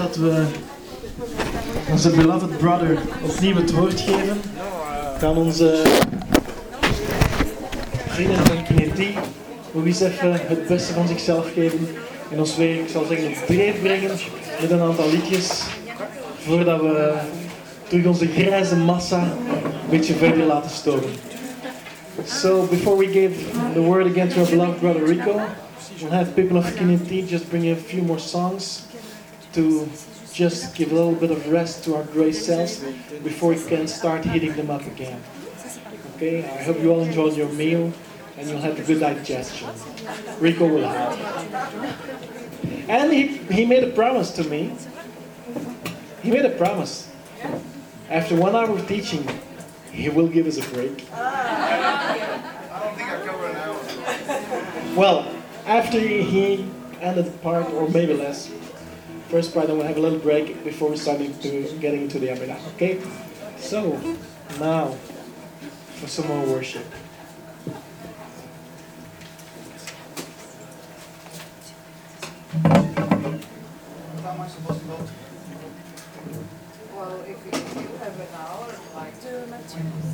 voordat we onze beloved brother opnieuw het woord geven, gaan onze vrienden van Kinetie nog eens even het beste van zichzelf geven en ons weer, ik zal zeggen, op dreef brengen met een aantal liedjes voordat we terug onze grijze massa een beetje verder laten storen. So before we give the word again to our beloved brother Rico, we'll have people of Kinetie just bring a few more songs to just give a little bit of rest to our gray cells before we can start heating them up again. Okay, I hope you all enjoyed your meal and you'll have a good digestion. Rico will have. And he, he made a promise to me. He made a promise. After one hour of teaching, he will give us a break. I don't think I cover an hour. Well, after he ended the part, or maybe less, first part, then we'll have a little break before we start into getting into the Amidah. Okay? So, now, for some more worship. How am I supposed to go? Well, if you, if you have an hour, like you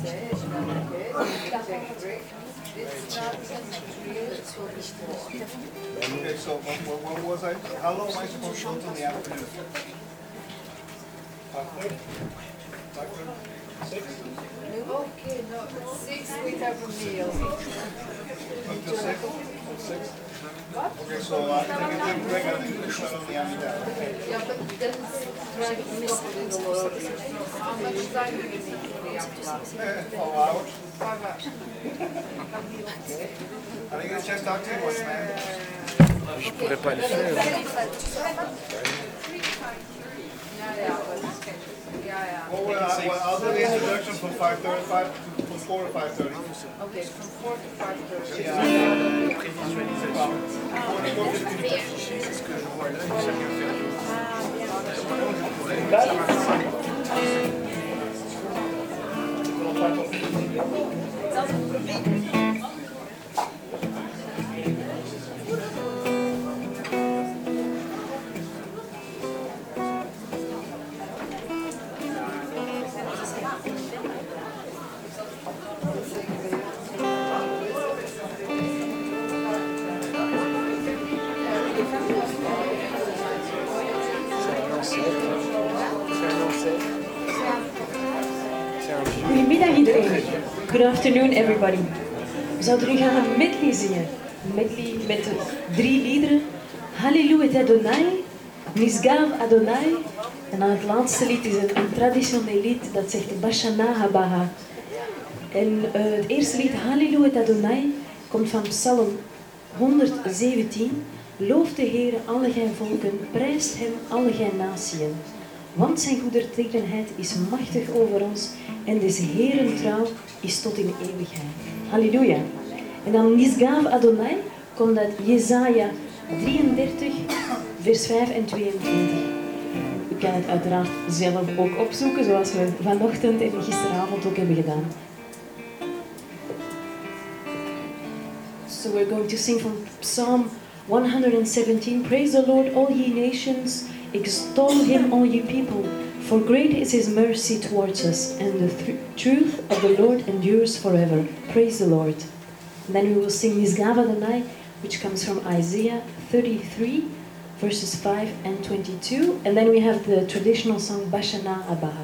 say, it's you can take a break. It's not really so before. Okay, so what, what, what was I, how long am I supposed to go till the afternoon? Five thirty? Five thirty? Six? Okay, no, six we have a meal. Until six? Six? What? Okay, so I think I can break, I think we start on the. Yeah, but then try to stop a little earlier. How much time do you need for the after? Eh, Four hours. Je pourrais pas le faire. Oh, I'll do the introduction from five thirty-five from Prévisualisation. Ce que je vois là. Thank you. Good afternoon everybody. We zouden nu gaan een medley zingen. Medley met drie liederen. Halleluja Adonai, Nisgav Adonai. En dan het laatste lied is een, een traditioneel lied dat zegt Bashana Habaha. En eh, het eerste lied, Halleluja Adonai, komt van Psalm 117. Loof de Heer, alle gij volken, prijst hem, alle gij natieën. Want zijn goedertierenheid is machtig over ons en des Heeren trouw is tot in eeuwigheid. Halleluja. En dan Nisgav Adonai komt uit Jezaja 33, vers 5 en 22. U kan het uiteraard zelf ook opzoeken, zoals we vanochtend en gisteravond ook hebben gedaan. So we're going to sing from Psalm 117. Praise the Lord, all ye nations. Extol him, all ye people. For great is his mercy towards us, and the th- truth of the Lord endures forever. Praise the Lord. And then we will sing Nisgava Adonai, which comes from Isaiah 33, verses 5 and 22. And then we have the traditional song Bashana Abba.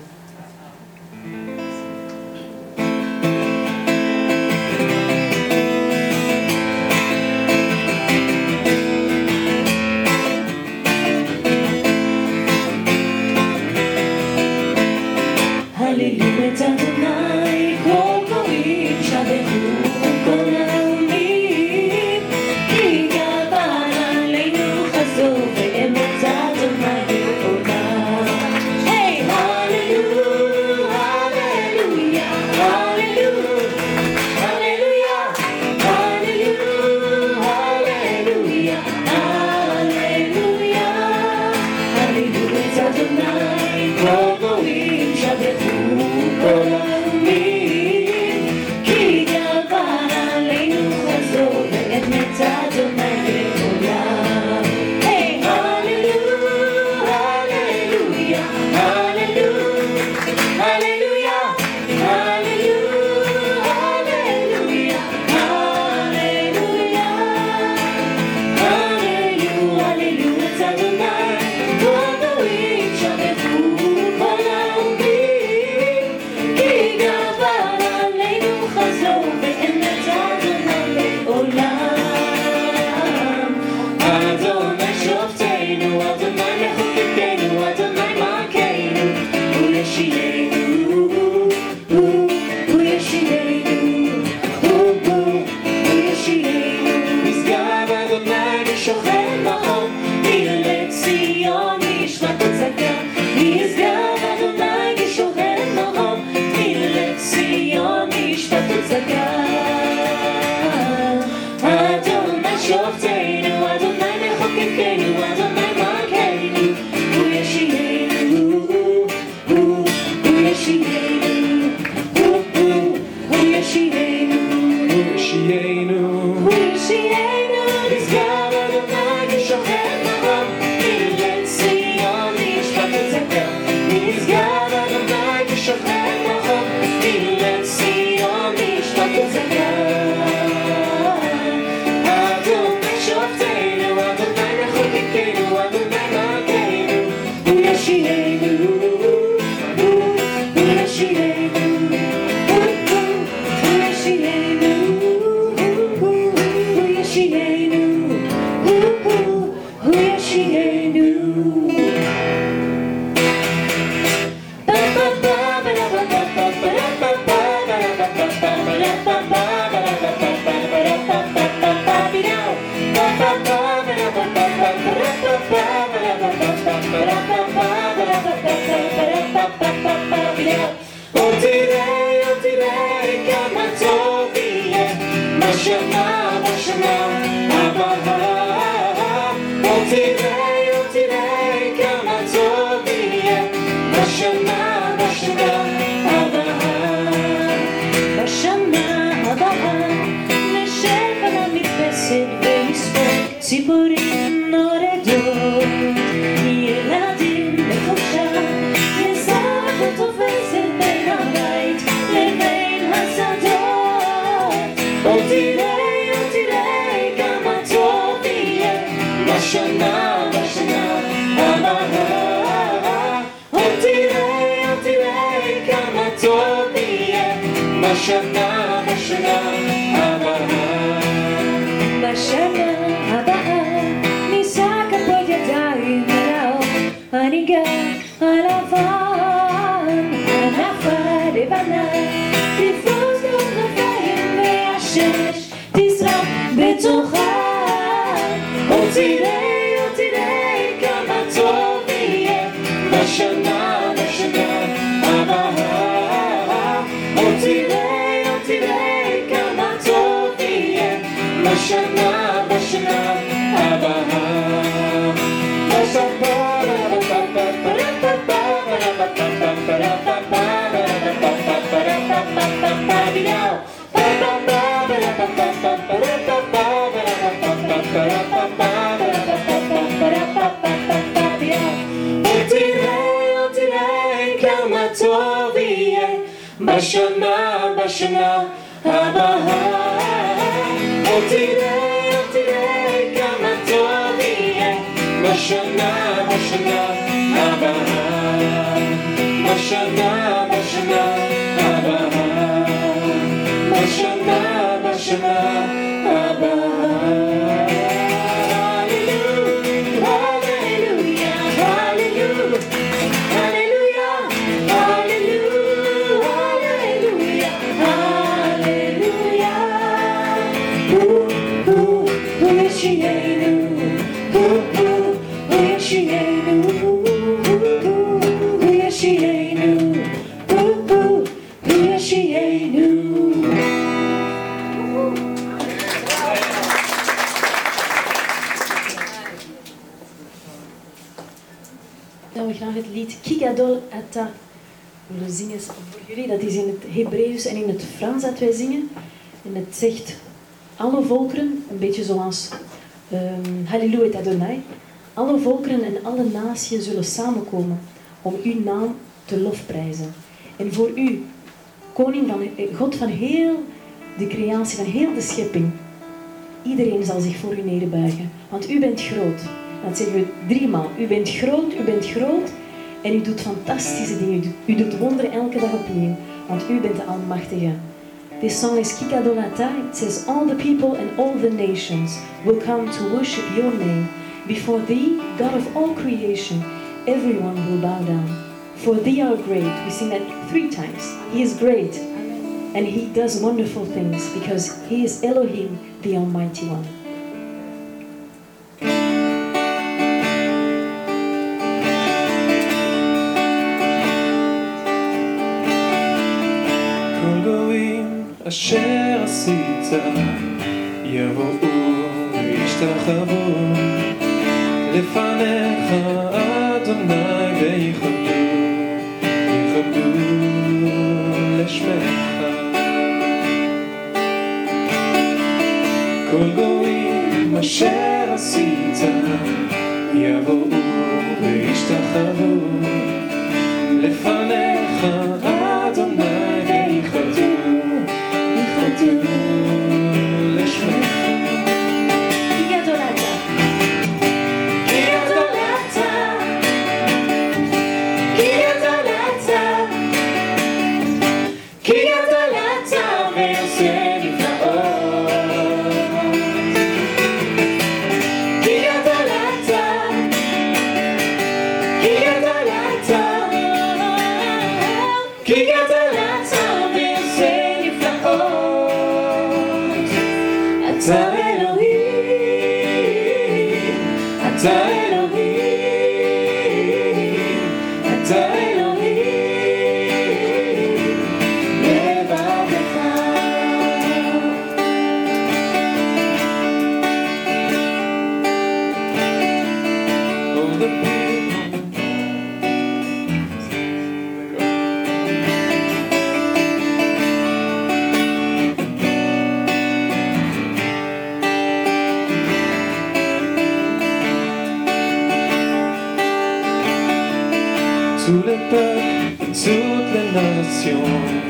Що volkeren en alle naties zullen samenkomen om uw naam te lofprijzen. En voor u, koning van, eh, God van heel de creatie, van heel de schepping, Iedereen zal zich voor u nederbuigen, want u bent groot. Dat zeggen we driemaal. U bent groot, u bent groot en u doet fantastische dingen. U doet, wonderen elke dag opnieuw, want u bent de Almachtige. This song is Kika Donata. It says, All the people and all the nations will come to worship your name. Before thee, God of all creation, everyone will bow down. For thee are great. We sing that three times. He is great. And he does wonderful things because he is Elohim, the Almighty One. כל גויים אשר עשית יבואו וישתחוו Yeah. Tell canción.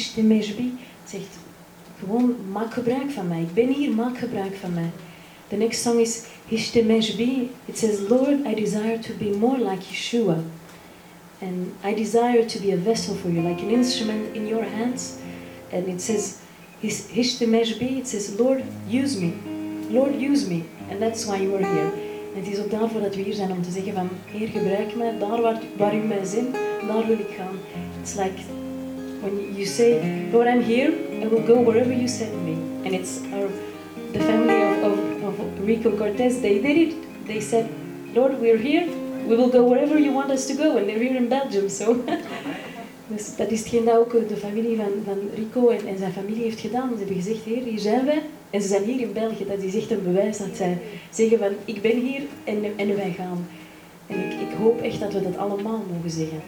Hishtemeshbi. Het zegt gewoon, maak gebruik van mij. Ik ben hier, maak gebruik van mij. The next song is Hishtemeshbi. It says, Lord, I desire to be more like Yeshua. And I desire to be a vessel for you, like an instrument in your hands. And it says, His- Hishtemeshbi, it says, Lord, use me. Lord, use me. And that's why you are here. En het is ook daarvoor dat we hier zijn om te zeggen van, Heer, gebruik mij. Daar waar, waar u mij zendt, daar wil ik gaan. It's like when you say, Lord, I'm here, I will go wherever you send me. And it's our, the family of, of, of Rico Cortez, they did it. They said, Lord, we're here, we will go wherever you want us to go. And they're here in Belgium, so. dus dat is hetgeen dat ook de familie van, van Rico en, en zijn familie heeft gedaan. Ze hebben gezegd, Heer, hier zijn wij. En ze zijn hier in België. Dat is echt een bewijs dat zij zeggen van, ik ben hier en, en wij gaan. En ik, ik hoop echt dat we dat allemaal mogen zeggen.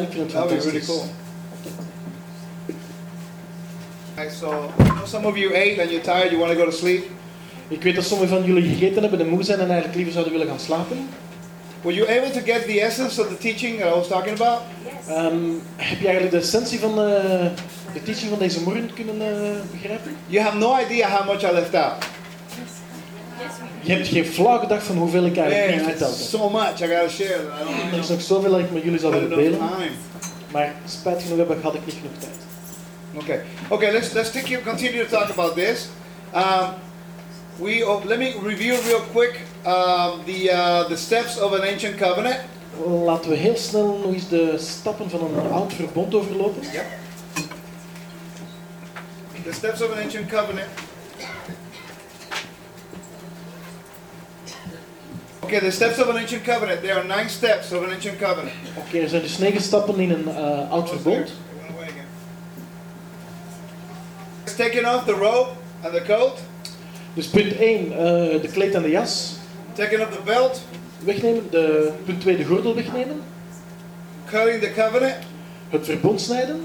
Ik vind het That would be really fantastisch. cool. So some of you ate and you're tired. You want to go to sleep. Ik weet dat sommigen van jullie gegeten hebben en moe zijn en eigenlijk liever zouden willen gaan slapen. Were you able to get the essence of the teaching that I was talking about? Ehm, heb je eigenlijk de essentie van eh, de teaching van deze morgen kunnen eh, begrijpen? You have no idea how much I left out. Je hebt geen flauw gedacht van hoeveel ik eigenlijk niet verteld heb. so much I gotta share. I don't Er is nog zoveel dat ik met jullie zou willen delen, maar spijt genoeg heb ik, had ik niet genoeg tijd. Okay. Okay. Let's let's take, continue to talk about this. Um, we oh, let me review real quick um, the uh, the steps of an ancient covenant. Laten we heel snel nog eens de stappen van een oud verbond overlopen. The steps of an ancient covenant. Okay, the steps of an ancient covenant. There are nine steps of an ancient covenant. Oké, er zijn dus negen stappen in een eh, oud verbond. It's taking off the robe and the coat. Dus punt 1, de kleed en de jas. taking up the belt, Wegnemen, de, punt 2, de gordel wegnemen. cutting the covenant, Het verbond snijden.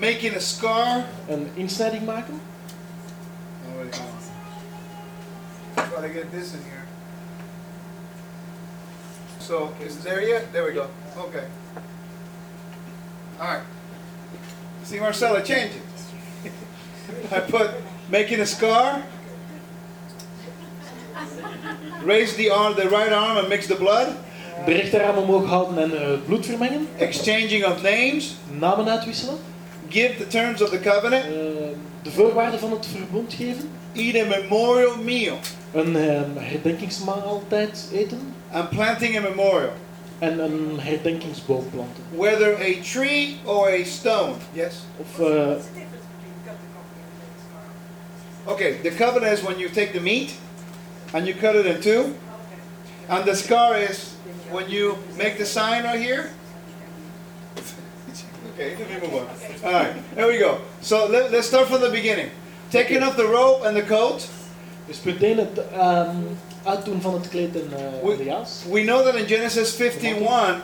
making a scar. Een insnijding maken. Oh, wait. Try to get this in here. So, is it there yet? There we go. Okay. All right. See, Marcella, change it. I put making a scar. Raise the arm, the right arm, and mix the blood. De rechterarm omhoog houden en eh, bloed vermengen. Exchanging of names. Namen uitwisselen. Give the terms of the covenant. eh, de voorwaarden van het verbond geven. Eat a memorial meal. Een ehm, herdenkingsmaaltijd eten. I'm planting a memorial. En een herdenkingsboom planten. Whether a tree or a stone. Yes? Of eh, Okay, the covenant is when you take the meat and you cut it in two. And the scar is when you make the sign right here. okay, let me move on. All right, there we go. So let, let's start from the beginning. Taking off the robe and the coat. dus punt 1, het ehm, uitdoen van het kleed en eh, We- de jas. We know that in Genesis 51,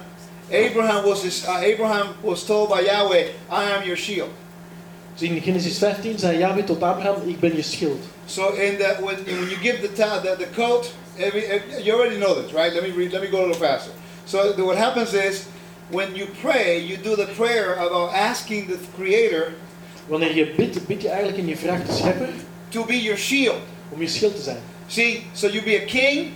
Abraham was, this, uh, Abraham was told by Yahweh, I am your shield. Dus in Genesis 15 zei Yahweh tot Abraham, ik ben je schild. So in that when, when you give the, the, the coat, every, every- you already know this, right? Let me read. Let me go a little faster. So the, what happens is, when you pray, you do the prayer about asking the Creator Wanneer je bidt, bid je eigenlijk en je vraagt de schepper to be your shield. om je schild te zijn. See, so you be a king,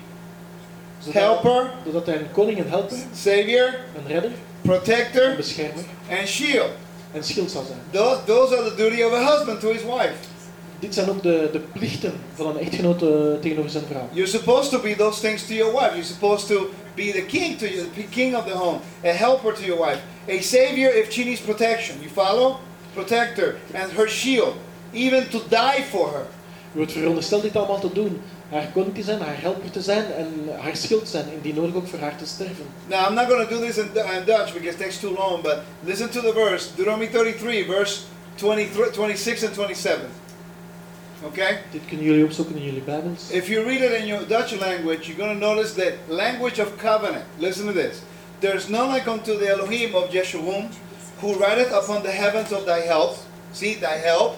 Zodat, helper, zodat hij een koning, een helper, savior, een redder, een protector, beschermer and shield. en schild zal zijn. Those, those are the duty of a husband to his wife. Dit zijn ook de, de plichten van een echtgenoot eh, tegenover zijn vrouw. You're supposed to be those things to your wife. You're supposed to be the king to you, the king of the home, a helper to your wife, a savior if she needs protection. You follow? Protector and her shield, even to die for her. Je wordt verondersteld dit allemaal te doen. Haar koning te zijn, haar helper te zijn en haar schild te zijn. Indien nodig ook voor haar te sterven. Now I'm not going to do this in, in Dutch because it takes too long, but listen to the verse, Deuteronomy 33, verse 23, 26 and 27. Okay? Dit kunnen jullie opzoeken in jullie Bijbels. If you read it in your Dutch language, you're going to notice that language of covenant. Listen to this. There's none like unto the Elohim of Jeshurun, who rideth upon the heavens of thy help. See, thy help.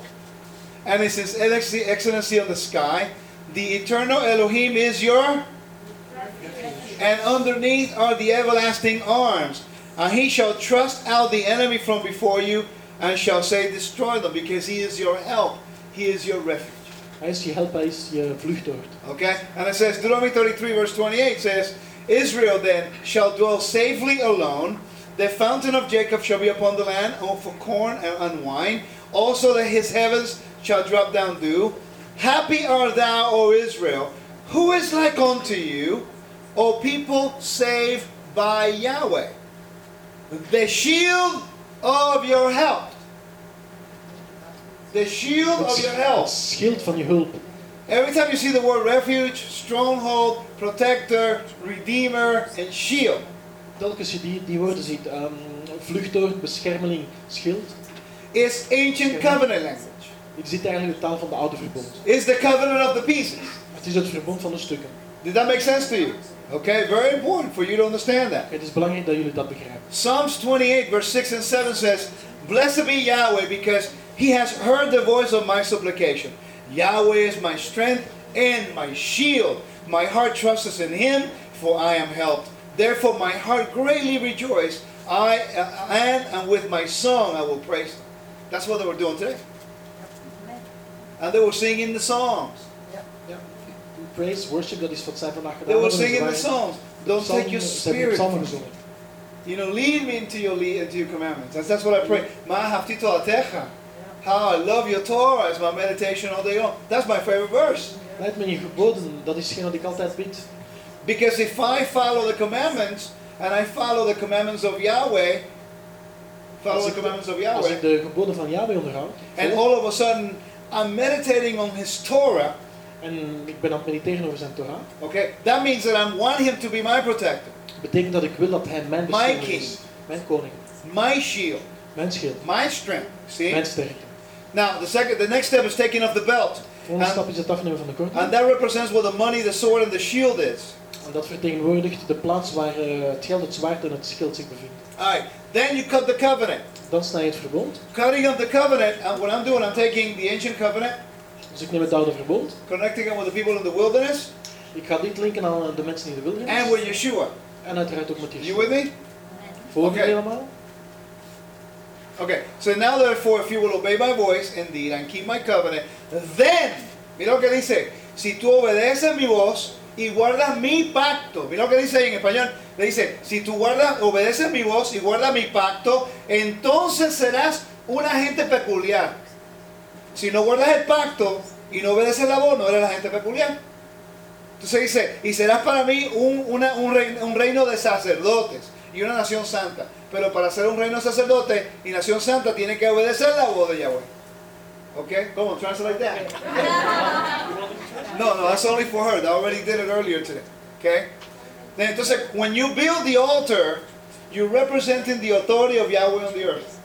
And is his excellency, on the sky. The eternal Elohim is your. And underneath are the everlasting arms. And he shall thrust out the enemy from before you, and shall say, Destroy them, because he is your help. He is your refuge. Hij is je help, hij is je vluchtoord. Okay? And it says, Deuteronomy 33, verse 28 says, Israel then shall dwell safely alone. The fountain of Jacob shall be upon the land, for corn and, and wine. Also that his heavens shall drop down dew. Happy art thou, O Israel. Who is like unto you, O people saved by Yahweh? The shield of your help. The shield of your help. Schild van je hulp. Every time you see the word refuge, stronghold, protector, redeemer, and shield, Telkens je die, die woorden ziet, ehm vluchtoord, beschermeling, schild. it's ancient covenant language. Dit zit eigenlijk de taal van de oude verbond. It's the covenant of the pieces. Het is het verbond van de stukken. Did that make sense to you? Okay, very important for you to understand that. Het is belangrijk dat jullie dat begrijpen. Psalms 28, verse 6 and 7 says, Blessed be Yahweh, because he has heard the voice of my supplication. Yahweh is my strength and my shield. My heart trusts in him, for I am helped. Therefore my heart greatly rejoiced. I uh, and, and with my song I will praise him. That's what they were doing today. And they were singing the songs. Praise, worship, dat is wat zij vandaag gedaan They were singing the songs. Don't take your spirit. from me. You know, lead me into your lead, into your commandments. That's, that's what I pray. Ma haftito atecha. How I love your Torah is my meditation all day long. That's my favorite verse. Leid me in je geboden, dat is hetgeen wat ik altijd bid. Because if I follow the commandments and I follow the commandments of Yahweh, follow the commandments of als Yahweh, ik de geboden van Yahweh onderhoud, and all of a sudden I'm meditating on His Torah, en ik ben aan het mediteren over zijn Torah, okay, that means that I want Him to be my protector, betekent dat ik wil dat hij mijn My king. is. Mijn koning, my shield, mijn schild, my strength. See? mijn sterkte. Now the second, the next step is taking off the belt, De volgende En- stap is het afnemen van de korting. and that represents what the money, the sword, and the shield is. En dat vertegenwoordigt de plaats waar eh, het geld, het zwaard en het schild zich bevindt. All right. Then you cut the covenant. Dan snij je het verbond. Cutting of the covenant, and what I'm doing, I'm taking the ancient covenant, Dus ik neem het oude verbond. connecting it with the people in the wilderness, Ik ga dit linken aan eh, de mensen in de wildernis. and with Yeshua. En uiteraard ook met You with me? Volgen Oké. jullie allemaal? Okay, so now therefore, if you will obey my voice indeed and keep my covenant, then, mira lo que dice, si tú obedeces mi voz y guardas mi pacto, mira lo que dice ahí en español, le dice, si tú guardas, obedeces mi voz y guardas mi pacto, entonces serás una gente peculiar. Si no guardas el pacto y no obedeces la voz, no eres la gente peculiar. Entonces dice, y serás para mí un, reino, de sacerdotes y una nación santa. Pero para ser un reino de y nación santa tiene que obedecer la voz de Yahweh. Okay? go on, translate that. No, no, that's only for her. I already did it earlier today. Okay? Then, entonces, when you build the altar, you're representing the authority of Yahweh on the earth.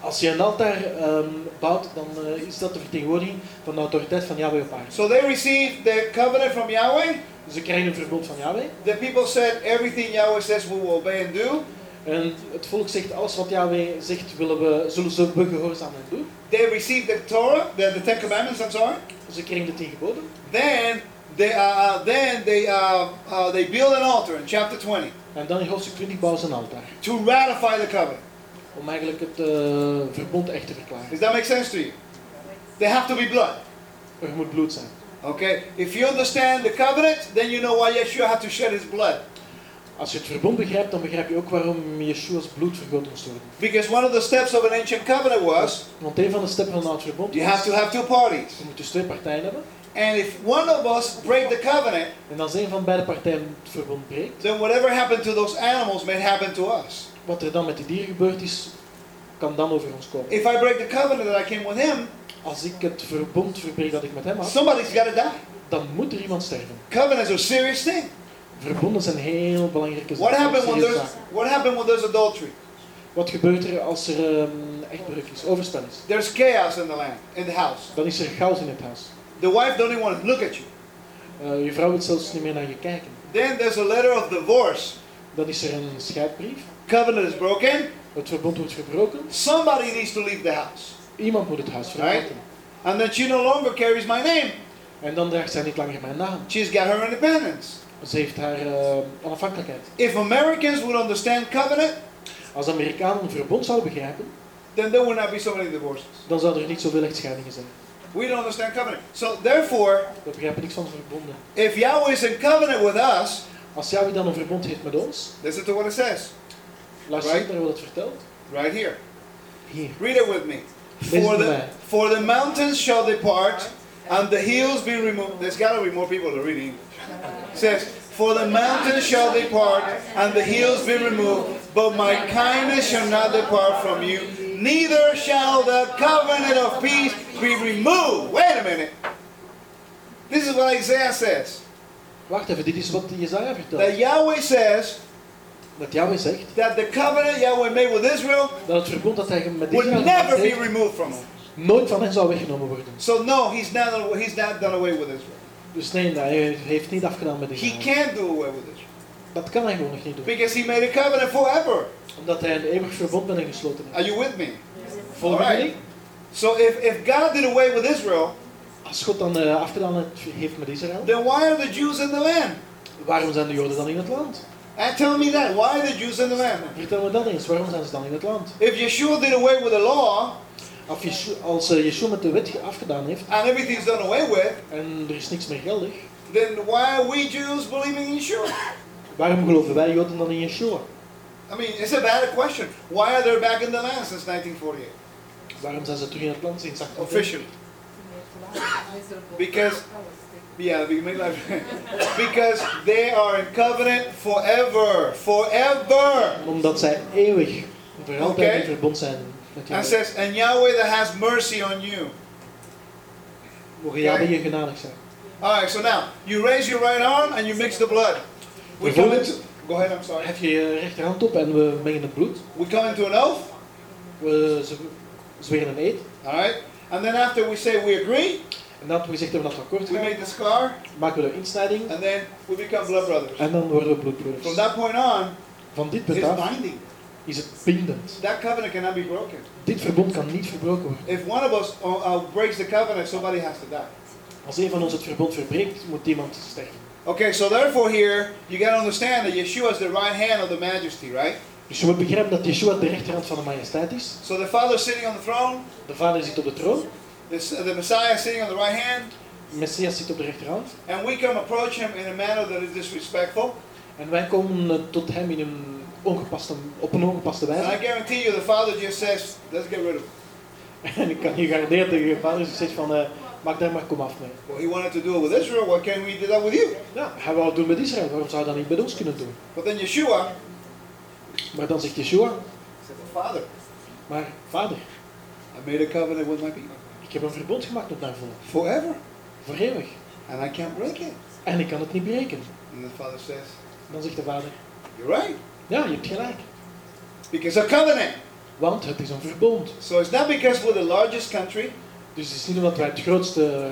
Als je een altaar ehm, bouwt, dan eh, is dat de vertegenwoordiging van de autoriteit van Yahweh op aarde. So they received the covenant from Yahweh. Ze krijgen een verbond van Yahweh. The people said everything Yahweh says we will obey and do. En het volk zegt, alles wat Yahweh zegt, willen we, zullen ze we gehoorzamen en doen. They received the Torah, the, the Ten Commandments, I'm sorry. Ze kregen de tien geboden. Then they, uh, then they, uh, uh, they build an altar in chapter 20 En dan in hoofdstuk 20 bouwen ze een altaar. to ratify the covenant. Om eigenlijk het eh, verbond echt te verklaren. Does that make sense to you? There have to be blood. Er moet bloed zijn. Okay? If you understand the covenant, then you know why Yeshua had to shed his blood. Als je het verbond begrijpt, dan begrijp je ook waarom Yeshua's bloed vergoten moest worden. Because one of the steps of an ancient covenant was Want een van de stappen van het oud verbond you have to have two parties. je moet dus twee partijen hebben. And if one of us break the covenant, En als een van beide partijen het verbond breekt, then whatever happened to those animals may happen to us. wat er dan met die dieren gebeurd is, kan dan over ons komen. If I break the covenant that I came with him, Als ik het verbond verbreek dat ik met hem had, somebody's got to die. dan moet er iemand sterven. Covenants are a serious thing. Verbonden zijn heel belangrijke What zaken. happened when there's what happened when there's adultery? Wat gebeurt er als er ehm echtbreuk is, overspel is? There's chaos in the land, in the house. Dan is er chaos in het huis. The wife don't even want to look at you. Eh, je vrouw wil zelfs niet meer naar je kijken. Then there's a letter of divorce. Dan is er een scheidbrief. Covenant is broken. Het verbond wordt verbroken. Somebody needs to leave the house. Iemand moet het huis verlaten. And then she no longer carries my name. En dan draagt zij niet langer mijn naam. She's got her independence. Ze heeft haar eh, onafhankelijkheid. If Americans would understand covenant, Als Amerikanen een verbond zouden begrijpen, then there would not be so many divorces. dan zouden er niet zoveel echtscheidingen zijn. We don't understand covenant. So therefore, We begrijpen niks van verbonden. if Yahweh is in covenant with us, Als Yahweh dan een verbond heeft met ons, listen to what it says luister Right. naar wat het vertelt. right here. Hier. Read it with me. Lees For the, for the mountains shall depart, and the hills be removed. There's got to be more people to read English. Says, For the mountains shall depart, and the hills be removed, but my kindness shall not depart from you, neither shall the covenant of peace be removed. Wait a minute. This is what Isaiah says. Wacht even, dit is wat Jezaja vertelt. That Yahweh says Dat Yahweh zegt that the covenant Yahweh made with Israel dat het verbond dat hij met would never be removed from him. nooit van hen zou weggenomen worden. So no, he's not he's not done away with Israel. Dus nee, hij heeft niet afgedaan met He Israël. can't do away with Israel. Dat kan hij gewoon nog niet doen. Because he made a covenant forever. Omdat hij een eeuwig verbond met hen gesloten heeft. Are you with me? Jullie? So if, if God did away with Israel, Als God dan eh, afgedaan heeft- heeft met Israël, then why are the Jews in the land? waarom zijn de Joden dan in het land? And tell me that. Why are the Jews in the land? Vertel me dat eens, waarom zijn ze dan in het land? If Yeshua did away with the law Als Yeshua, als eh, Yeshua met de wet afgedaan heeft and everything's done away with, en er is niks meer geldig, then why are we Jews believing in Yeshua? waarom geloven wij Joden dan in Yeshua? I mean, it's a valid question. Why are they back in the land since 1948? Waarom zijn ze terug in het land sinds 18 Officially. Because, yeah, we make life. because they are in covenant forever. Forever. Omdat zij eeuwig, voor altijd Oké. in verbond zijn And says, and Yahweh that has mercy on you. Mogen Yahweh je genadig zijn. All right, so now you raise your right arm and you mix the blood. We come into. Go ahead. I'm sorry. Hef je je rechterhand op en we mengen het bloed. We come into an oath. We zweren een eed. All right, and then after we say we agree, En nadat we gezegd hebben dat we akkoord we make the scar, maken we de insnijding and then we become blood brothers. en dan worden we From bloedbroeders. that point on, Van dit punt af binding. Is het bindend. That covenant cannot be broken. Dit verbond kan niet verbroken worden. If one of us uh, uh, breaks the covenant, somebody has to die. Als een van ons het verbond verbreekt, moet iemand sterven. Okay, so therefore here, you got to understand that Yeshua is the right hand of the majesty, right? Dus je moet begrijpen dat Yeshua de rechterhand van de majesteit is. So the Father is sitting on the throne, De Vader zit op de troon, this, the Messiah is sitting on the right hand, Messias zit op de rechterhand. and we come approach him in a manner that is disrespectful. En wij komen eh, tot hem in een ongepaste, op een ongepaste And I wijze. guarantee you, the Father just says, let's get rid of him. En ik kan je garanderen dat je vader zegt van, eh, maak daar maar kom af mee. Well, he wanted to do it with Israel. Why can't we do that with you? Ja, hij wou het doen met Israël, waarom zou hij dat niet met ons kunnen doen? But then Yeshua Maar dan zegt Yeshua, said, Father, maar vader, I made a covenant with my people ik heb een verbond gemaakt met mijn volk, forever, voor eeuwig. and I can't break it. En ik kan het niet breken. And the Father says, Dan zegt de vader, you're right, ja, je hebt gelijk. because a covenant. Want het is een verbond. So it's not because we're the largest country, Dus het is niet omdat wij het grootste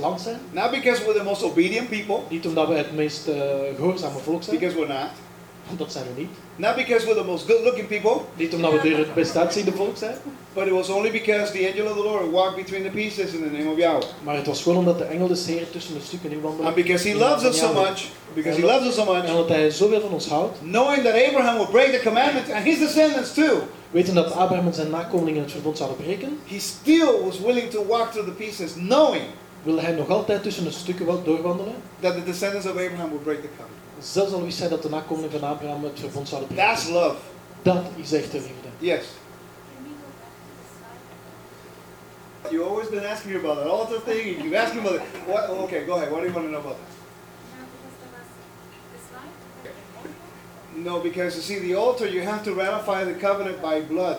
land zijn, not because we're the most obedient people, niet omdat we het meest eh, gehoorzame volk zijn, because we're not, dat zijn we niet. not because we're the most good-looking people, Niet omdat we het best uitziende volk zijn, but it was only because the angel of the Lord walked between the pieces in the name of Yahweh. maar het was gewoon omdat de engel des Heer tussen de stukken in wandelde. And because he loves us so much, because he loves us so En much, omdat hij zoveel van ons houdt, knowing that Abraham will break the commandments and his descendants too, weten dat Abraham en zijn nakomelingen het verbond zouden breken, he still was willing to walk through the pieces, knowing wil hij nog altijd tussen de stukken wel doorwandelen. that the descendants of Abraham will break the covenant. Zelfs al wist hij dat de nakomelingen van Abraham het verbond zouden breken. That's love. Dat is echte liefde. Yes. You always been asking me about that altar thing. You ask me about it. What? Okay, go ahead. What do you want to know about that? No, because you see, the altar you have to ratify the covenant by blood.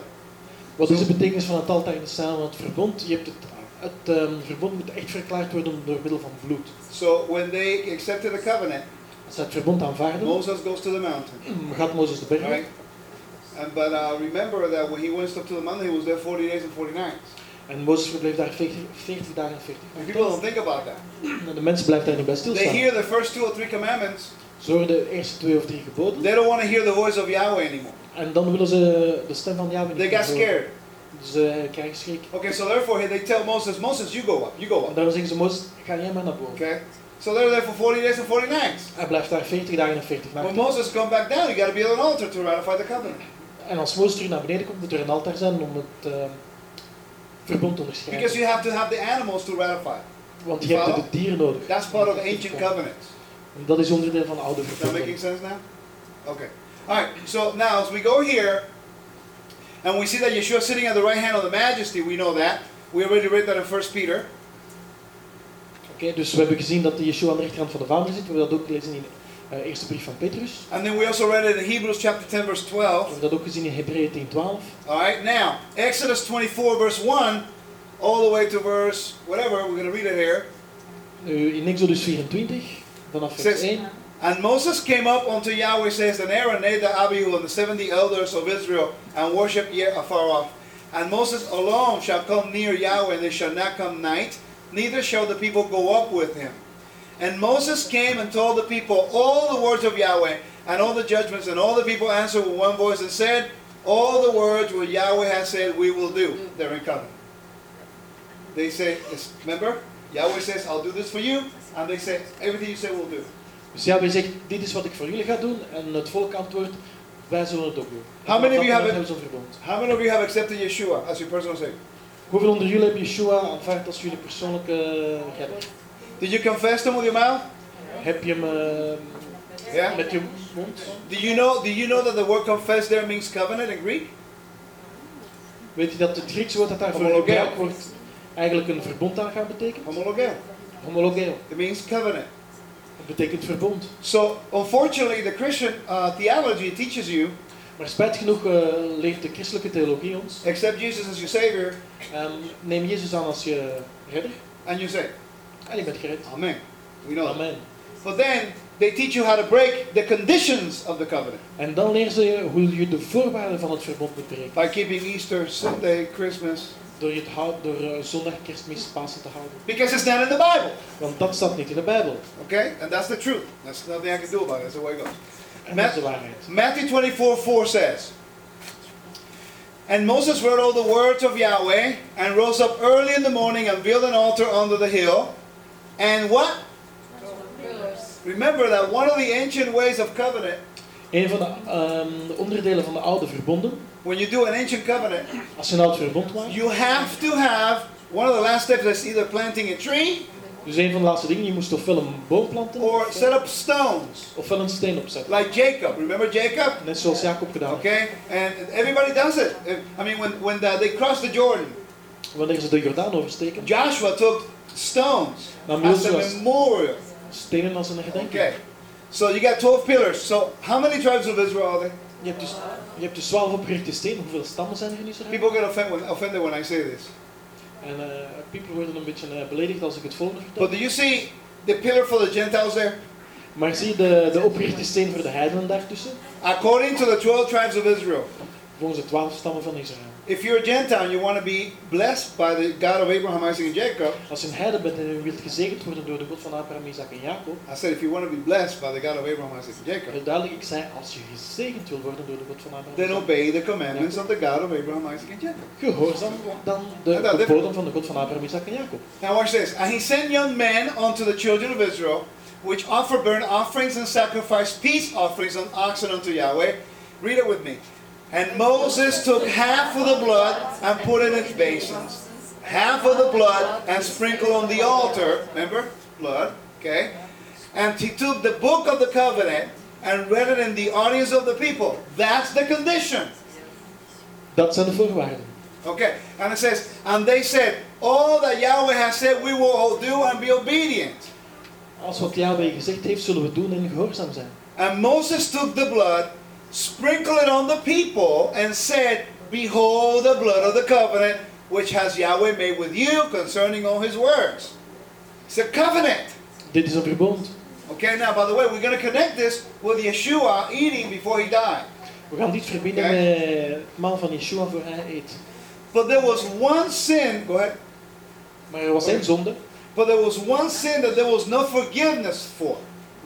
Wat is de betekenis van het altaar in de stijl van het verbond? Je hebt het, het ehm, verbond moet echt verklaard worden door middel van bloed. So when they accepted the covenant, Zij het verbond aanvaarden, Moses goes to the mountain, gaat Mozes de berg op. right? And but uh, remember that when he went up to the mountain, he was there 40 days and 40 nights. En Mozes verbleef daar 40, 40 dagen en 40 And people don't think about that. nachten. En de mensen blijven daar niet bij They stilstaan. hear the first two or three commandments. Ze horen de eerste twee of drie geboden. They don't want to hear the voice of Yahweh anymore. En dan willen ze de stem van Yahweh They niet got meer horen. scared. Ze krijgen schrik. Okay, so therefore they tell Moses, Moses, you go up, you go En up. daarom zeggen ze, Mozes, ga jij maar naar boven. Okay? So they're there for 40 days and 40 nights. Hij blijft daar 40 dagen en 40 When nachten. Moses come back down, you got to be on an altar to ratify the covenant. En als Mozes terug naar beneden komt, moet er een altaar zijn om het ehm, verbond te Because you have to have the animals to ratify. Want je hebt de dieren nodig. That's part of the ancient covenants. En dat is onderdeel van oude Is that making sense now? Okay. All right. So now as we go here, and we see that Yeshua is sitting at the right hand of the Majesty, we know that. We already read that in First Peter. Oké, dus we hebben gezien dat Yeshua aan de rechterhand van de Vader zit. We hebben dat ook gelezen in de eerste brief van Petrus. And then we also read it in Hebrews chapter 10, verse We 12. hebben dat ook gezien in Hebreeën 10, 12. All right. Now, Exodus 24, verse 1, all the way to verse whatever. We're going to read it here. Uh, in Exodus 24, vanaf vers Zes. 1. And Moses came up unto Yahweh, says, and Aaron, Nadab, Abihu, and the seventy elders of Israel, and worship yet afar off. And Moses alone shall come near Yahweh, and they shall not come night, neither shall the people go up with him. And Moses came and told the people all the words of Yahweh, and all the judgments, and all the people answered with one voice and said, All the words which Yahweh has said, we will do. They're in covenant. They say, remember, Yahweh says, I'll do this for you, and they say, everything you say, we'll do. Dus Yahweh zegt, dit is wat ik voor jullie ga doen. En het volk antwoordt, wij zullen het ook doen. How many of you have it- hebben ze een verbond. How many of you have accepted Yeshua as your personal Savior? Hoeveel onder jullie hebben Yeshua aanvaard als jullie persoonlijke redder? Did you confess Him with your mouth? Heb je hem eh, Yeah. met je mond? Do you know? Do you know that the word confess there means covenant in Greek? Weet je dat het Griekse woord dat daarvoor gebruikt wordt eigenlijk een verbond aan gaat betekenen? Homologeo. Homologeo. It means covenant. Dat betekent verbond. So, unfortunately, the Christian uh, theology teaches you Maar spijt genoeg eh, leert de christelijke theologie ons. accept Jesus as your Savior, ehm, neem Jezus aan als je redder and you're saved. en je bent gered. Amen. We know that. Amen. But then they teach you how to break the conditions of the covenant En dan leren ze je hoe je de voorwaarden van het verbond moet breken. by keeping Easter, Sunday, Christmas. door, je het houd, door eh, zondag, kerstmis, Pasen te houden. Because it's not in the Bible. Want dat staat niet in de Bijbel. Okay? And that's the truth. There's nothing I can do about it. That's the way it goes. En dat is de waarheid. Matthew 24 4 says, And Moses wrote all the words of Yahweh and rose up early in the morning and built an altar under the hill. And what? Remember that one of the ancient ways of covenant, Een van de ehm, onderdelen van de oude verbonden, when you do an ancient covenant, als je een oud verbond maakt, you have to have one of the last steps is either planting a tree dus een van de laatste dingen, je moest ofwel een boom planten, or set up stones. ofwel een steen opzetten. Like Jacob. Remember Jacob? Net zoals Jacob gedaan. Okay? And everybody does it. I mean, when, when the, they crossed the Jordan, Wanneer ze de Jordaan oversteken, Joshua took stones as a memorial. stenen als een herdenking. Okay. So you got 12 pillars. So how many tribes of Israel are there? Je hebt dus, je hebt dus 12 opgerichte stenen. Hoeveel stammen zijn er in Israël? People get offended when, offended when I say this. En eh people worden een beetje eh, beledigd als ik het volgende vertel. But do you see the pillar for the Gentiles there? Maar zie je de, de opgerichte steen voor de heidenen daartussen? According to the 12 tribes of Israel, Volgens de 12 stammen van Israël. If you're a Gentile and you want to be blessed by the God of Abraham, Isaac, and Jacob, Als je een heiden bent en je wilt gezegend worden door de God van Abraham, Isaac en Jacob, I said if you want to be blessed by the God of Abraham, Isaac, and Jacob, duidelijk, ik zei, als je gezegend wil worden door de God van Abraham, then obey the commandments of the God of Abraham, Isaac, and Jacob. gehoorzaam dan de geboden van de God van Abraham, Isaac en Jacob. Now watch this. And he sent young men unto the children of Israel, which offer burnt offerings and sacrifice peace offerings on oxen unto Yahweh. Read it with me. And Moses took half of the blood and put it in its basins, half of the blood and sprinkled on the altar. Remember? Blood. Okay. And he took the book of the covenant and read it in the audience of the people. That's the condition. Dat zijn de voorwaarden. Okay. And it says, and they said, All that Yahweh has said we will all do and be obedient. Als wat Yahweh gezegd heeft, zullen we doen en gehoorzaam zijn. And Moses took the blood, sprinkled it on the people, and said, Behold the blood of the covenant which has Yahweh made with you concerning all his words. It's a covenant. Dit is een verbond. Okay, now by the way, we're going to connect this with Yeshua eating before he died. We gaan dit verbinden Oké. met het maal van Yeshua voor hij eet. But there was one sin, go ahead. Maar er was één zonde But there was one sin that there was no forgiveness for.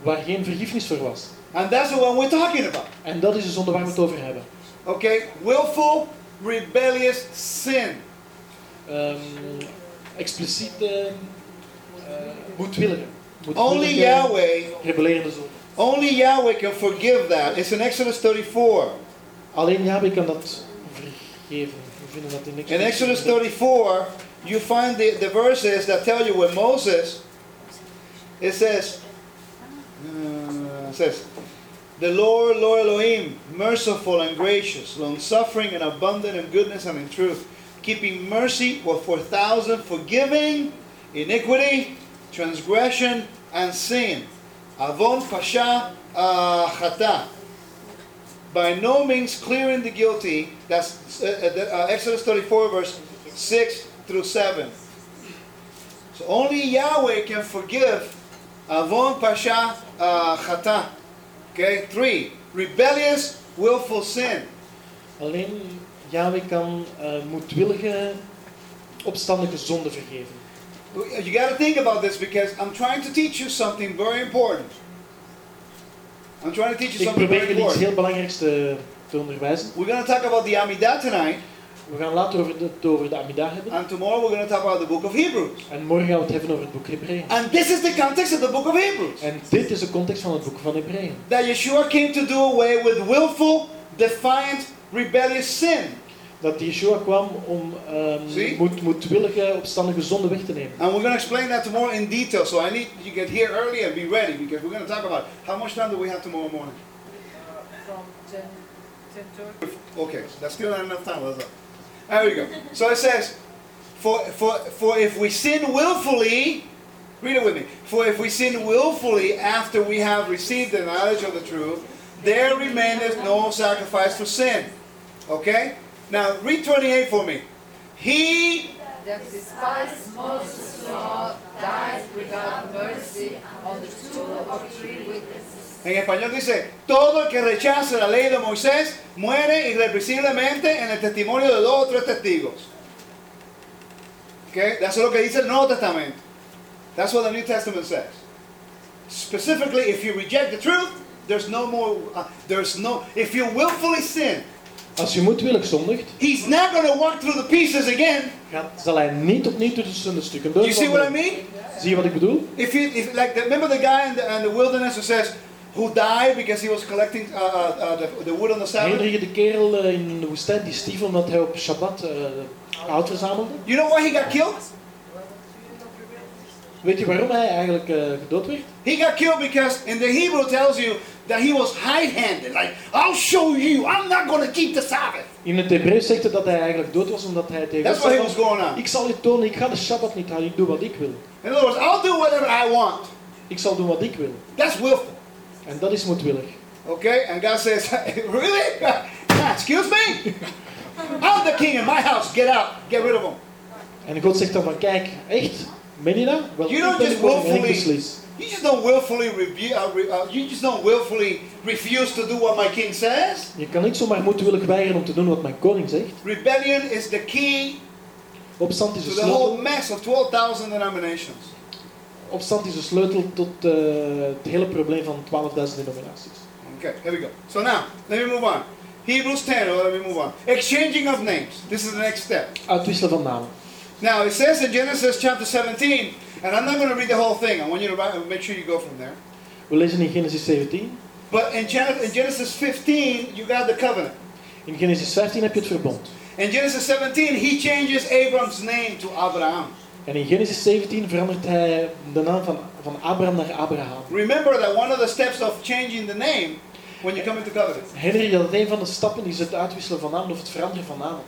waar geen vergiffenis voor was. And that's the one we're talking about. En dat is de zonde waar we het over hebben. Okay? Willful, rebellious sin. Ehm expliciete uh, moedwillige. Only Yahweh Rebellerende zonde. Only Yahweh can forgive that. It's in Exodus 34. Alleen Yahweh kan dat vergeven. We vinden dat in Exodus. In Exodus 34, you find the, the verses that tell you when Moses, it says, uh, says, the Lord, Lord Elohim, merciful and gracious, long suffering and abundant in goodness and in truth, keeping mercy for four thousand, forgiving iniquity, transgression, and sin. Avon pasha uh, chata. By no means clearing the guilty. That's uh, uh, uh, Exodus 34, verse 6 through 7. So only Yahweh can forgive Avon pasha uh, chata. Okay, three, rebellious, willful sin. Alleen Yahweh kan uh, moedwillige, opstandige zonde vergeven. You got to think about this because I'm trying to teach you something very important. I'm trying to teach you Ik something probeer very jullie iets important. heel belangrijks te, te onderwijzen. We're going to talk about the Amidah tonight, We gaan later over de, het over de Amidah hebben. and tomorrow we're going to talk about the book of Hebrews. En morgen gaan we het hebben over het boek Hebreeën. And this is the context of the book of Hebrews. En dit is de context van het boek van Hebreeën. That Yeshua came to do away with willful, defiant, rebellious sin. Dat Yeshua kwam om um, moed, moedwillige, opstandige zonde weg te nemen. And we're going to explain that tomorrow in detail. So I need you to get here early and be ready because we're going to talk about how much time do we have tomorrow morning? From 10, 10 to Okay, that's still not enough time. That's all. There we go. So it says, for, for, for if we sin willfully, read it with me. For if we sin willfully after we have received the knowledge of the truth, there remaineth no sacrifice for sin. Okay? Now read 28 for me. He that despised Moses' law died without mercy on the two or three witnesses. En español dice, todo el que rechace la ley de Moisés muere irrepresiblemente en el testimonio de dos o tres testigos. Okay, that's lo que dice el Nuevo Testamento. That's what the New Testament says. Specifically, if you reject the truth, there's no more. Uh, there's no. If you willfully sin, Als je moedwillig zondigt, He's not going to walk through the pieces again. gaat, zal hij niet opnieuw tussen de stukken You see what I mean? Zie je wat ik bedoel? If you, if like, remember the guy in the, in the wilderness who says, who died because he was collecting uh, uh, uh, the, the wood on the Sabbath. Herinner je de kerel eh, in de woestijn die stierf omdat hij op Shabbat eh, hout verzamelde? You know why he got killed? Weet je waarom hij eigenlijk eh, gedood werd? He got killed because in the Hebrew tells you that he was high-handed. Like, I'll show you. I'm not going to keep the Sabbath. In het Hebreeuws zegt het dat hij eigenlijk dood was omdat hij tegen That's what he was going on. Ik zal je tonen, ik ga de Shabbat niet houden, ik doe wat ik wil. In other words, I'll do whatever I want. Ik zal doen wat ik wil. That's willful. En dat is moedwillig. Okay? And God says, really? Excuse me? I'm the king in my house. Get out. Get rid of him. En God zegt dan van, kijk, echt? Meen je dat? Wel, You don't just en willfully, you just don't willfully review, uh, re- uh, you just don't willfully refuse to do what my king says. Je kan niet zomaar moedwillig weigeren om te doen wat mijn koning zegt. Rebellion is the key Opstand is to de the whole sleutel. mess of 12,000 denominations. Opstand is de sleutel tot eh, het hele probleem van 12.000 denominaties. Okay, here we go. So now, let me move on. Hebrews 10, oh, let me move on. Exchanging of names. This is the next step. Uitwisselen van namen. Now, it says in Genesis chapter 17, and I'm not going to read the whole thing. I want you to make sure you go from there. We lezen in Genesis 17. But in Genesis 15, you got the covenant. In Genesis 15 heb je het verbond. In Genesis 17, he changes Abram's name to Abraham. En in Genesis 17 verandert hij de naam van, van Abraham naar Abraham. Remember that one of the steps of changing the name when you come into covenant. Herinner je dat een van de stappen is het uitwisselen van namen of het veranderen van namen?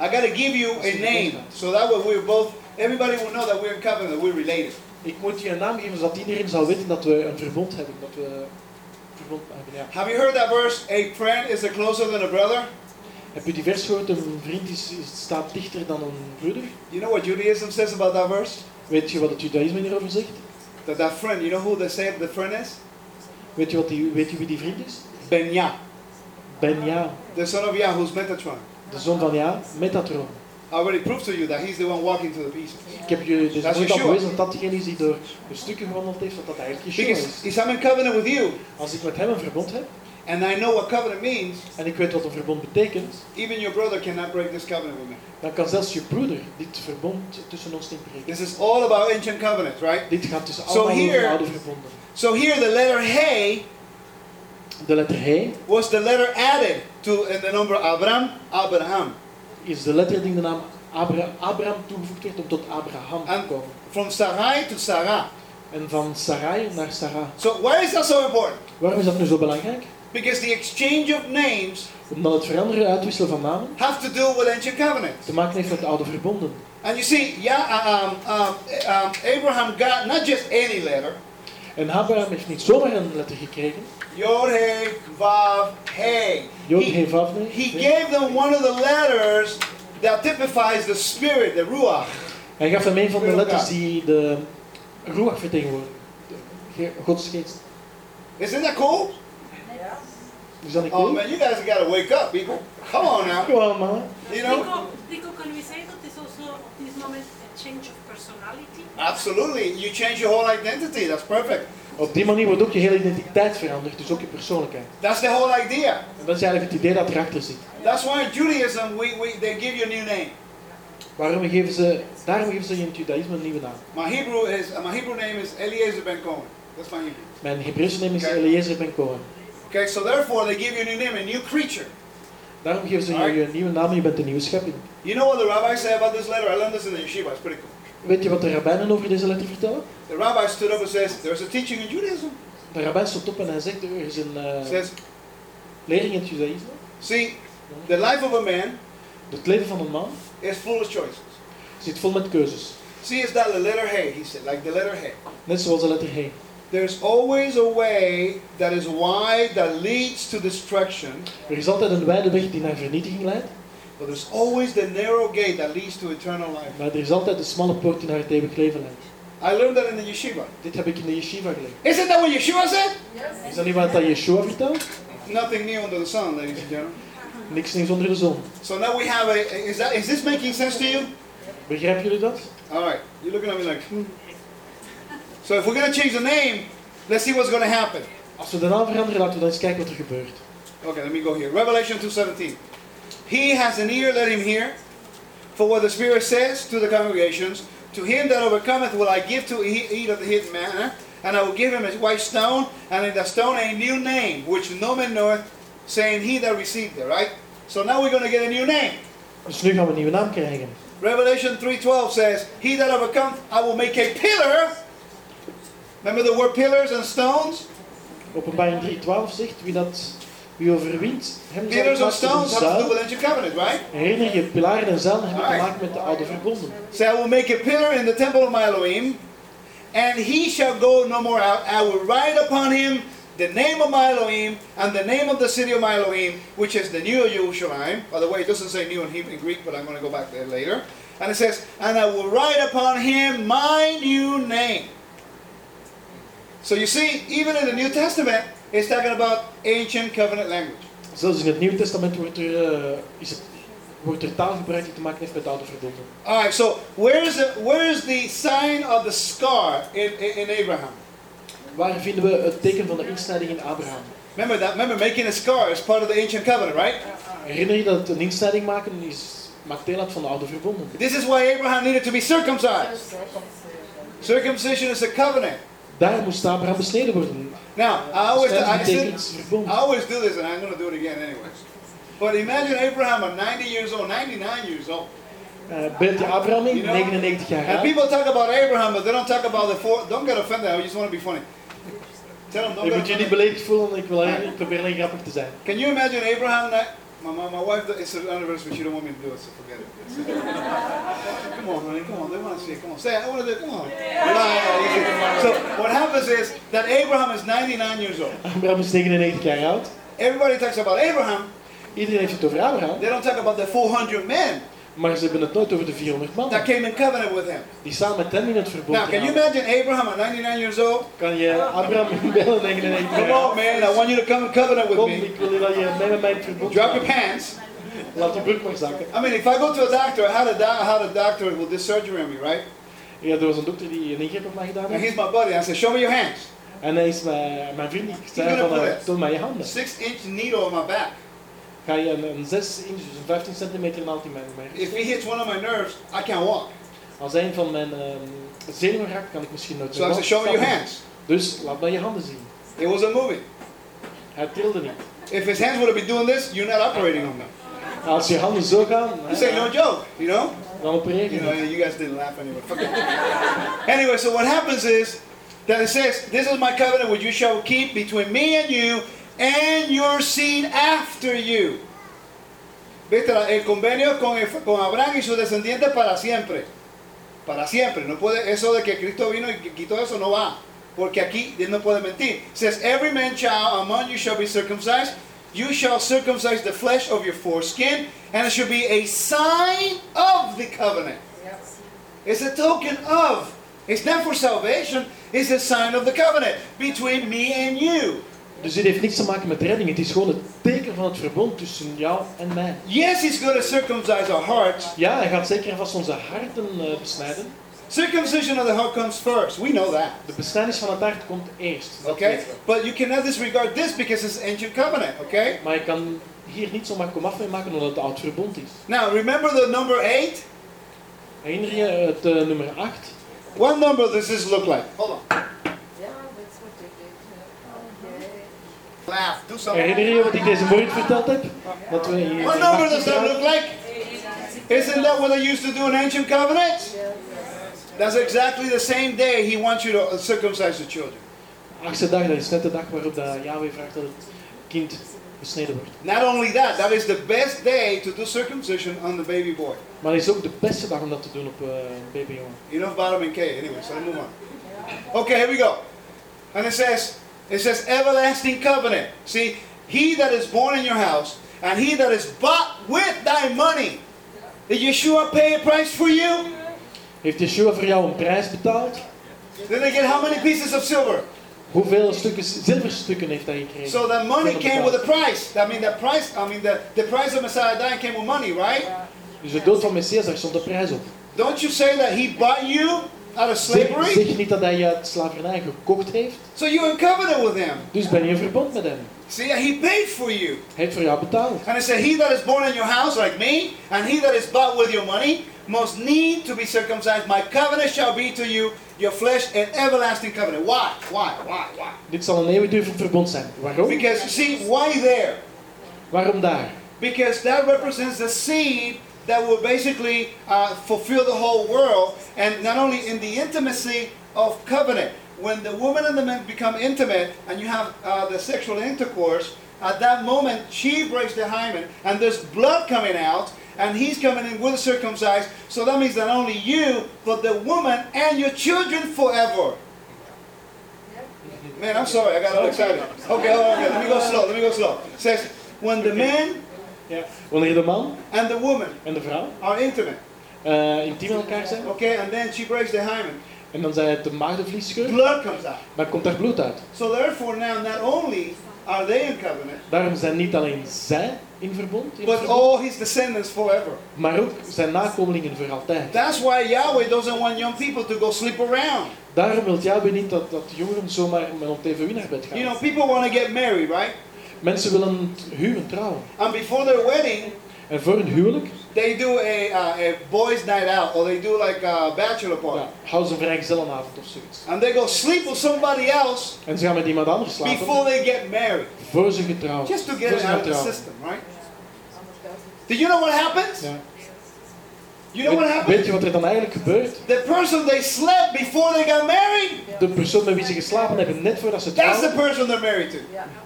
I got to give you a name so that way we're both, everybody will know that we're in covenant, that we're related. Ik moet je een naam geven zodat iedereen zal weten dat we een verbond hebben. Dat we een verbond hebben, ja. Have you heard that verse? A friend is closer than a brother. Heb je die vers gehoord? Een vriend is, staat dichter dan een broeder. You know what Judaism says about that verse? Weet je wat het judaïsme hierover zegt? That that friend, you know who they say the friend is? Weet je, wat die, weet je wie die vriend is? Benya, Ben Ja, the son of Yah, who's Metatron. de zoon van Ja, Metatron. I already proved to you that he's the one walking to the pieces. Ik heb je dus nooit al bewezen dat dat degene is die door de stukken gewandeld heeft, dat dat eigenlijk Yeshua Because is. I'm in covenant with you, Als ik met hem een verbond heb, and I know what covenant means, en ik weet wat een verbond betekent, even your brother cannot break this covenant with me. dan kan zelfs je broeder dit verbond tussen ons niet breken. This is all about ancient covenant, right? Dit gaat dus So allemaal over here- oude verbonden. So here the letter Hey De letter He was the letter added to in the number Abraham, Abraham. is de letter die de naam Abra Abraham toegevoegd werd om tot Abraham te komen. From Sarai to Sarah. En van Sarai naar Sarah. So why is that so important? Waarom is dat nu zo belangrijk? Because the exchange of names Omdat het veranderen, uitwisselen van namen, have to do with ancient covenants. te maken heeft met oude verbonden. And you see, yeah, uh, um, um, um, Abraham got not just any letter. En Abraham heeft niet zomaar een letter gekregen. Yod He Vav He. Jod, He- Vav. He gave them one of the letters that typifies the spirit, the ruach. Hij gaf hem een van de letters die de Ruach vertegenwoordigt. Gods geest. Isn't that cool? Is Oh man, you guys gotta wake up, people. Come on now. Gewoon man. You know? Rico, can we say that it's also at this moment a change of personality? Absolutely. You change your whole identity. That's perfect. Op die manier wordt ook je hele identiteit veranderd, dus ook je persoonlijkheid. That's the whole idea. En dat is eigenlijk het idee dat erachter zit. That's why in Judaism we, we they give you a new name. Waarom geven ze, daarom geven ze in het judaïsme een nieuwe naam. My Hebrew is my Hebrew name is Eliezer ben Cohen. That's my Hebrew. Mijn Hebreeuwse naam is. Eliezer ben Cohen. Okay, so therefore they give you a new name, a new creature. Daarom geven ze je een nieuwe naam, je bent een nieuwe schepping. You know what the rabbis say about this letter? I learned this in the yeshiva. It's pretty cool. Weet je wat de rabbijnen over deze letter vertellen? The rabbi stood up and says, "There's a teaching in Judaism." De rabbijn stond op en hij zegt, er is een eh, Says, lering in het judaïsme. "See, the life of a man Het leven van een man is full of choices. zit vol met keuzes. See, it's that the letter Hey." He said, like the letter Hey. Net zoals de letter He. There's always a way that is wide that leads to destruction, Er is altijd een wijde weg die naar vernietiging leidt, but there's always the narrow gate that leads to eternal life. maar er is altijd de smalle poort die naar het eeuwig leven leidt. I learned that in the yeshiva. Dit heb ik in de yeshiva geleerd. Isn't that what Yeshua said? Is dat niet wat dat Yeshua vertelt? Nothing new under the sun, ladies and gentlemen. Niks nieuws onder de zon. So now we have a. Is that is this making sense to you? Begrijpen jullie dat? All right, you're looking at me like, hmm. So if we're going to change the name, let's see what's going to happen. Als we de naam veranderen, laten we dan eens kijken wat er gebeurt. Okay, let me go here. Revelation 2:17. He has an ear, let him hear. For what the Spirit says to the congregations, to him that overcometh will I give to eat of the hidden manna, and I will give him a white stone, and in the stone a new name, which no man knoweth, saying he that received it, right? So now we're going to get a new name. Dus nu gaan we een nieuwe naam krijgen. Revelation 3:12 says, He that overcometh, I will make a pillar. Remember the word pillars and stones? Openbaring 3.12 zegt, wie, dat, wie overwint, hem Pillars and stones have to do with ancient covenant, right? Herinner je, pilaren en zuilen hebben te Alright. maken met de oude verbonden. So I will make a pillar in the temple of my Elohim, and he shall go no more out. I will write upon him the name of my Elohim and the name of the city of my Elohim, which is the new Jerusalem. By the way, it doesn't say new in Hebrew in Greek, but I'm going to go back there later. And it says, and I will write upon him my new name. So you see, even in the New Testament, it's talking about ancient covenant language. Zelfs in het Nieuwe Testament wordt er, eh, is het, wordt er taal gebruikt die te maken heeft met de oude verbonden. All right, so where is the where is the sign of the scar in, in, in Abraham? Waar vinden we het teken van de insnijding in Abraham? Remember that. Remember, making a scar is part of the ancient covenant, right? Herinner je dat een insnijding maken is, maakt deel uit van de oude verbonden? This is why Abraham needed to be circumcised. Circumcision is a covenant. Daar moest Abraham besneden worden. Now, I always, I, Sterven said- betekent verbond. I always do this, and I'm going to do it again anyway. But imagine Abraham at 90 years old, 99 years old, Eh, beeld je Abraham in, You know, 99 jaar and oud. people talk about Abraham, but they don't talk about the four. Don't get offended. I just want to be funny. Tell them, don't Je get moet je niet beledigd voelen, ik, wil ik probeer alleen grappig te zijn. Can you imagine Abraham? My, my, my wife, it's an anniversary. She don't want me to do it, so forget it. come on, honey. Come on. They want to see it. Come on. Say it. I want to do it. Come on. Lie. So what happens is that Abraham is 99 years old. Abraham is 99 jaar oud. Everybody talks about Abraham. Iedereen heeft het over Abraham, They don't talk about the 400 men maar ze hebben het nooit over de 400 that man came in covenant with him. die samen met hem in het verbond Now, can you imagine Abraham at 99 years old? Kan je Abraham inbellen 99 Come jaar on, man. I want you to come in covenant with Kom, me. ik wil dat je mee met mij in het verbond Drop your pants. Laat de broek maar zakken. I mean, if I go to a doctor, I had a, do- I had a doctor who did surgery on me, right? Ja, er was een dokter die een ingreep op mij gedaan And heeft. he's my buddy. I said, show me your hands. En hij is mijn, mijn vriend. Ik zei van, eh, toon mij je handen. Six inch needle on my back. Ga je een, een 6 inch, dus een 15 centimeter in mijn, mijn If he hits one of my nerves, I can't walk. Als een van mijn ehm zenuwen raakt, kan ik misschien nooit So I meer said, show me your hands. Dus laat mij je handen zien. It was a movie. Hij trilde niet. If his hands would have been doing this, you're not operating on them. Als je handen zo gaan, You say no joke, you know? dan opereer je You know, you guys didn't laugh anyway. Fuck it. anyway, so what happens is that it says, This is my covenant which you shall keep between me and you and your seed after you. Viste, el convenio con, el- con Abraham y sus descendientes para siempre. Para siempre. No puede, eso de que Cristo vino y quitó eso no va. Porque aquí Dios no puede mentir. Says, Every man child among you shall be circumcised. You shall circumcise the flesh of your foreskin, and it shall be a sign of the covenant. It's a token of. It's not for salvation, it's a sign of the covenant between me and you. Dus dit heeft niks te maken met redding. Het is gewoon het teken van het verbond tussen jou en mij. Yes, he's going to circumcise our hearts. Ja, hij gaat zeker vast onze harten eh, besnijden. Circumcision of the heart comes first. We know that. De besnijdenis van het hart komt eerst. Okay? But you cannot disregard this because it's ancient covenant. Okay? Maar je kan hier niet zomaar komaf mee maken omdat het oud verbond is. Now, remember the number 8? Herinner je het eh, nummer 8? What number does this look like? Hold on. Laugh. Do something. Herinner je wat ik deze morgen verteld heb? Dat we hier What number does that look like? Isn't that what they used to do in ancient covenants? That's exactly the same day he wants you to uh, circumcise the children. Achtste dag, dat is net de dag waarop dat Yahweh vraagt dat het kind besneden wordt. Not only that, that is the best day to do circumcision on the baby boy. Maar het is ook de beste dag om dat te doen op een babyjongen. Enough vitamin K. Anyway, so let's move on. Okay, here we go. And it says, it says everlasting covenant. See, he that is born in your house, and he that is bought with thy money. Did Yeshua pay a price for you? Heeft Yeshua voor jou een prijs betaald? Then they get how many pieces of silver? Hoeveel stukken, zilverstukken heeft hij gekregen? So that money came with a price. I mean, the price. I mean, the, the price of Messiah dying came with money, right? Dus de dood van Messias, daar stond de prijs op. Don't you say that he bought you out of Zeg, slavery? zeg niet dat hij je uit slavernij gekocht heeft, So you're in covenant with him. dus ben je in verbond met hem. See, he paid for you. Hij heeft voor jou betaald. And it said, He that is born in your house like me, and he that is bought with your money, must need to be circumcised. My covenant shall be to you, your flesh, an everlasting covenant. Why? Why? Why? Why? Dit zal een eeuwigdurend verbond zijn. Waarom? Because see, why there? Waarom daar? Because that represents the seed that will basically uh, fulfill the whole world, and not only in the intimacy of covenant. When the woman and the man become intimate, and you have uh, the sexual intercourse, at that moment she breaks the hymen, and there's blood coming out, and he's coming in with a circumcised. So that means not only you, but the woman and your children forever. Man, I'm sorry, I got a little excited. Okay, okay, let me go slow. Let me go slow. It says, when the man Ja. Wanneer de man and the woman en de vrouw are intimate. eh, intiem met elkaar zijn, Okay, and then she breaks the hymen. en dan zij het de maagdenvlies scheurt, Blood comes out. dan komt daar bloed uit. So therefore now not only are they in covenant, Daarom zijn niet alleen zij in verbond, in but verbond, all his descendants forever. maar ook zijn nakomelingen voor altijd. That's why Yahweh doesn't want young people to go sleep around. Daarom wil Yahweh niet dat, dat jongeren zomaar met een tv naar bed gaan. You know, people want to get married, right? Mensen willen huwen, trouwen. And before their wedding, En voor een huwelijk they do a, uh, a boys' night out, or they do like a bachelor party. ja, houden ze een vrijgezellenavond of zoiets. And they go sleep with somebody else En ze gaan met iemand anders slapen before they get married. voor ze getrouwd Just to get out of the system, right? Do you know what happens? Ja. You know what Weet, happens? weet je wat er dan eigenlijk gebeurt? The person they slept before they got married, De persoon met wie ze geslapen hebben net voordat ze that's the trouwen, person they're married to.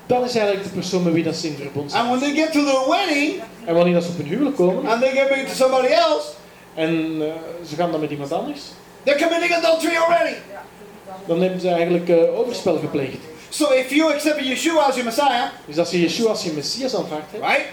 dat is eigenlijk de persoon met wie dat ze in verbond zijn. And when they get to their wedding En wanneer dat ze op hun huwelijk komen and they get married to somebody else, en eh, ze gaan dan met iemand anders, they're committing adultery already. dan hebben ze eigenlijk eh, overspel gepleegd. So if you accept Yeshua as your Messiah, Dus als je Yeshua als je Messias aanvaardt, right?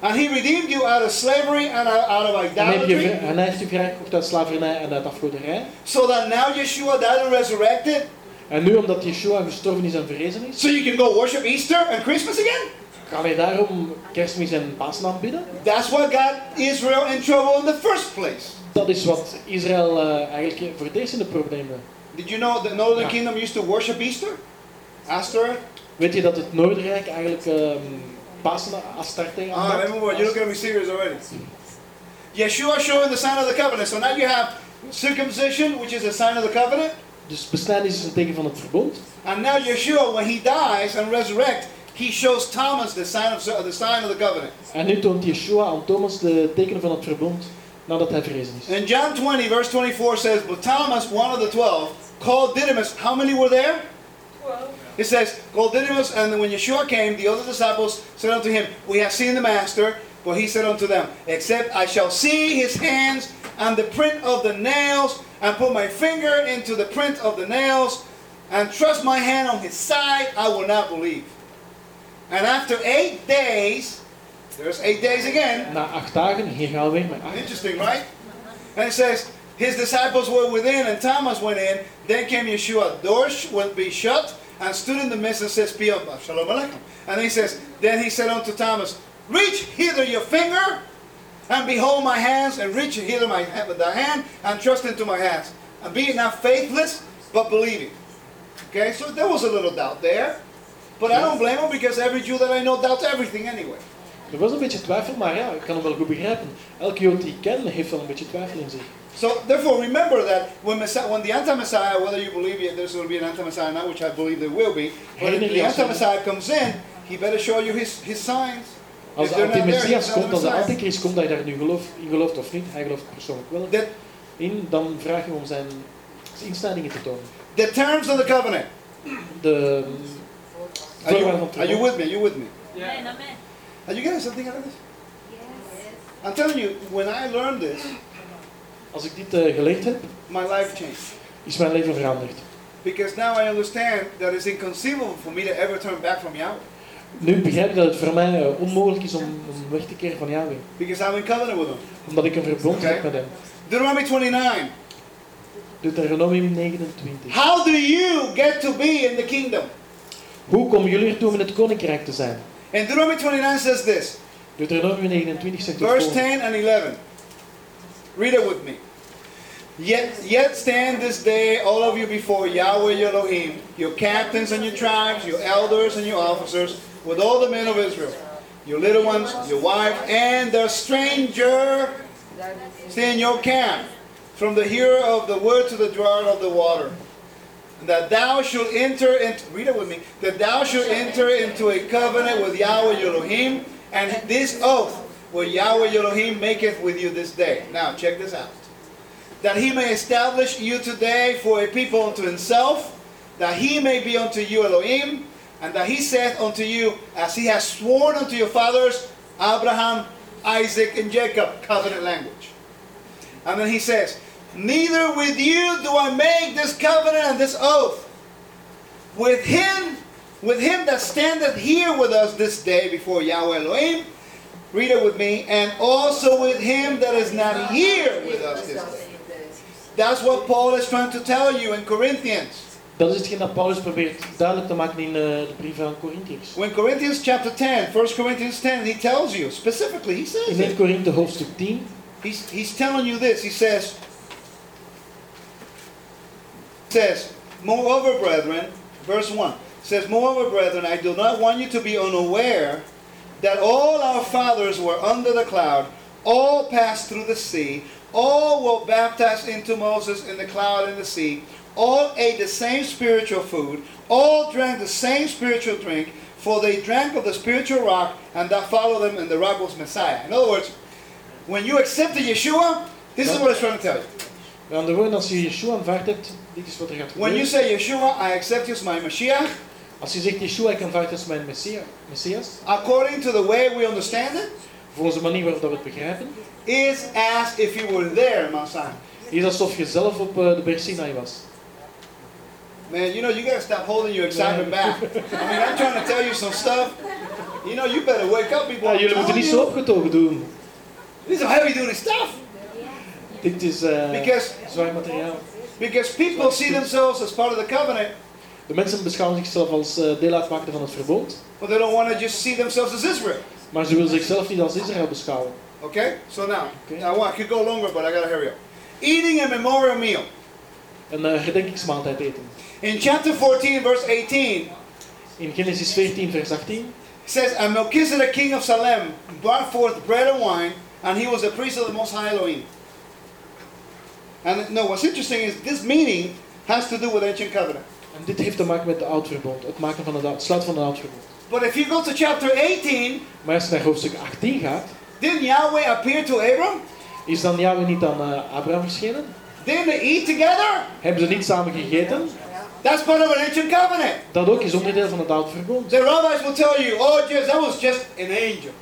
And he redeemed you out of slavery and out of idolatry, en hij heeft je vrijgekocht uit slavernij en uit afgoderij. so that now Yeshua died and resurrected, En nu omdat Yeshua gestorven is en verrezen is, so you can go worship Easter and Christmas again? gaan wij daarom kerstmis en Pasen aanbidden. That's what got Israel in trouble in the first place. Dat is wat Israël eh, eigenlijk voor het eerst in de problemen. Did you know the Northern Ja. Kingdom used to worship Easter? Astor? Weet je dat het Noorderrijk eigenlijk ehm Pasen Astarte Ah, remember what? You're looking at me serious already. Yeshua showing the sign of the covenant. So now you have circumcision, which is a sign of the covenant. Dus besnijdenis is een teken van het verbond. And now Yeshua, when he dies and resurrects, he shows Thomas the sign of the sign of the covenant. En nu toont Yeshua aan Thomas de tekenen van het verbond nadat hij verrezen is. In John 20, verse 24 says, But Thomas, one of the twelve, called Didymus. How many were there? It says, called Didymus, and when Yeshua came, the other disciples said unto him, We have seen the Master. But he said unto them, Except I shall see his hands and the print of the nails, and put my finger into the print of the nails, and trust my hand on his side, I will not believe. And after eight days, there's eight days again, Na acht dagen, hier gaan we weer met acht. Interesting, right? And it says, his disciples were within, and Thomas went in. Then came Yeshua. Doors would be shut, and stood in the midst and says, "Be up, Shalom Aleichem." And he says, then he said unto Thomas, Reach hither your finger, and behold my hands, and reach hither my hand with thy hand, and trust into my hands. And be not faithless, but believing. Okay, so there was a little doubt there. But I don't blame him because every Jew that I know doubts everything anyway. Er was een beetje twijfel, maar ja, ik kan hem wel goed begrijpen. Elke Jood die ik ken heeft wel een beetje twijfel in zich. So therefore, remember that when, Messiah, when the anti-Messiah, whether you believe it, there's going to be an anti-Messiah now, which I believe there will be, but if the anti-Messiah comes in, he better show you his, his signs. Als de they're not there, antimessias he's not komt, als de the antichrist komt, dat je daar nu geloof, in gelooft of niet, hij gelooft persoonlijk wel The, in, dan vraag je om zijn instellingen te tonen. the terms of the covenant. De Are you, van are you with me? Are you with me? Amen, amen. Are you getting something out of this? Yes. I'm telling you, when I learned this, Als ik dit eh, geleerd heb, my life changed. is mijn leven veranderd. Because now I understand that it's inconceivable for me to ever turn back from Yahweh. Nu begrijp ik dat het voor mij eh, onmogelijk is om, om weg te keren van Yahweh. Because I'm in covenant with him. Omdat ik een verbond heb met hem. Deuteronomy 29. Deuteronomium 29. How do you get to be in the kingdom? Hoe komen jullie ertoe om in het koninkrijk te zijn? And Deuteronomy 29 says this. Deuteronomium 29 zegt het Verse volgende. 10 and 11. Read it with me. Yet, yet stand this day, all of you before Yahweh your Elohim, your captains and your tribes, your elders and your officers, with all the men of Israel, your little ones, your wife, and the stranger stay in your camp, from the hearer of the word to the drawer of the water. That thou should enter into, read it with me, that thou should enter into a covenant with Yahweh Elohim, and this oath will Yahweh Elohim maketh with you this day. Now, check this out that he may establish you today for a people unto himself, that he may be unto you Elohim, and that he saith unto you, as he has sworn unto your fathers, Abraham, Isaac, and Jacob, covenant language. And then he says, Neither with you do I make this covenant and this oath. With him, with him that standeth here with us this day before Yahweh Elohim, read it with me, and also with him that is not here with us this day. That's what Paul is trying to tell you in Corinthians. Dat is hetgeen dat Paulus probeert duidelijk te maken in eh, de brief aan Corinthiërs. When Corinthians chapter 10, 1 Corinthians 10, he tells you specifically, he says In 1 it. Korinthe hoofdstuk 10 He's, he's telling you this. He says, says, Moreover, brethren, verse 1 says, Moreover, brethren, I do not want you to be unaware that all our fathers were under the cloud, all passed through the sea, all were baptized into Moses in the cloud and the sea, all ate the same spiritual food, all drank the same spiritual drink, for they drank of the spiritual rock, and that followed them, and the rock was Messiah. In other words, when you accepted Yeshua, this is what it's trying to tell you. Met andere woorden, als je Yeshua aanvaard hebt, dit is wat er gaat When you say Yeshua, I accept you as my Messiah. Als je zegt Yeshua, ik aanvaard als mijn Messia- Messias, according to the way we understand it, volgens de manier waarop dat we het begrijpen, is as if you were there Mount Sinai. is alsof je zelf op eh, de berg Sinai was. Man, you know, you gotta stop holding your excitement back. I mean, I'm trying to tell you some stuff. You know, you better wake up, people. Ja, jullie moeten niet zo opgetogen doen. These are heavy duty stuff. Dit is eh, Because, zwaar materiaal. because people see themselves as part of the covenant, De mensen beschouwen zichzelf als eh, deel uitmaken van het verbond, but they don't want to just see themselves as Israel. maar ze willen zichzelf niet als Israël beschouwen. Okay? So now, Okay. now I could go longer, but I gotta hurry up. Eating a memorial meal. Een eh, herdenkingsmaaltijd eten. In chapter 14, verse 18, In Genesis 14, vers 18. It says, And Melchizedek, king of Salem, brought forth bread and wine, and he was a priest of the Most High Elohim. And no, what's interesting is this meaning has to do with ancient covenant. En dit heeft te maken met de oud verbond, het maken van het sluiten van het oud verbond. But if you go to chapter 18, Maar als je naar hoofdstuk 18 gaat, didn't Yahweh appear to Abram? is dan Yahweh niet aan eh, Abraham verschenen? Didn't they eat together? Hebben ze niet samen gegeten? That's part of an ancient covenant. Dat ook is onderdeel van het oude verbond. The rabbis will tell you, oh, just, that was just an angel.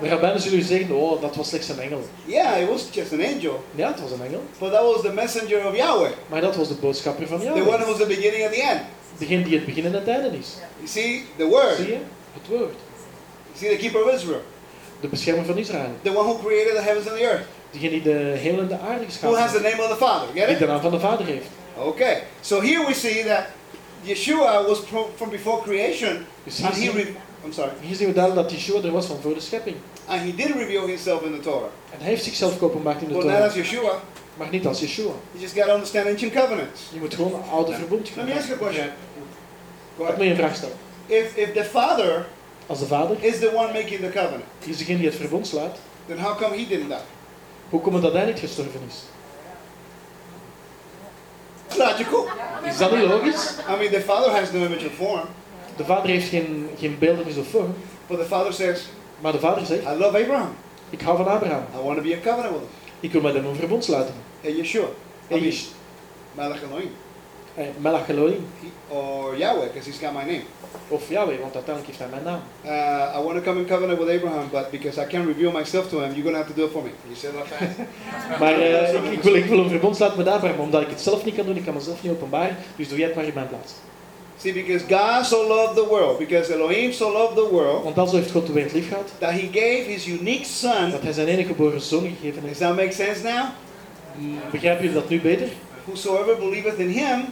De rabbijnen zullen zeggen, oh, dat was slechts een engel. Yeah, it was just an angel. Ja, het was een engel. But that was the messenger of Yahweh, Maar dat was de boodschapper van the one Yahweh. who was the beginning and the end. Degene die het begin en het einde is. You see, the word. Zie je? Het woord. You see, the keeper of Israel. De beschermer van Israël. The one who created the heavens and the earth. Degene die de hemel en de aarde Who geschapen has the name of the Father. Get Die it? de naam van de Vader heeft. Okay. So here we see that Yeshua was from before creation, Dus and he I'm sorry, hier zien we duidelijk dat Yeshua er was van voor de schepping. and he did reveal himself in the Torah, En hij heeft zichzelf geopenbaard in de but not as Torah. Yeshua. Maar niet als Yeshua. You just got to understand ancient covenants. Je moet gewoon een oude verbond Let me ask you a question. Go Laat me je een vraag stellen. If if the Father Als de Vader is the one making the covenant, is degene die het verbond sluit, then how come he didn't die? hoe komt het dat hij niet gestorven is? Logical. Is dat niet logisch? I mean, the Father has no image or form, De Vader heeft geen, geen beeldenis of vorm, but the Father says, maar de Vader zegt, "I love Abraham. ik hou van Abraham. I want to be in covenant with him." Ik wil met hem een verbond sluiten. Hey, Yeshua. Hey, mean, Yesh- Malach Elohim. eh, Melach Elohim. He- Or Yahweh, because he's got my name. Of Yahweh, want uiteindelijk heeft hij mijn naam. Uh, I want to come in covenant with Abraham, but because I can't reveal myself to him, you're going to have to do it for me. You said that fast. Maar eh, ik, ik wil, ik wil een verbond sluiten met Abraham, omdat ik het zelf niet kan doen, ik kan mezelf niet openbaren, dus doe jij het maar in mijn plaats. See, because God so loved the world, because Elohim so loved the world, Want alzo heeft God de wereld lief gehad, that he gave his unique son. dat hij zijn enige geboren zoon gegeven Does heeft. that make sense now? Begrijpen jullie dat nu beter? Whosoever believeth in him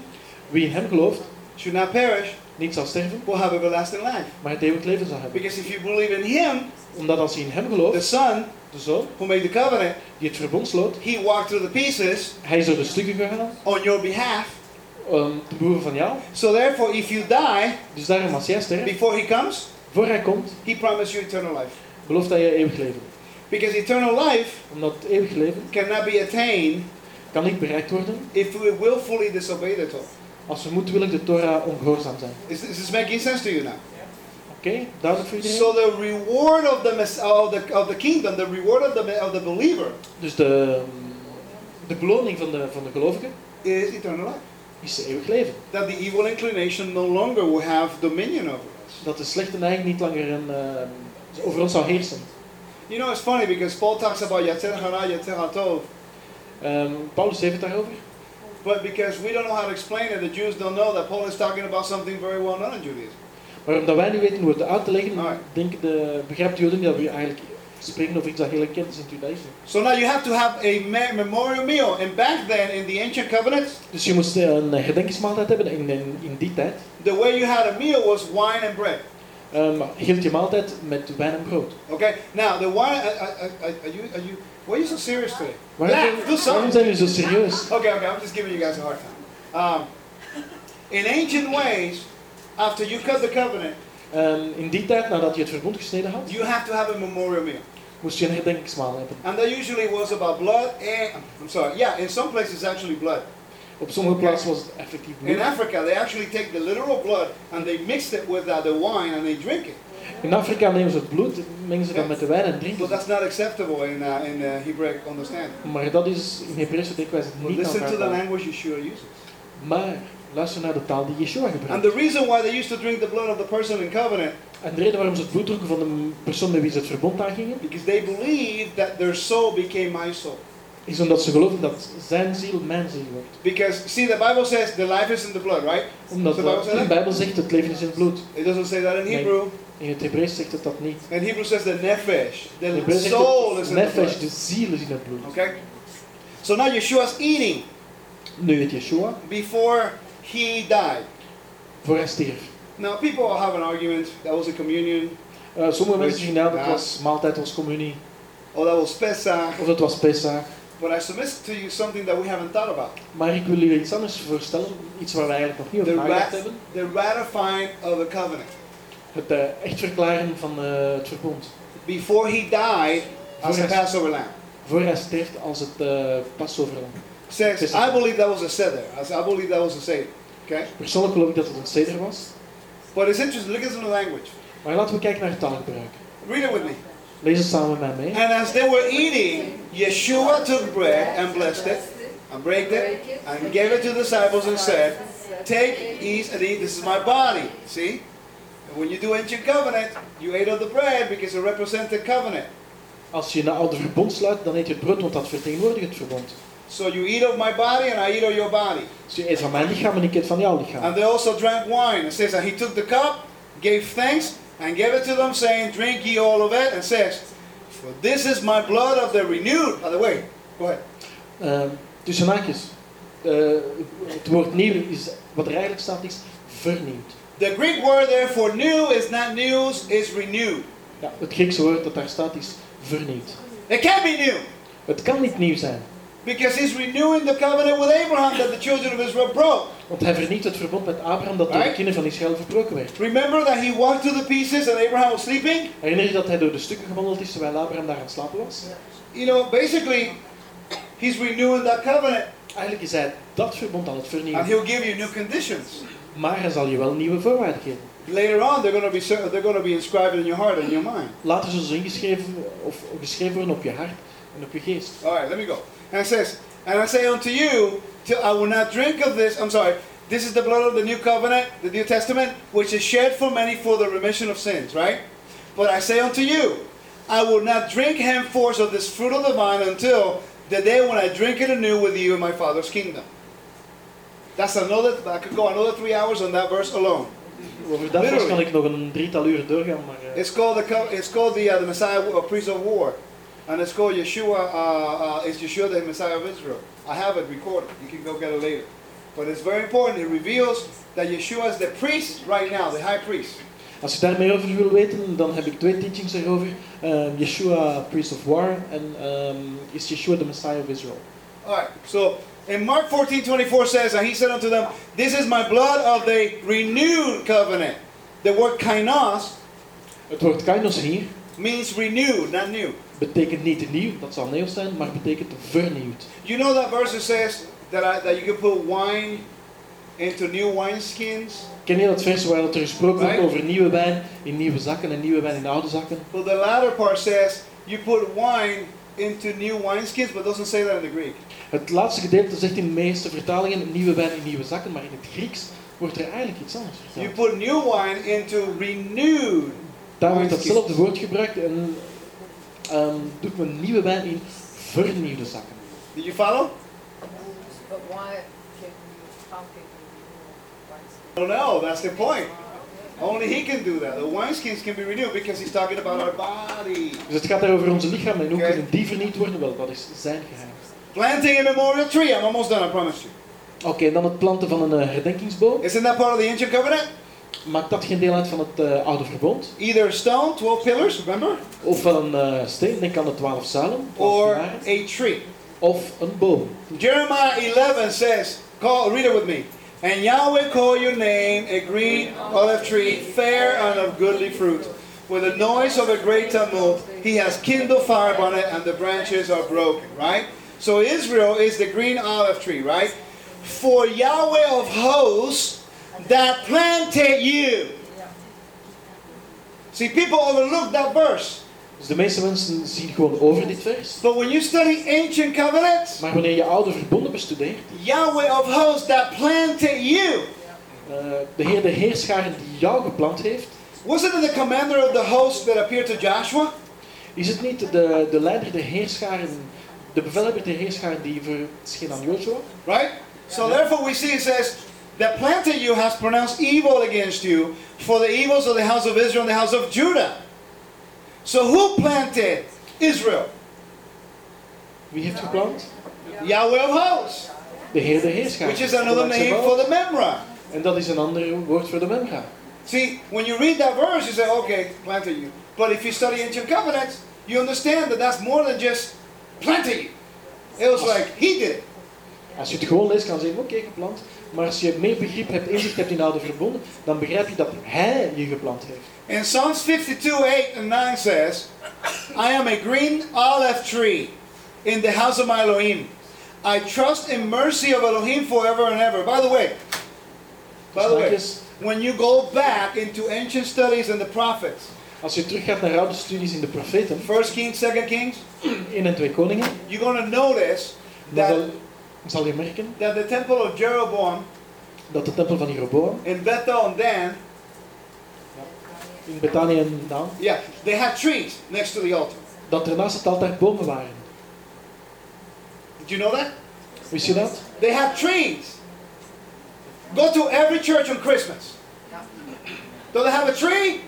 Wie in hem gelooft, should not perish, niet zal sterven, will have everlasting life. maar het eeuwig leven zal hebben. Because if you believe in Him, Omdat als je in hem the gelooft, Son de Zoon, who made the covenant, die het verbond sloot, He walked through the pieces hij is door de stukken gegaan, on your behalf. um, te behoeven van jou. So therefore, if you die Dus daarom als jij sterft, before He comes, voor hij komt, He promised you eternal life. belooft hij je eeuwig leven. Because eternal life Omdat eeuwig leven cannot be attained kan niet bereikt worden if we willfully disobey the Torah. als we moedwillig de Torah ongehoorzaam zijn. Is, is this making sense to you now? Oké, duidelijk voor iedereen? So the reward of the, of the of the kingdom, the reward of the of the believer, Dus de, de beloning van de, van de gelovigen is eternal life. is eeuwig leven. That the evil inclination no longer will have dominion over us. Dat de slechte neiging niet langer een, eh, over ons zou heersen. You know, it's funny because Paul talks about Yatzer Hara, Yatzer HaTov, Ehm, Paulus heeft het daarover. but because we don't know how to explain it, the Jews don't know that Paul is talking about something very well known in Judaism. Maar omdat wij niet weten hoe het uit te leggen, Alright. denken de, begrijpt de Joden dat we eigenlijk spreken over iets dat heel bekend is in Judaïsme. So now you have to have a memorial meal, and back then in the ancient covenants, Dus je moest een herdenkingsmaaltijd hebben in, in, in die tijd. the way you had a meal was wine and bread. Ehm hield je maaltijd met wijn en brood. Okay. Now the wine. Uh, uh, are you? Are you? Why are you so serious today? Waarom Laugh, zijn, do waarom something. zijn jullie zo serieus? Okay, okay. I'm just giving you guys a hard time. Um, in ancient ways, after you cut the covenant, Ehm, in die tijd, nadat je het verbond gesneden had, you have to have a memorial meal, moest je een herdenkingsmaal hebben. and that usually was about blood and. I'm sorry. Yeah, in some places actually blood. Op sommige plaatsen was het effectief bloed. In Africa, they actually take the literal blood and they mix it with uh, the wine and they drink it. In Afrika nemen ze het bloed, mengen ze dat met de wijn en drinken But that's not acceptable in uh, in uh, Hebraic understanding. Maar dat is in Hebreeuwse denkwijze But niet listen to the aanvaardbaar. language Yeshua uses. Maar luister naar de taal die Yeshua And gebruikt. the reason why they used to drink the blood of the person in covenant En de reden waarom ze het bloed dronken van de persoon met wie ze het verbond aangingen, Because they believed that their soul became my soul. Is omdat ze geloven dat zijn ziel mijn ziel wordt. Because, see, the Bible says the life is in the blood, right? Omdat De Bijbel de, zegt? Bijbel het leven is in het bloed. It doesn't say that in Nee. Hebrew. In het Hebreeuws zegt het dat niet. In Hebrew says the nefesh. The soul is in the nefesh, blood. de ziel is in het bloed. Okay? So now Yeshua's eating Nu het Yeshua, before he died. voor hij stierf. Now, people have an argument. That was a communion. Eh, sommige mensen zeggen nou, dat was maaltijd, was communie, Or that was Pesach. of dat was Pesach. But I submit to you something that we haven't thought about. Maar ik wil jullie iets anders voorstellen, iets waar wij eigenlijk nog niet The, over nagedacht hebben. the ratifying of the covenant. Het eh, echt verklaren van eh, het verbond. Before he died as a Yes. Passover lamb. Voor hij sterft als het uh, Passoverlam. Says. I believe that was a seder. I believe that was a seder. Okay? Persoonlijk geloof ik dat het een ceder was. But it's interesting. Look at some the language. Maar laten we kijken naar het taalgebruik. Read it with me. Lees samen met mij. And as they were eating, Yeshua took bread and blessed it, and broke it, and gave it to the disciples and said, Take, eat, and eat. This is my body. See? And when you do ancient covenant, you ate of the bread because it represented covenant. Als je een oude verbond sluit, dan eet je het brood, want dat vertegenwoordigt het verbond. So you eat of my body, and I eat of your body. Dus je eet van mijn lichaam en ik eet van jouw lichaam. And they also drank wine. It says, and he took the cup, gave thanks, and gave it to them, saying, Drink ye all of it. And says, For this is my blood of the renewed. By the way, go ahead. Uh, tussen haakjes. Het woord nieuw is, wat er eigenlijk staat, is vernieuwd. The Greek word there for new is not news, it's renewed. Ja, het Griekse woord dat daar staat is vernieuwd. It can't be new. Het kan niet nieuw zijn, Because he's renewing the covenant with Abraham that the children of Israel broke. want hij vernieuwt het verbond met Abraham dat door de kinderen van Israël verbroken werd. Remember that he walked to the pieces and Abraham was sleeping? Herinner je dat hij door de stukken gewandeld is terwijl Abraham daar aan het slapen was? You know, basically, he's renewing that covenant. Eigenlijk is hij dat verbond aan het And vernieuwen. he'll give you new conditions. Maar hij zal je wel nieuwe voorwaarden geven. Later on, they're going to be they're going to be inscribed in your heart and your mind. Later zullen ze ingeschreven of geschreven worden op je hart en op je geest. All right, let me go. And it says, And I say unto you, till I will not drink of this. I'm sorry. This is the blood of the new covenant, the New Testament, which is shed for many for the remission of sins, right? But I say unto you, I will not drink henceforth of this fruit of the vine until the day when I drink it anew with you in my Father's kingdom. That's another, I could go another three hours on that verse alone. Over dat kan ik nog een drietal uren doorgaan, maar eh, It's called the, it's called the, uh, the Messiah, uh, priest of war. And it's called Yeshua, uh, uh, it's Yeshua the Messiah of Israel. I have it recorded. You can go get it later. But it's very important. It reveals that Yeshua is the priest right now, the high priest. Als je daar meer over wil weten, dan heb ik twee teachings erover. Ehm, Yeshua, Priest of War, en ehm, is Yeshua the Messiah of Israel. All right. So in Mark 14, 24 says, And he said unto them, This is my blood of the renewed covenant. The word kainos Het woord kainos hier means renewed, not new. Betekent niet nieuw, dat zal nieuw zijn, maar betekent vernieuwd. You know that verse that says that, I, that you can put wine into new wineskins? Ken je dat vers waar dat er gesproken wordt over nieuwe wijn in nieuwe zakken en nieuwe wijn in oude zakken? Well, the latter part says you put wine into new wineskins, but doesn't say that in the Greek. Het laatste gedeelte zegt in de meeste vertalingen nieuwe wijn in nieuwe zakken, maar in het Grieks wordt er eigenlijk iets anders You vertaald. put new wine into renewed. Daar wordt datzelfde woord gebruikt en ehm, doet men nieuwe wijn in vernieuwde zakken. Did you follow? But why can you, how can you Oh no, that's the point. Only he can do that. The wineskins can be renewed because he's talking about our body. Dus het gaat daar over onze lichaam en hoe Oké. kunnen die vernieuwd worden? Wel, dat is zijn geheim. Planting a memorial tree. I'm almost done, I promise you. Oké, en dan het planten van een eh, herdenkingsboom. Isn't that part of the ancient covenant? Maakt dat geen deel uit van het eh, oude verbond? Either a stone, 12 pillars, remember? Ofwel een eh, steen, denk aan de twaalf zuilen, Or a tree. of een boom. Jeremiah 11 says, call, read it with me. And Yahweh call your name a green olive tree, fair and of goodly fruit. With the noise of a great tumult, he has kindled fire upon it, and the branches are broken. Right? So Israel is the green olive tree, right? For Yahweh of hosts that planted you. See, people overlook that verse. Dus de meeste mensen zien gewoon over dit vers. But when you study ancient covenants, Maar wanneer je oude verbonden bestudeert, Yahweh of hosts that planted you. eh, de Heer de Heerscharen die jou geplant heeft, Wasn't it the commander of the host that appeared to Joshua? is het niet de, de leider der Heerscharen, de bevelhebber der Heerscharen die verscheen aan Joshua? Right? So therefore we see it says, that planted you has pronounced evil against you for the evils of the house of Israel and the house of Judah. So who planted Israel? Wie heeft geplant? Yahweh of hosts, De Heer de Heerscharen. which is another name for the Memra. En dat is een ander woord voor de Memra. See, when you read that verse, you say, okay, planted you. But if you study ancient covenants, you understand that that's more than just planted you. It was like, he did it. Als je het gewoon leest, kan je zeggen, oké, geplant. Maar als je meer begrip hebt, inzicht hebt in oude verbonden, dan begrijp je dat hij je geplant heeft. And Psalms 52, 8 and 9 says, I am a green olive tree in the house of my Elohim. I trust in mercy of Elohim forever and ever. By the way, by the way, when you go back into ancient studies and the prophets, Als je teruggaat naar oude studies in de profeten, First Kings, Second Kings, 1 en 2 koningen, you're going to notice that, zal, je merken that the temple of Jeroboam dat de tempel van Jeroboam in Bethel and Dan, in Betanië en Dan, yeah, they had trees next to the altar. dat er naast het altaar bomen waren. Did you know that? Wist je dat? They had trees. Go to every church on Christmas. Do they have a tree?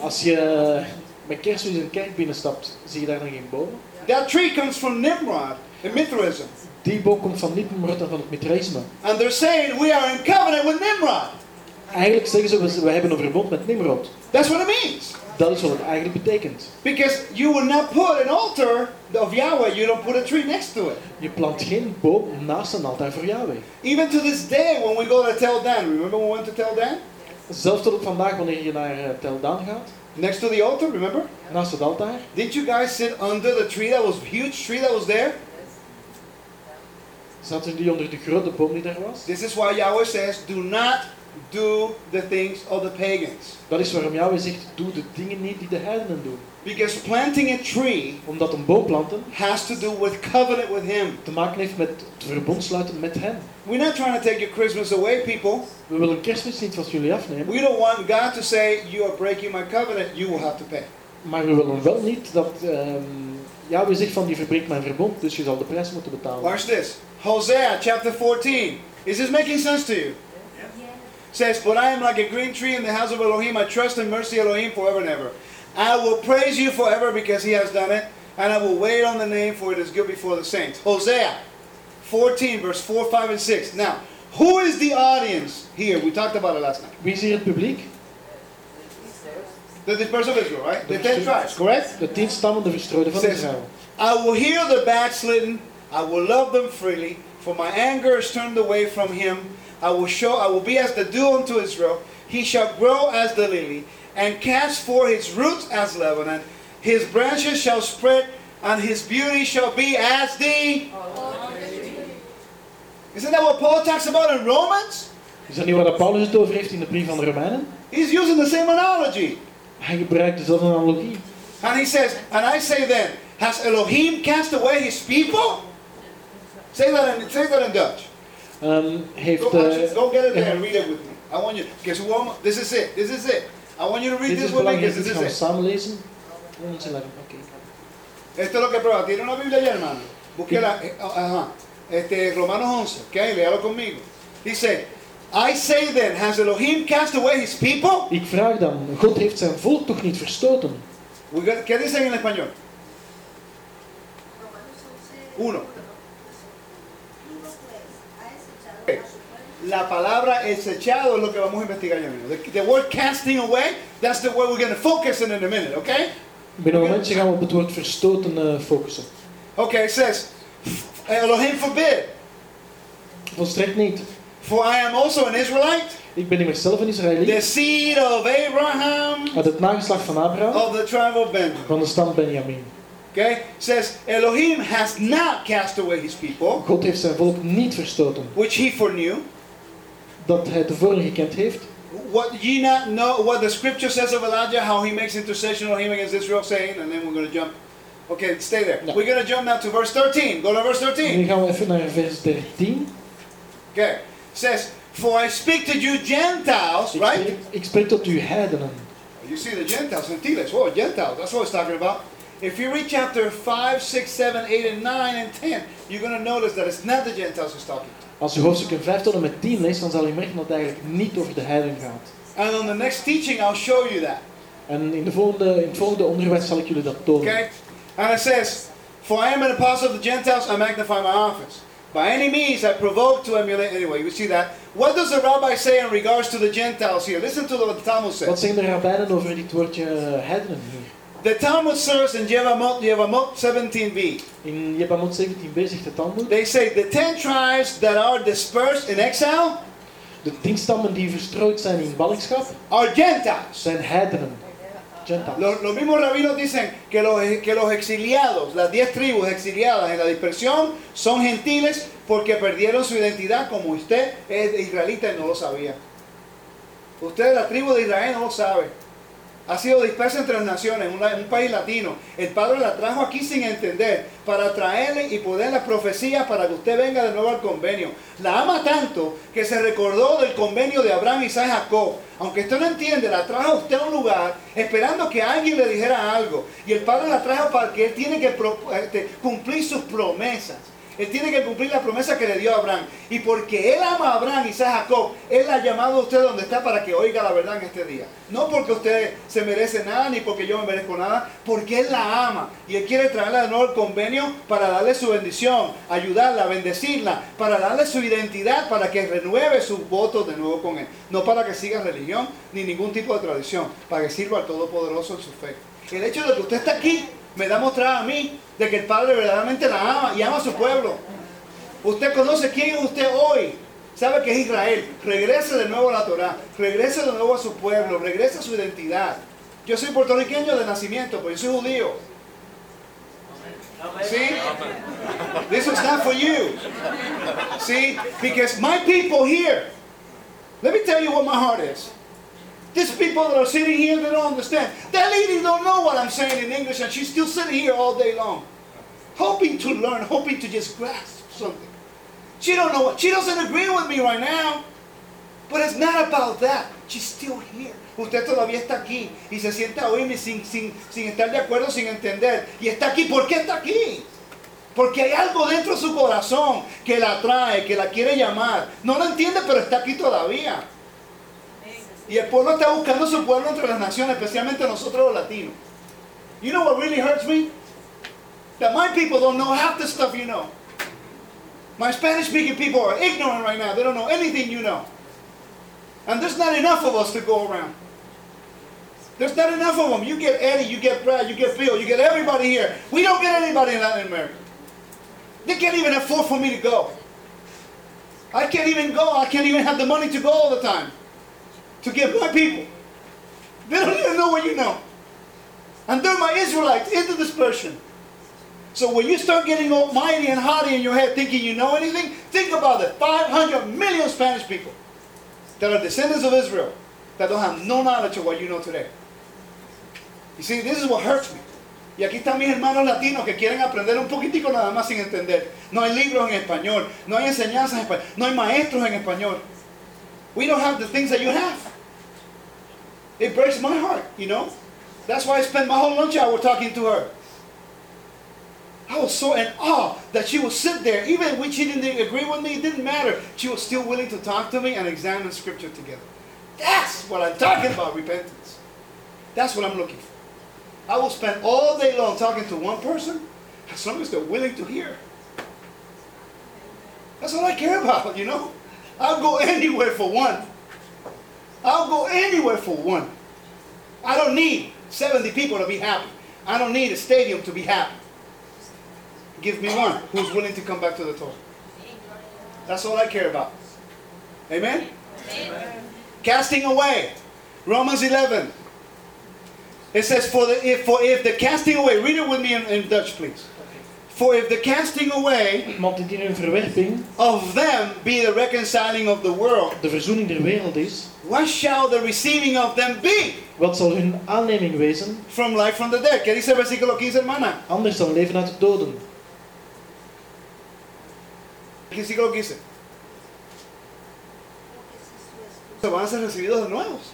Als je met kerstmis een kerk binnenstapt, zie je daar dan geen bomen. That tree comes from Nimrod in Mithraism. Die boom komt van Nimrod en van het Mithraïsme. And they're saying we are in covenant with Nimrod. Eigenlijk zeggen ze, we- hebben een verbond met Nimrod. That's what it means. Dat is wat het eigenlijk betekent. Because you would not put an altar of Yahweh, you don't put a tree next to it. Je plant geen boom naast een altaar voor Yahweh. Even to this day, when we go to Tel Dan, remember when we went to Tel Dan? Zelfs tot op vandaag, wanneer je naar eh, Tel Dan gaat, Next to the altar, remember? naast het altaar, Didn't you guys sit under the tree that was huge tree that was there? Zaten die onder de grote boom die daar was. This is why Yahweh says, do not do the things of the pagans. Dat is waarom Yahweh zegt, doe de dingen niet die de heidenen doen. Because planting a tree Omdat een boom planten has to do with covenant with Him. te maken heeft met het verbond sluiten met hem. We're not trying to take your Christmas away, people. We willen kerstmis niet van jullie afnemen, We don't want God to say, you are breaking my covenant, you will have to pay. maar we willen wel niet dat ehm Yahweh zegt van, je verbreekt mijn verbond, dus je zal de prijs moeten betalen. Watch this. Hosea chapter 14. Is this making sense to you? Says, But I am like a green tree in the house of Elohim. I trust in mercy Elohim forever and ever. I will praise you forever because he has done it, and I will wait on the name for it is good before the saints. Hosea 14, verse 4, 5, and 6. Now, Who is the audience here? We talked about it last night. Wie is hier het publiek? The dispersed of Israel, right? The ten tribes, correct? De tien stammen, de verstrooide van. Israël. I will heal the backslidden. I will love them freely. For my anger is turned away from him. I will show. I will be as the dew unto Israel. He shall grow as the lily, and cast forth his roots as Lebanon. His branches shall spread, and his beauty shall be as the. Isn't that what Paul talks about in Romans? Is dat niet waar dat Paulus het over heeft in de brief van de Romeinen? He's using the same analogy. Hij gebruikt dezelfde analogie. And he says, and I say then, has Elohim cast away his people? Say that in, say that in Dutch. Ehm, heeft, Go, eh, go get it there and read it with me. I want you, who this is it, this is it. I want you to read dit this is with me because this is it. samen lezen. Romans 11, oké. Esto es lo que prueba. ¿Tiene una Biblia ya, hermano? Búsquela. eh, Ajá. Este, Romanos 11, ok, léalo conmigo. Dice, I say then, has Elohim cast away his people? Ik vraag dan, God heeft zijn volk toch niet verstoten? We got- ¿Qué dicen en español? Uno. La palabra desechado es lo que vamos a investigar ya mismo. The, the word casting away, that's the word we're going to focus in in a minute, okay? Binnen een momentje gaan we op het woord verstoten eh, focussen. Okay, it says, Elohim forbid, Volstrekt niet. For I am also an Israelite, Ik ben immers zelf een the seed of Abraham, Uit het nageslacht van Abraham, of the tribe of Benjamin. van de stam Benjamin. Okay, says, Elohim has not cast away his people, God heeft zijn volk niet verstoten. which he foreknew. Dat hij tevoren gekend heeft. What ye not know what the scripture says of Elijah, how he makes intercession on him against Israel, saying, and then we're going to jump. Okay, stay there. We're going to jump now to verse 13. Go to verse 13. Nu gaan we even naar vers 13. Okay, says, For I speak to you Gentiles, Ik right? spreek, ik spreek tot u heidenen. You see the Gentiles, Gentiles. Oh, Gentiles. That's what it's talking about. If you read chapter 5, 6, 7, 8, and 9, and 10, you're going to notice that it's not the Gentiles he's talking. Als u hoofdstukken 5 tot en met 10 leest, dan zal u merken dat het eigenlijk niet over de heiden gaat. And on the next teaching, I'll show you that. En in, de volgende, in het volgende onderwijs zal ik jullie dat tonen. Okay? And it says, For I am an apostle of the Gentiles, I magnify my office. By any means I provoke to emulate. Anyway, you see that. What does the rabbi say in regards to the Gentiles here? Listen to what the Talmud Wat says. zeggen de rabbijnen over dit woordje eh, heidenen hier? The Talmud says in Yevamot, Yevamot 17b, In Jebamot 17b zegt de Talmud, they say the ten tribes that are dispersed in exile de tien stammen die verstrooid zijn in ballingschap, are Gentiles. zijn heidenen. Los mismos rabinos dicen que los, que los exiliados, las diez tribus exiliadas en la dispersión, son gentiles porque perdieron su identidad como usted es israelita y no lo sabía. Usted, la tribu de Israel, no lo sabe. Ha sido dispersa entre las naciones, un país latino. El Padre la trajo aquí sin entender, para traerle y poner las profecías para que usted venga de nuevo al convenio. La ama tanto que se recordó del convenio de Abraham, Isaac y Jacob. Aunque usted no entiende, la trajo a usted a un lugar esperando que alguien le dijera algo. Y el Padre la trajo para que él tiene que este, cumplir sus promesas. Él tiene que cumplir la promesa que le dio a Abraham. Y porque Él ama a Abraham, Isaac, Jacob, Él ha llamado a usted donde está para que oiga la verdad en este día. No porque usted se merece nada, ni porque yo me merezco nada, porque Él la ama. Y Él quiere traerla de nuevo al convenio para darle su bendición, ayudarla, bendecirla, para darle su identidad, para que renueve sus votos de nuevo con Él. No para que siga religión, ni ningún tipo de tradición, para que sirva al Todopoderoso en su fe. El hecho de que usted está aquí me da a a mí de que el Padre verdaderamente la ama y ama a su pueblo. Usted conoce quién es usted hoy. Sabe que es Israel. Regrese de nuevo a la Torah. Regrese de nuevo a su pueblo. Regrese a su identidad. Yo soy puertorriqueño de nacimiento, pero yo soy judío. See? This was not for you. See? Because my people here, let me tell you what my heart is. These people that are sitting here, they don't understand. That lady don't know what I'm saying in English, and she's still sitting here all day long, hoping to learn, hoping to just grasp something. She don't know what. She doesn't agree with me right now, but it's not about that. She's still here. Usted todavía está aquí y se sienta a oírme sin, sin, sin estar de acuerdo, sin entender. Y está aquí. ¿Por qué está aquí? Porque hay algo dentro de su corazón que la atrae, que la quiere llamar. No lo entiende, pero está aquí todavía. Y el pueblo está buscando su pueblo entre las naciones, especialmente nosotros los latinos. You know what really hurts me? That my people don't know half the stuff you know. My Spanish speaking people are ignorant right now. They don't know anything you know. And there's not enough of us to go around. There's not enough of them. You get Eddie, you get Brad, you get Bill, you get everybody here. We don't get anybody in Latin America. They can't even afford for me to go. I can't even go. I can't even have the money to go all the time to give my people. They don't even know what you know. And they're my Israelites into dispersion. So when you start getting almighty and haughty in your head thinking you know anything, think about it. 500 million Spanish people that are descendants of Israel that don't have no knowledge of what you know today. You see, this is what hurts me. Y aquí están mis hermanos latinos que quieren aprender un poquitico nada más sin entender. No hay libros en español, no hay enseñanzas en español, no hay maestros en español. We don't have the things that you have. It breaks my heart, you know. That's why I spent my whole lunch hour talking to her. I was so in awe that she would sit there, even when she didn't agree with me, it didn't matter. She was still willing to talk to me and examine scripture together. That's what I'm talking about, repentance. That's what I'm looking for. I will spend all day long talking to one person as long as they're willing to hear. That's all I care about, you know. I'll go anywhere for one. I'll go anywhere for one. I don't need 70 people to be happy. I don't need a stadium to be happy. Give me one who's willing to come back to the Torah. That's all I care about. Amen? Casting away. Romans 11. It says, for, the, if, for if the casting away, read it with me in, in Dutch, please. For if the casting away Want indien hun verwerping of them be the reconciling of the world, de verzoening der wereld is, what shall the receiving of them be wat zal hun aanneming wezen, from life from the dead? ¿Qué dice el versículo 15, hermana? anders dan leven uit de doden? Versículo 15. Se van a ser recibidos de nuevos.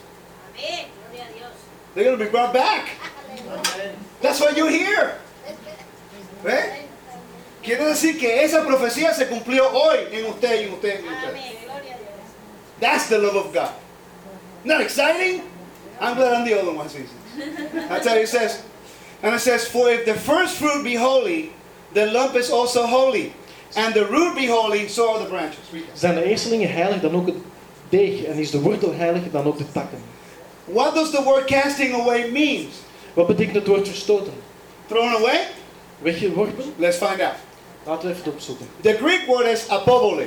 Amén, gloria a Dios. They're going to be brought back. That's why you're here. ¿Ve? Quiere decir que esa profecía se cumplió hoy en usted y en usted y en usted. Amén, gloria a Dios. That's the love of God. Not exciting? I'm glad I'm the older one sees it. That's how it says. And it says, For if the first fruit be holy, the lump is also holy. And the root be holy, so are the branches. Zijn de eerstelingen heilig dan ook het deeg en is de wortel heilig dan ook de takken? What does the word casting away mean? Wat betekent het woord verstoten? Thrown away? Weggeworpen? Let's find out. The Greek word is apobole.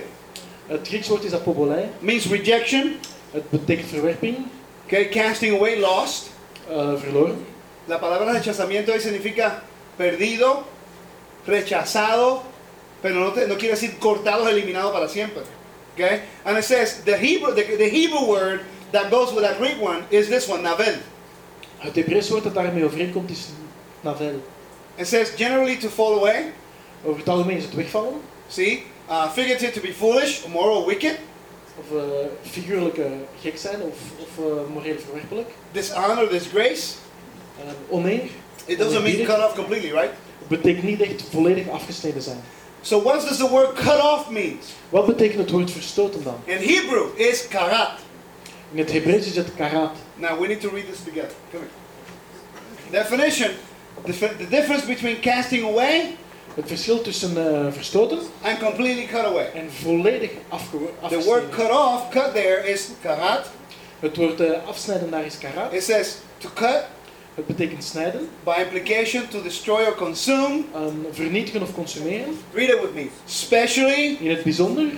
Het Grieks woord is apobolei. Means rejection. Het betekent verwerping, Okay, casting away, lost. eh, verloren. La palabra rechazamiento ahí significa perdido, rechazado, pero no, te- no quiere decir cortado, eliminado para siempre. Okay? And it says the Hebrew, the, the Hebrew word that goes with that Greek one is this one, navel. Het Hebreeuws woord dat daarmee overeenkomt is navel. It says generally to fall away. Over het algemeen is het wegvallen, See, uh, figurative to be foolish, immoral, wicked, of eh, figuurlijk gek zijn, of, of eh, moreel verwerpelijk. dishonor, disgrace. Eh, oneer. It doesn't mean cut off completely, right? Het betekent niet echt volledig afgesneden zijn. So what does the word cut off mean? Wat betekent het woord verstoten dan? In Hebrew, is karat. In het Hebreeuws is het karat. Now we need to read this together. Come here. Definition: the difference between casting away Het verschil tussen eh, verstoten and completely cut away. en volledig afge The word afgesneden. cut off, cut there is karat. Het woord eh, afsnijden daar is karat. It says to cut Het betekent snijden, by implication to destroy or consume. um, vernietigen of consumeren. Read it with me. Especially, In het bijzonder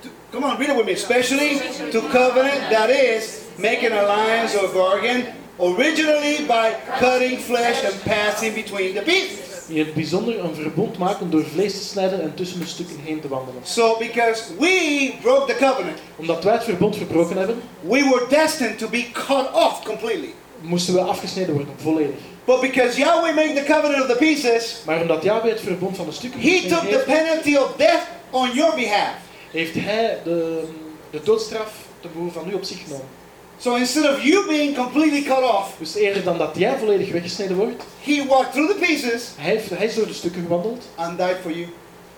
to, come on, read it with me. Especially to covenant, that is, make an alliance or bargain, originally by cutting flesh and passing between the pieces. In het bijzonder een verbond maken door vlees te snijden en tussen de stukken heen te wandelen. So, because we broke the covenant, Omdat wij het verbond verbroken hebben, we were destined to be cut off completely. moesten we afgesneden worden, volledig. But because Yahweh made the covenant of the pieces, Maar omdat Yahweh het verbond van de stukken He heeft, took the penalty of death on your behalf. heeft hij de, de doodstraf ten behoeve van u op zich genomen. So instead of you being completely cut off, Dus eerder dan dat jij volledig weggesneden wordt, He walked through the pieces hij, heeft, hij is door de stukken gewandeld and died for you.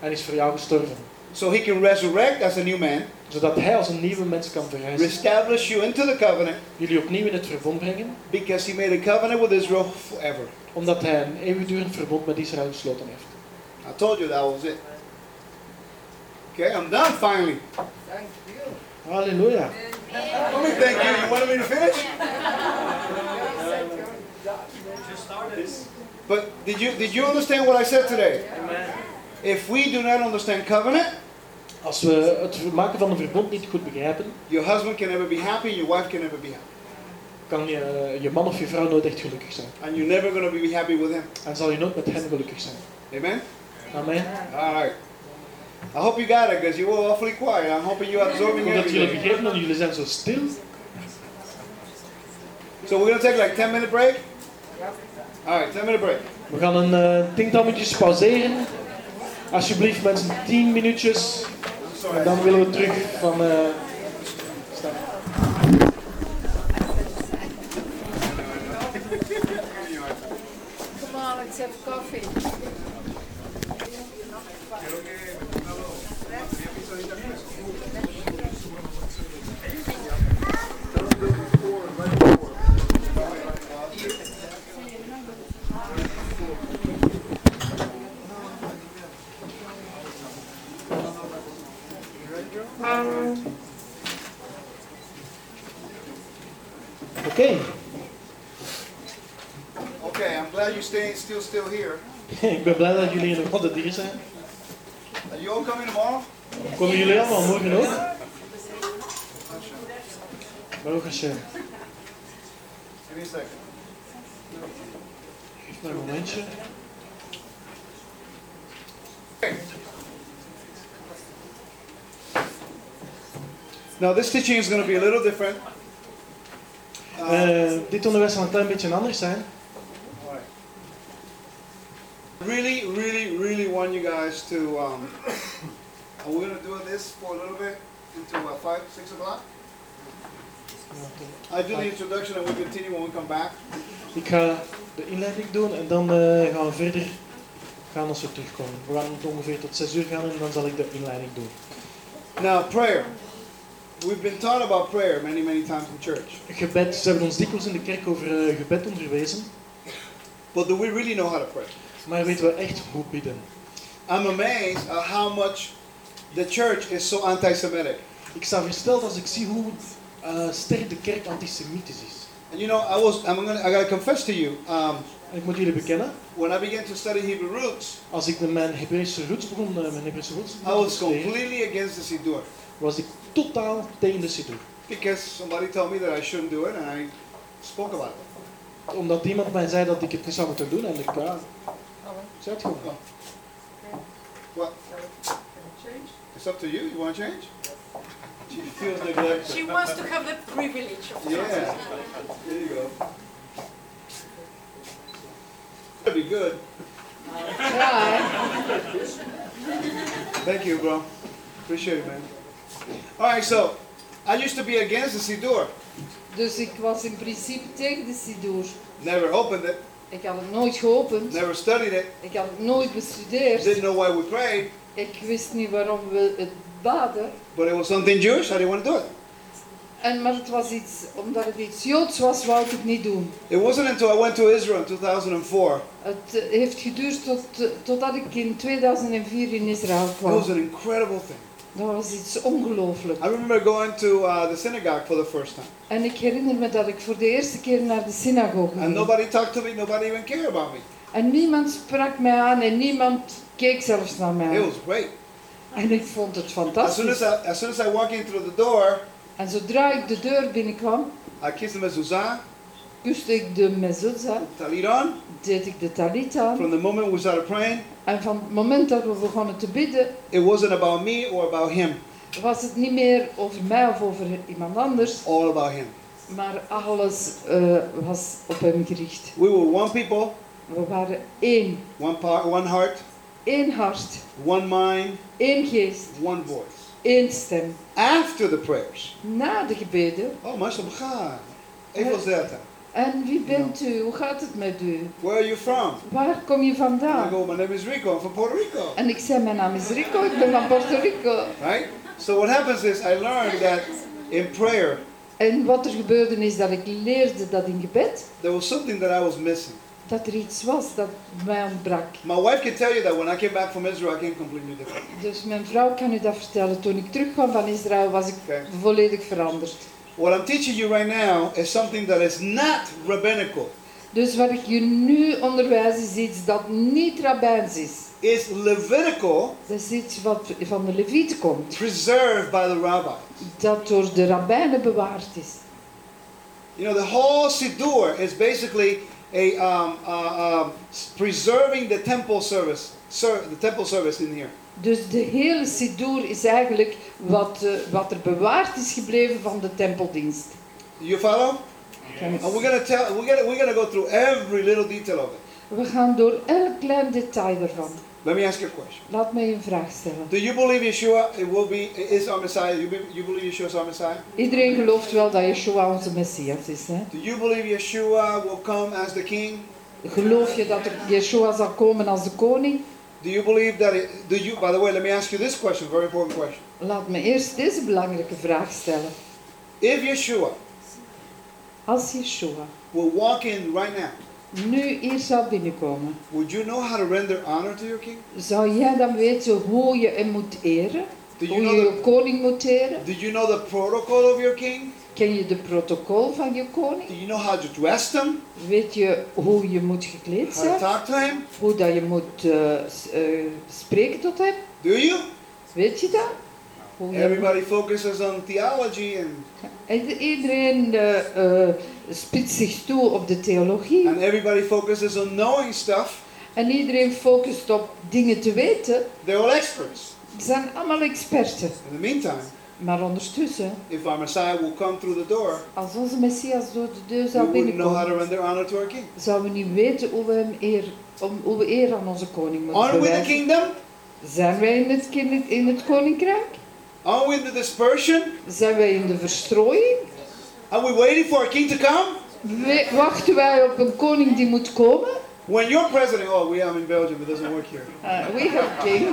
en is voor jou gestorven. So He can resurrect as a new man, Zodat hij als een nieuwe mens kan verrijzen. reestablish you into the covenant, Jullie opnieuw in het verbond brengen, because He made a covenant with Israel forever. omdat hij een eeuwigdurend verbond met Israël gesloten heeft. I told you that was it. Okay, I'm done finally. Thank you. Halleluja. Let me thank you. You wanted me to finish? But did you did you understand what I said today? If we do not understand covenant, Als we het maken van een verbond niet goed begrijpen, your husband can never be happy, your wife can never be happy. kan je, je man of je vrouw nooit echt gelukkig zijn. And you're never going to be happy with him. En zal je nooit met hen gelukkig zijn. Amen? Amen. All right. I hope you got it because you were awfully quiet. I'm hoping you're Ik absorbing hoop dat jullie everything. begrepen en jullie zijn zo stil. So we're going to take like 10 minute break? All right, 10 minute break. We gaan een uh, tiental minuutjes pauzeren. Alsjeblieft mensen, 10 minuutjes. En dan willen we terug van... eh staan. Come on, let's have coffee. Still still here. ik ben blij dat jullie nog altijd hier zijn. Are you all coming tomorrow? Komen jullie allemaal morgen ook? Baruch Hashem. Give me a second. Geef mij een momentje. Now this teaching is going to be a little different. Uh, Eh, dit onderwijs zal een klein beetje anders zijn. Really, really, really want you guys to. Um, and we're gonna do this for a little bit until uh, five, six o'clock. I do the introduction and we continue when we come back. Ik ga de inleiding doen en dan eh, gaan we verder gaan als we terugkomen. We gaan het ongeveer tot 6 uur gaan en dan zal ik de inleiding doen. Now prayer. We've been taught about prayer many, many times in church. Gebed, ze hebben ons dikwijls in de kerk over eh, gebed onderwezen, But do we really know how to pray? Maar weten we echt hoe bidden? I'm amazed at how much the church is so anti-Semitic. Ik sta versteld als ik zie hoe eh, sterk de kerk antisemitisch is. And you know, I was. I'm gonna. I gotta confess to you. Um, ik moet jullie bekennen, when I began to study Hebrew roots, als ik met mijn Hebreeuwse roots begon, eh, mijn Hebreeuwse roots I begon was completely against the Siddur. was ik totaal tegen de Siddur. Because somebody told me that I shouldn't do it, and I spoke about it. Omdat iemand mij zei dat ik het niet zou moeten doen en ik, ja, ik zei het gewoon. Well, it's up to you. You want to change? She feels neglected. She wants to have the privilege of Yeah. There you go. That'd be good. Try. Thank you, bro. Appreciate it, man. All right, so I used to be against the Siddur. Dus ik was in principe tegen de Sidoer. Never opened it. Ik had het nooit geopend. Never studied it. Ik had het nooit bestudeerd. Didn't know why we prayed. Ik wist niet waarom we het baden. But it was something Jewish. I didn't want to do it. En, maar het was iets, omdat het iets Joods was, wou ik het niet doen. It wasn't until I went to Israel in 2004. Het eh, heeft geduurd tot, eh, totdat ik in 2004 in Israël It was kwam. an incredible thing. Dat was iets ongelooflijk. I remember going to uh, the synagogue for the first time. En ik herinner me dat ik voor de eerste keer naar de synagoge And ging. nobody talked to me, nobody even cared about me. En niemand sprak mij aan en niemand keek zelfs naar It mij. was great. En ik vond het As soon as fantastisch. I, as soon as I walked in through the door, En zodra ik de deur binnenkwam, I kissed the mezuzah, kuste ik de mezuzah, talit on. deed ik de talit aan. From the moment we started praying, En van het moment dat we begonnen te bidden, it wasn't about me or about him. was het niet meer over mij of over iemand anders, All about him. maar alles eh, was op hem gericht. We were one people, We waren één, one part, one heart, één hart, one mind, één geest, one voice. één stem. After the prayers, Na de gebeden, oh, mashallah, Evo Zeta. En wie bent u? Hoe gaat het met u? Where are you from? Waar kom je I vandaan? go, my name is Rico, I'm from Puerto Rico. En ik zei, mijn naam is Rico, ik ben van Puerto Rico. Right? So what happens is I learned that in prayer, En wat er gebeurde is dat ik leerde dat in gebed, there was something that I was missing. dat er iets was dat mij ontbrak. My wife can tell you that when I came back from Israel, I came completely different. Dus mijn vrouw kan u dat vertellen. Toen ik terugkwam van Israël was ik Okay. volledig veranderd. What I'm teaching you right now is something that is not rabbinical. Dus wat ik je nu onderwijs is iets dat niet rabbijns is. It's Levitical, Dat is iets wat van de Leviet komt. preserved by the rabbi. Dat door de rabbijnen bewaard is. You know, the whole Siddur is basically a um, uh, s- preserving the temple service, ser- the temple service in here. Dus de hele Siddur is eigenlijk wat, eh, wat er bewaard is gebleven van de tempeldienst. You follow? Ik- And we're gonna tell, we're gonna, we're gonna go through every little detail of it. We gaan door elk klein detail ervan. Let me ask you a question. Laat mij een vraag stellen. Do you believe Yeshua it will be is our Messiah? You, be, you believe Yeshua is our Messiah? Iedereen gelooft wel dat Yeshua onze Messias is. Hè? Do you believe Yeshua will come as the King? Geloof je dat Yeshua zal komen als de koning? Do you believe that? It, do you? By the way, let me ask you this question. Very important question. Laat me eerst deze belangrijke vraag stellen. If Yeshua Als Yeshua will walk in right now, nu hier zou binnenkomen, would you know how to render honor to your King? zou jij dan weten hoe je hem moet eren? Hoe je koning moet eren? Do you know the protocol of your King? Ken je de protocol van je koning? Do you know how to dress him? Weet je hoe je moet gekleed How to zijn? talk to him? Hoe dat je moet s- eh, spreken tot hem? Do you? Weet je dat? Hoe Everybody focuses on theology and En Iedereen eh, spitst zich toe op de theologie. and everybody focuses on knowing stuff. En iedereen focust op dingen te weten. They're all experts. Ze zijn allemaal experten. In the meantime, Maar ondertussen, if our Messiah will come through the door, als onze Messias door de deur zou binnenkomen, zouden we niet weten hoe we, hem eer, om, hoe we eer aan onze koning moeten Aren't we the bewijzen. kingdom? Zijn wij in het, in het koninkrijk? Aren't we in the dispersion? Zijn wij in de verstrooiing? Are we waiting for a king to come? We- wachten wij op een koning die moet komen? When your president, oh, we are in Belgium, it doesn't work here. Uh, we have king.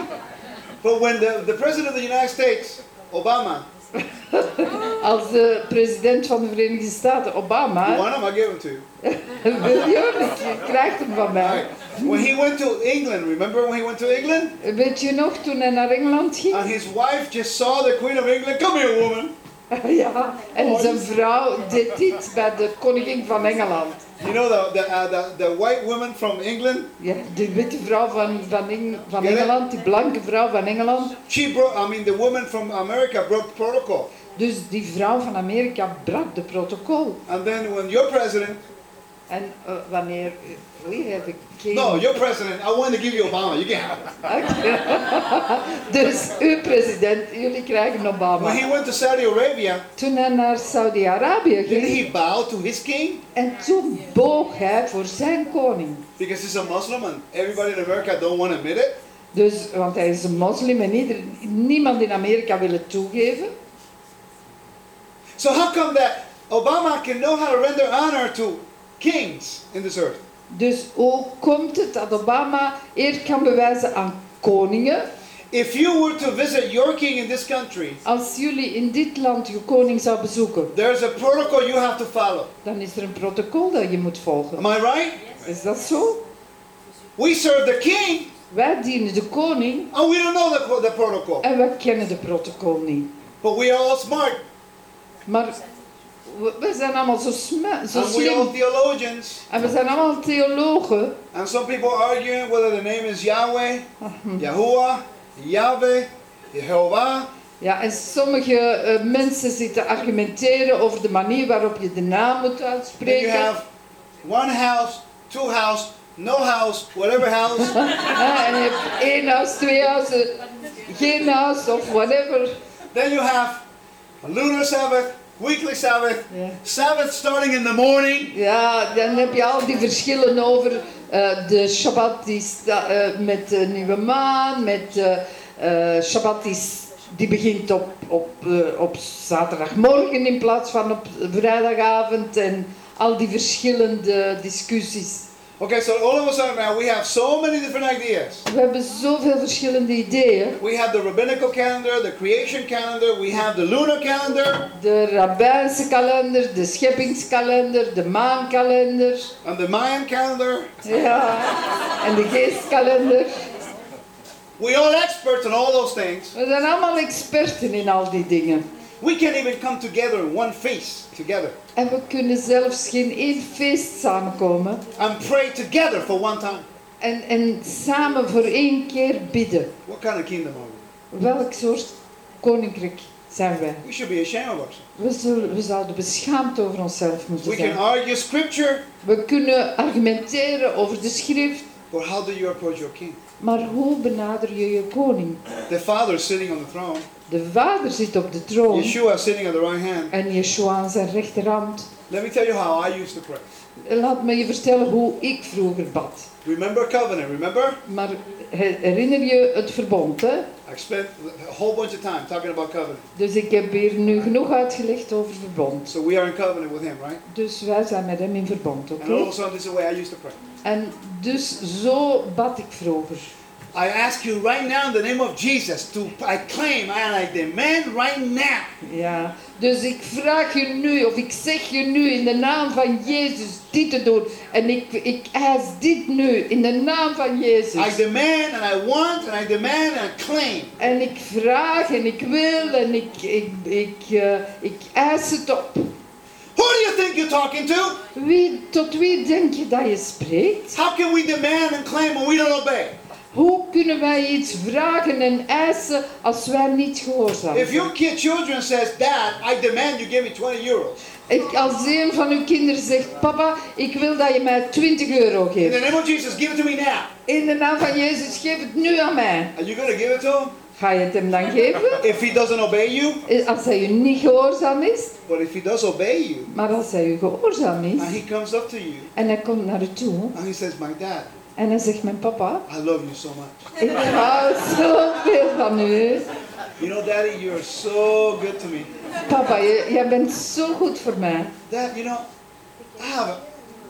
But when the, the president of the United States, Obama, Als de president van de Verenigde Staten, you Obama, want him, I'll give him to you. wil je, je krijgt hem van mij. When he went to England, remember when he went to England? Weet je nog, toen hij naar Engeland ging? And his wife just saw the Queen of England. Come here, woman. Ja, en zijn vrouw deed dit bij de koningin van Engeland. You know the the, uh, the the white woman from England. Ja, de witte vrouw van, van, Eng- van? Engeland, die blanke vrouw van Engeland. She broke. I mean, the woman from America broke protocol. Dus die vrouw van Amerika brak de protocol. And then when your president, En eh, wanneer... We have a king. no, your president, I want to give you Obama. You can have it. dus uw president, jullie krijgen Obama. When he went to Saudi Arabia, Toen hij naar Saudi-Arabië didn't he bow to his king? en toen boog hij voor zijn koning. Because he's a Muslim and everybody in America don't want to admit it. Dus, want hij is een moslim en ieder, niemand in Amerika wil het toegeven. So how come that Obama can know how to render honor to kings in this earth? Dus hoe komt het dat Obama eer kan bewijzen aan koningen? If you were to visit your king in this country, Als jullie in dit land je koning zou bezoeken, there's a protocol you have to follow. dan is er een protocol dat je moet volgen. Am I right? Is dat zo? We serve the king Wij dienen de koning and we don't know the, the protocol. en wij kennen de protocol niet. But we are all smart Maar we, we zijn allemaal zo, sma- zo and we are all slim. theologians. En we zijn allemaal theologen. And some people arguing whether the name is Yahweh, Yahuwah, Yahweh, Jehovah. Ja, en sommige eh, mensen zitten argumenteren over de manier waarop je de naam moet Then you uitspreken. have one house, two house, no house, whatever house. Ja, en je hebt één huis, twee huizen, geen huis of whatever. then you have a lunar Sabbath, weekly Sabbath. Sabbath starting in the morning. Ja, dan heb je al die verschillen over eh, de Shabbat die sta- eh, met de nieuwe maan, met eh, Shabbat die, die begint op, op, op zaterdagmorgen in plaats van op vrijdagavond en al die verschillende discussies. Okay, so all of a sudden now we have so many different ideas. We hebben zoveel verschillende ideeën. We have the rabbinical calendar, the creation calendar, we have the lunar calendar, De rabbijnse kalender, de scheppingskalender, de maankalender. and the Mayan calendar. Ja, en de geestkalender. We all experts in all those things. We zijn allemaal experten in al die dingen. We can't even come together in one feast together En we kunnen zelfs geen één feest samenkomen and pray together for one time. en, en samen voor één keer bidden. What kind of kingdom are we? Welk soort koninkrijk zijn wij? We should be ashamed of. We, zullen, we zouden beschaamd over onszelf moeten We can zijn. argue scripture, We kunnen argumenteren over de schrift, but how do you approach your king? maar hoe benader je je koning? The Father is sitting on the throne. De vader zit op de troon Yeshua sitting at the right hand. en Yeshua aan zijn rechterhand. Let me tell you how I used to pray. Laat me je vertellen hoe ik vroeger bad. Remember covenant, remember? Maar he- herinner je het verbond, hè? I spent a whole bunch of time talking about covenant. Dus ik heb hier nu genoeg uitgelegd over verbond. So we are in covenant with him, right? Dus wij zijn met hem in verbond, oké? And all of a sudden, this is the way I used to pray. En dus zo bad ik vroeger. I ask you right now in the name of Jesus to, I claim and I demand right now Ja, dus ik vraag je nu, of ik zeg je nu in de naam van Jezus dit te doen. En ik, ik eis dit nu in de naam van Jezus. I demand and I want and I demand and I claim. En ik vraag en ik wil en ik, ik, ik, eh, ik eis het op. Who do you think you're talking to? Wie, tot wie denk je dat je spreekt? How can we demand and claim when we don't obey? Hoe kunnen wij iets vragen en eisen als wij niet gehoorzaam If zijn? your kid children says, Dad, I demand you give me 20 euros. Ik, als een van uw kinderen zegt, papa, ik wil dat je mij 20 euro In geeft. the name of Jesus, give it to me now. In de naam van Jezus, geef het nu aan mij. Are you to give it to him? Ga je het hem dan geven? If he doesn't obey you, Eh, Als hij u niet gehoorzaam is, but if he does obey you, maar als hij u gehoorzaam is, and he comes up to you en hij komt naar u toe, and he says, My dad, en hij zegt, mijn papa, I love you so much. ik hou zoveel van u. You know, Daddy, you're so good to me. Papa, je- jij bent zo goed voor mij. Dad, you know, I have a,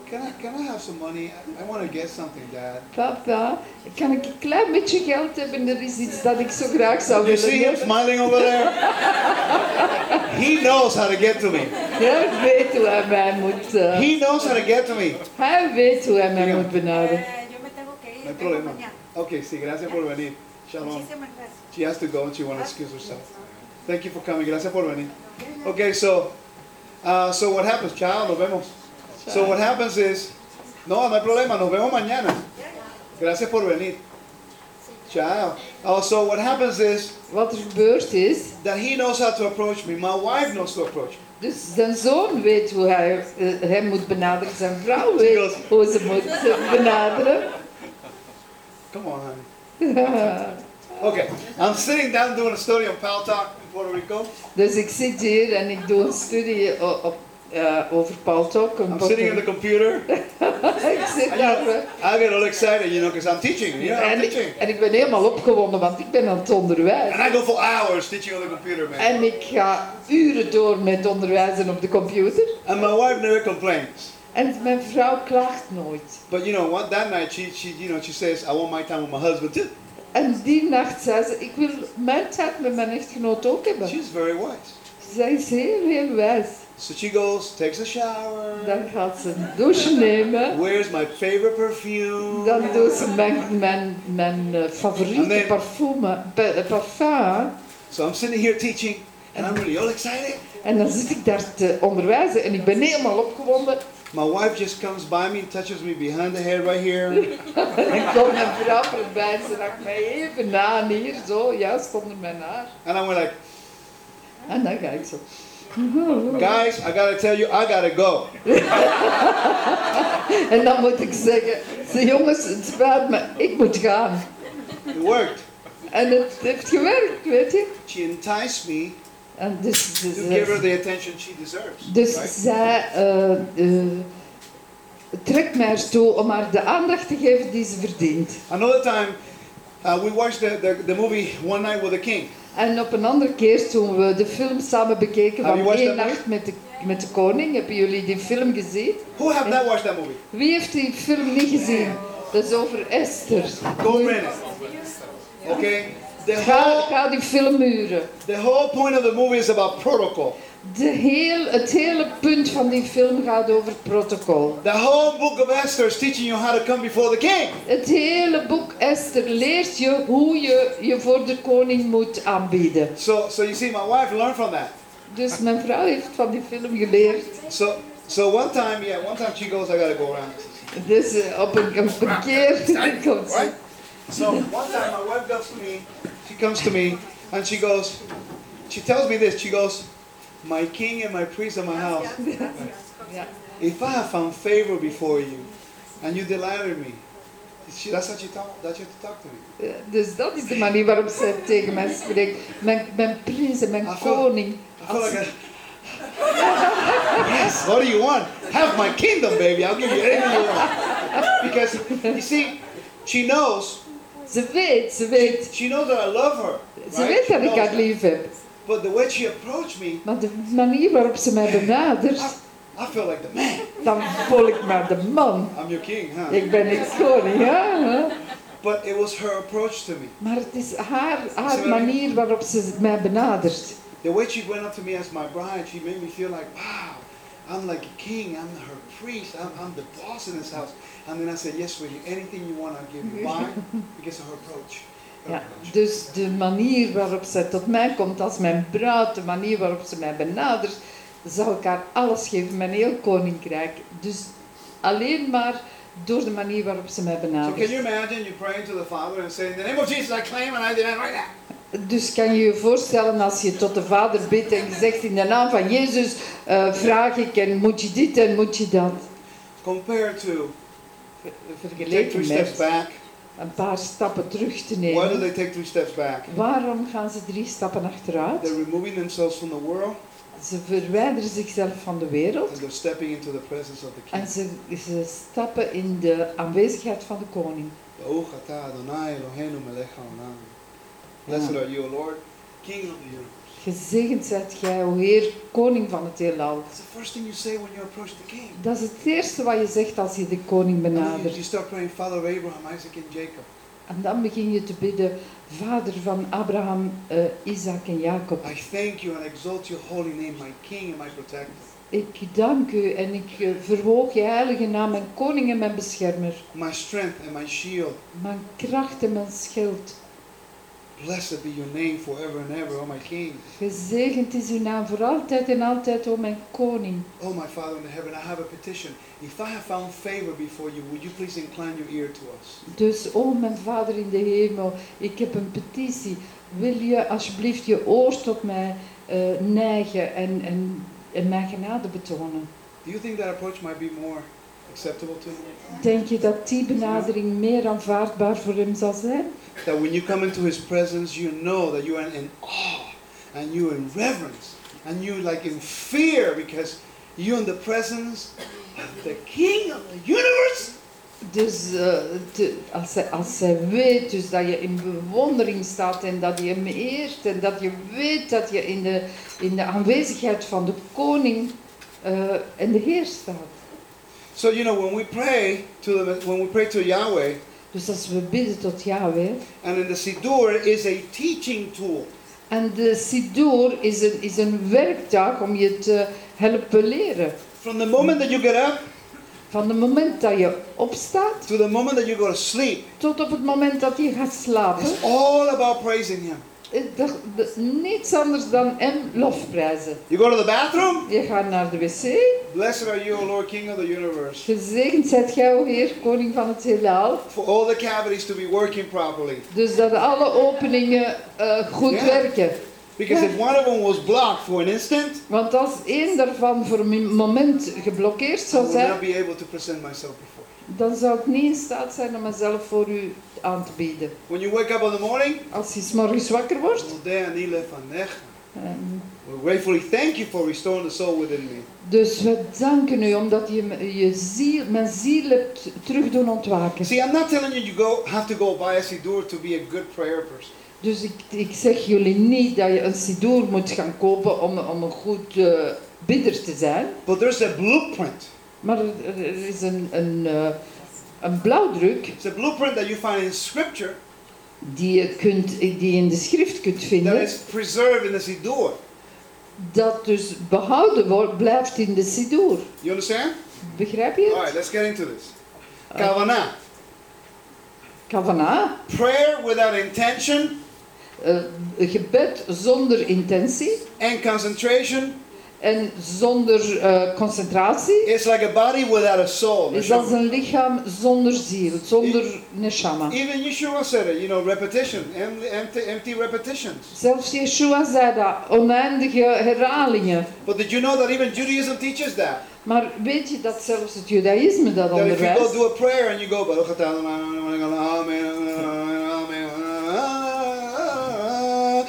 can I, can I have some money? I, I want to get something, Dad. Papa, kan ik een klein beetje geld hebben? Er is iets dat ik zo graag zou You willen see him smiling over there? he knows how to get to me. Hij weet hoe hij mij moet... eh, He knows how to get to me. hij weet hoe hij mij moet benaderen. No hay problema. mañana. Okay, sí, gracias por venir. Shalom. Muchísimas gracias. She has to go and she wants to excuse herself. Thank you for coming. Gracias por venir. Okay, so, uh, so what happens? Chao, nos vemos. So what happens is, no, no hay problema, nos vemos mañana. Gracias por venir. Chao. Oh, so what happens is Wat er gebeurd is, that he knows how to approach me. My wife knows to approach me. dus zijn zoon weet hoe hij eh, hem moet benaderen. Zijn vrouw weet hoe ze moet benaderen. Come on, honey. Okay, I'm sitting down doing a study on Pal Talk in Puerto Rico. Dus ik zit hier en ik doe een studie o- op, eh, over Paul Tok. I'm sitting in the computer. ik zit daar. eh, I get all excited, you know, because I'm teaching. You know, I'm En ik, teaching. en ik ben helemaal opgewonden, want ik ben aan het onderwijzen. And I go for hours teaching on the computer, man. En ik ga uren door met onderwijzen op de computer. And my wife never complains. En mijn vrouw klaagt nooit. But you know, what that night she, she you know she says, I want my time with my husband too. En die nacht zei ze, ik wil mijn tijd met mijn echtgenoot ook hebben. She's very wise. Zij is heel, heel wijs. So she goes, takes a shower, Dan gaat ze een douche nemen. wears my favorite perfume. Dan doet ze mijn, mijn, mijn eh, favoriete En dan- parfume, pa- eh, parfum. So I'm sitting here teaching, and I'm really all excited. En dan zit ik daar te onderwijzen en ik ben helemaal opgewonden. My wife just comes by me, and touches me behind the head right here. En komt mijn vrouw voorbij en ze raakt mij even aan hier, zo, juist onder mijn haar. And I went like, En dan ga ik zo. guys, I gotta tell you, I gotta go. En dan moet ik zeggen, "Ze, jongens, het spijt me, ik moet gaan. It worked. En het heeft gewerkt, weet je. She enticed me En dus, dus, to eh, give her the attention she deserves. dus right? zij eh, eh, trekt mij ertoe om haar de aandacht te geven die ze verdient. Another time, uh, we watched the, the, the movie One Night with a King. En op een andere keer, toen we de film samen bekeken van één nacht met de, met de koning, hebben jullie die film gezien? Who have not watched that movie? Wie heeft die film niet gezien? Dat is over Esther. Go rent it. Okay? The Ga, whole, ga die film huren. the whole point of the movie is about protocol. De heel, het hele punt van die film gaat over protocol. The whole book of Esther is teaching you how to come before the king. Het hele boek Esther leert je hoe je je voor de koning moet aanbieden. So, so you see, my wife learned from that. Dus mijn vrouw heeft van die film geleerd. So, so one time, yeah, one time she goes, I gotta go around. Dus eh, op een, op een keer komt ze. Right? So one time my wife comes to me, comes to me and she goes, she tells me this, she goes, my king and my priest in my house. If I have found favor before you and you delighted me, she, that's how she talk, that's how she talk to me. Eh, Dus dat is de manier waarop zij tegen mij spreekt. Mijn, mijn prins en mijn I feel- koning. I feel like a, yes, what do you want? Have my kingdom, baby. I'll give you anything you want. Because, you see, she knows, Ze weet, ze weet. she knows that I love her. Ze right? weet She dat ik haar lief heb. But the way she approached me, Maar de manier waarop ze mij benadert, I feel like the man. dan voel ik me de man. I'm your king, huh? Ik ben niet koning, ja. But it was her approach to me. Maar het is haar, haar manier waarop ze mij benadert. The way she went up to me as my bride, she made me feel like, wow, I'm like a king, I'm her priest, I'm, I'm the boss in this house. And then I said, yes, sweetie, anything you want, I'll give you. Why? Because of her approach. Ja, dus de manier waarop zij tot mij komt als mijn bruid, de manier waarop ze mij benadert, zal ik haar alles geven, mijn heel koninkrijk. Dus alleen maar door de manier waarop ze mij So can benadert. you imagine you praying to the Father and saying, in the name of Jesus, I claim and I demand right now. Dus kan je je voorstellen als je tot de Vader bidt en je zegt in de naam van Jezus eh, vraag ik en moet je dit en moet je dat. Compared to, take Vergeleken three steps met back. een paar stappen terug te Why do nemen. they take three steps back? Waarom gaan ze drie stappen achteruit? They're removing themselves from the world Ze verwijderen zichzelf van de wereld and they're stepping into the presence of the en King. ze, ze stappen in de aanwezigheid van de koning. Baruch atah Adonai Eloheinu melech haolam. Blessed are you, O Lord, King of the. Gezegend zijt gij, o Heer, koning van het heelal. Dat is het eerste wat je zegt als je de koning benadert. you start praying, Father of Abraham, Isaac, and Jacob. En dan begin je te bidden, vader van Abraham, eh, Isaac en Jacob. I thank you and exalt your holy name, my King and my protector, Ik dank u en ik eh, verhoog je heilige naam, mijn koning en mijn beschermer. my strength and my shield. Mijn kracht en mijn schild. Blessed be your name forever and ever, O my King. Gezegend is uw naam voor altijd en altijd, o mijn koning. Oh, my Father in heaven, I have a petition. If I have found favor before you, would you please incline your ear to us? Dus, o mijn vader in de hemel, ik heb een petitie. Wil je alsjeblieft je oor tot mij eh, neigen en, en, en mijn genade betonen? Do you think that approach might be more acceptable to him? Denk je dat die benadering meer aanvaardbaar voor hem zal zijn? That when you come into his presence, you know that you are in awe and you in reverence and you like in fear because you're in the presence of the King of the universe. Dus eh, te- als, hij, als hij weet dus dat je in bewondering staat en dat je hem eert en dat je weet dat je in de, in de aanwezigheid van de koning eh, en de Heer staat. So you know when we pray to the when we pray to Yahweh, Dus als we bidden tot Yahweh. and in the Siddur is a teaching tool. En de Sidur is een, is een werktuig om je te helpen leren. From the moment that you get up Van het moment dat je opstaat to the moment that you go to sleep, tot op het moment dat je gaat slapen. it's all about praising Him. Dat- dat- niets anders dan hem lofprijzen. You go to the bathroom. Je gaat naar de wc. Blessed are you, O Lord, King of the universe, Gezegend zijt gij, o Heer, koning van het heelal. for all the cavities to be working properly. Dus dat alle openingen eh, goed Ja. werken. Because if one of them was blocked for an instant, Want als één daarvan voor een moment geblokkeerd I zou would not zijn, be able to present myself before. Dan zou ik niet in staat zijn om mezelf voor u aan te bieden. When you wake up in the morning, Als je 's morgens wakker wordt, ehm, we gratefully thank you for restoring the soul within me. dus we danken u omdat je je ziel, mijn ziel hebt terug doen ontwaken. See, I'm not telling you you go have to go buy a siddur to be a good prayer person. Dus ik, ik zeg jullie niet dat je een sidoer moet gaan kopen om, om een goed eh, bidder te zijn. But there's a blueprint. Maar er, is een, een, eh, een blauwdruk It's a blueprint that you find in Scripture die je, kunt, die je in de schrift kunt that vinden. is preserved in the Siddur. Dat dus behouden wordt, blijft in de sidoer. You understand? Begrijp je All right, het? let's get into this. Kavanah. Kavana, Prayer without intention eh, gebed zonder intentie and concentration en zonder eh, concentratie is like a body without a soul. is als een lichaam zonder ziel, zonder neshama. Even Yeshua said it, you know, repetition, em- empty, empty repetitions. Zelfs Yeshua zei dat, oneindige herhalingen. But did you know that even Judaism teaches that? Maar weet je dat zelfs het judaïsme dat That if you go onderwijst? do a prayer and you go, Baruch atah amen, amen, amen. Ah, see, I gotta go.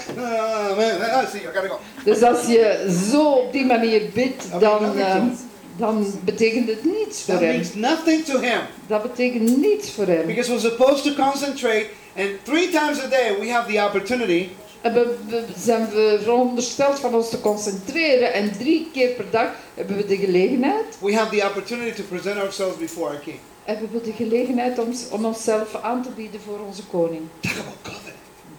Dus als je zo op die manier bidt, dan, betekent- dan betekent het niets voor hem. nothing to him. Dat betekent niets voor hem. Because we're supposed to concentrate, and three times a day we have the opportunity En we, we zijn we verondersteld van ons te concentreren en drie keer per dag hebben we de gelegenheid, we have the opportunity to present ourselves before our King. hebben we de gelegenheid om, om onszelf aan te bieden voor onze koning. Talk about covenant.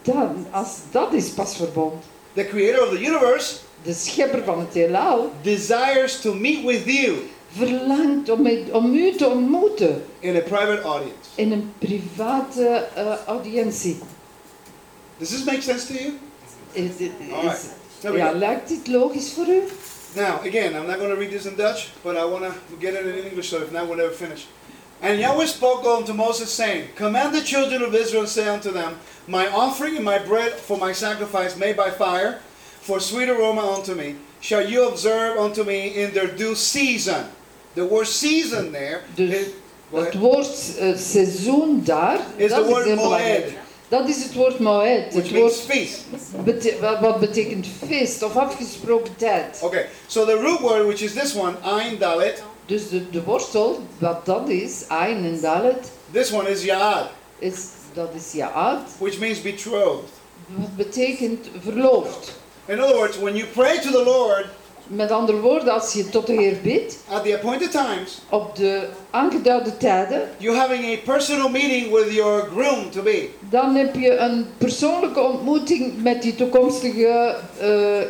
Dan, als dat is pas verbond. The Creator of the universe De schepper van het heelal desires to meet with you verlangt om, om u te ontmoeten in a private audience. in een private eh, audiëntie. Does this make sense to you? Is, is- we ja, lijkt dit logisch voor u? Now, again, I'm not going to read this in Dutch, but I want to get it in English, so if not, we'll never finish. And Yahweh spoke unto Moses, saying, Command the children of Israel, and say unto them, My offering and my bread for my sacrifice made by fire, for sweet aroma unto me, shall you observe unto me in their due season. The word season there is- Het woord eh, seizoen daar, is dat the word heel belangrijk. moed, Dat is het woord moed. which Het means woord feast. bete- wat- wat betekent feest of afgesproken tijd. Okay, so the root word, which is this one, ayin dalet, Dus de, de wortel, wat dat is, Ain en Dalet, this one is yaad, is, dat is Jaad, which means betrothed. wat betekent verloofd. In other words, when you pray to the Lord Met andere woorden, als je tot de Heer bidt, at the appointed times, op de aangeduide tijden, you're having a personal meeting with your groom to be. dan heb je een persoonlijke ontmoeting met die toekomstige eh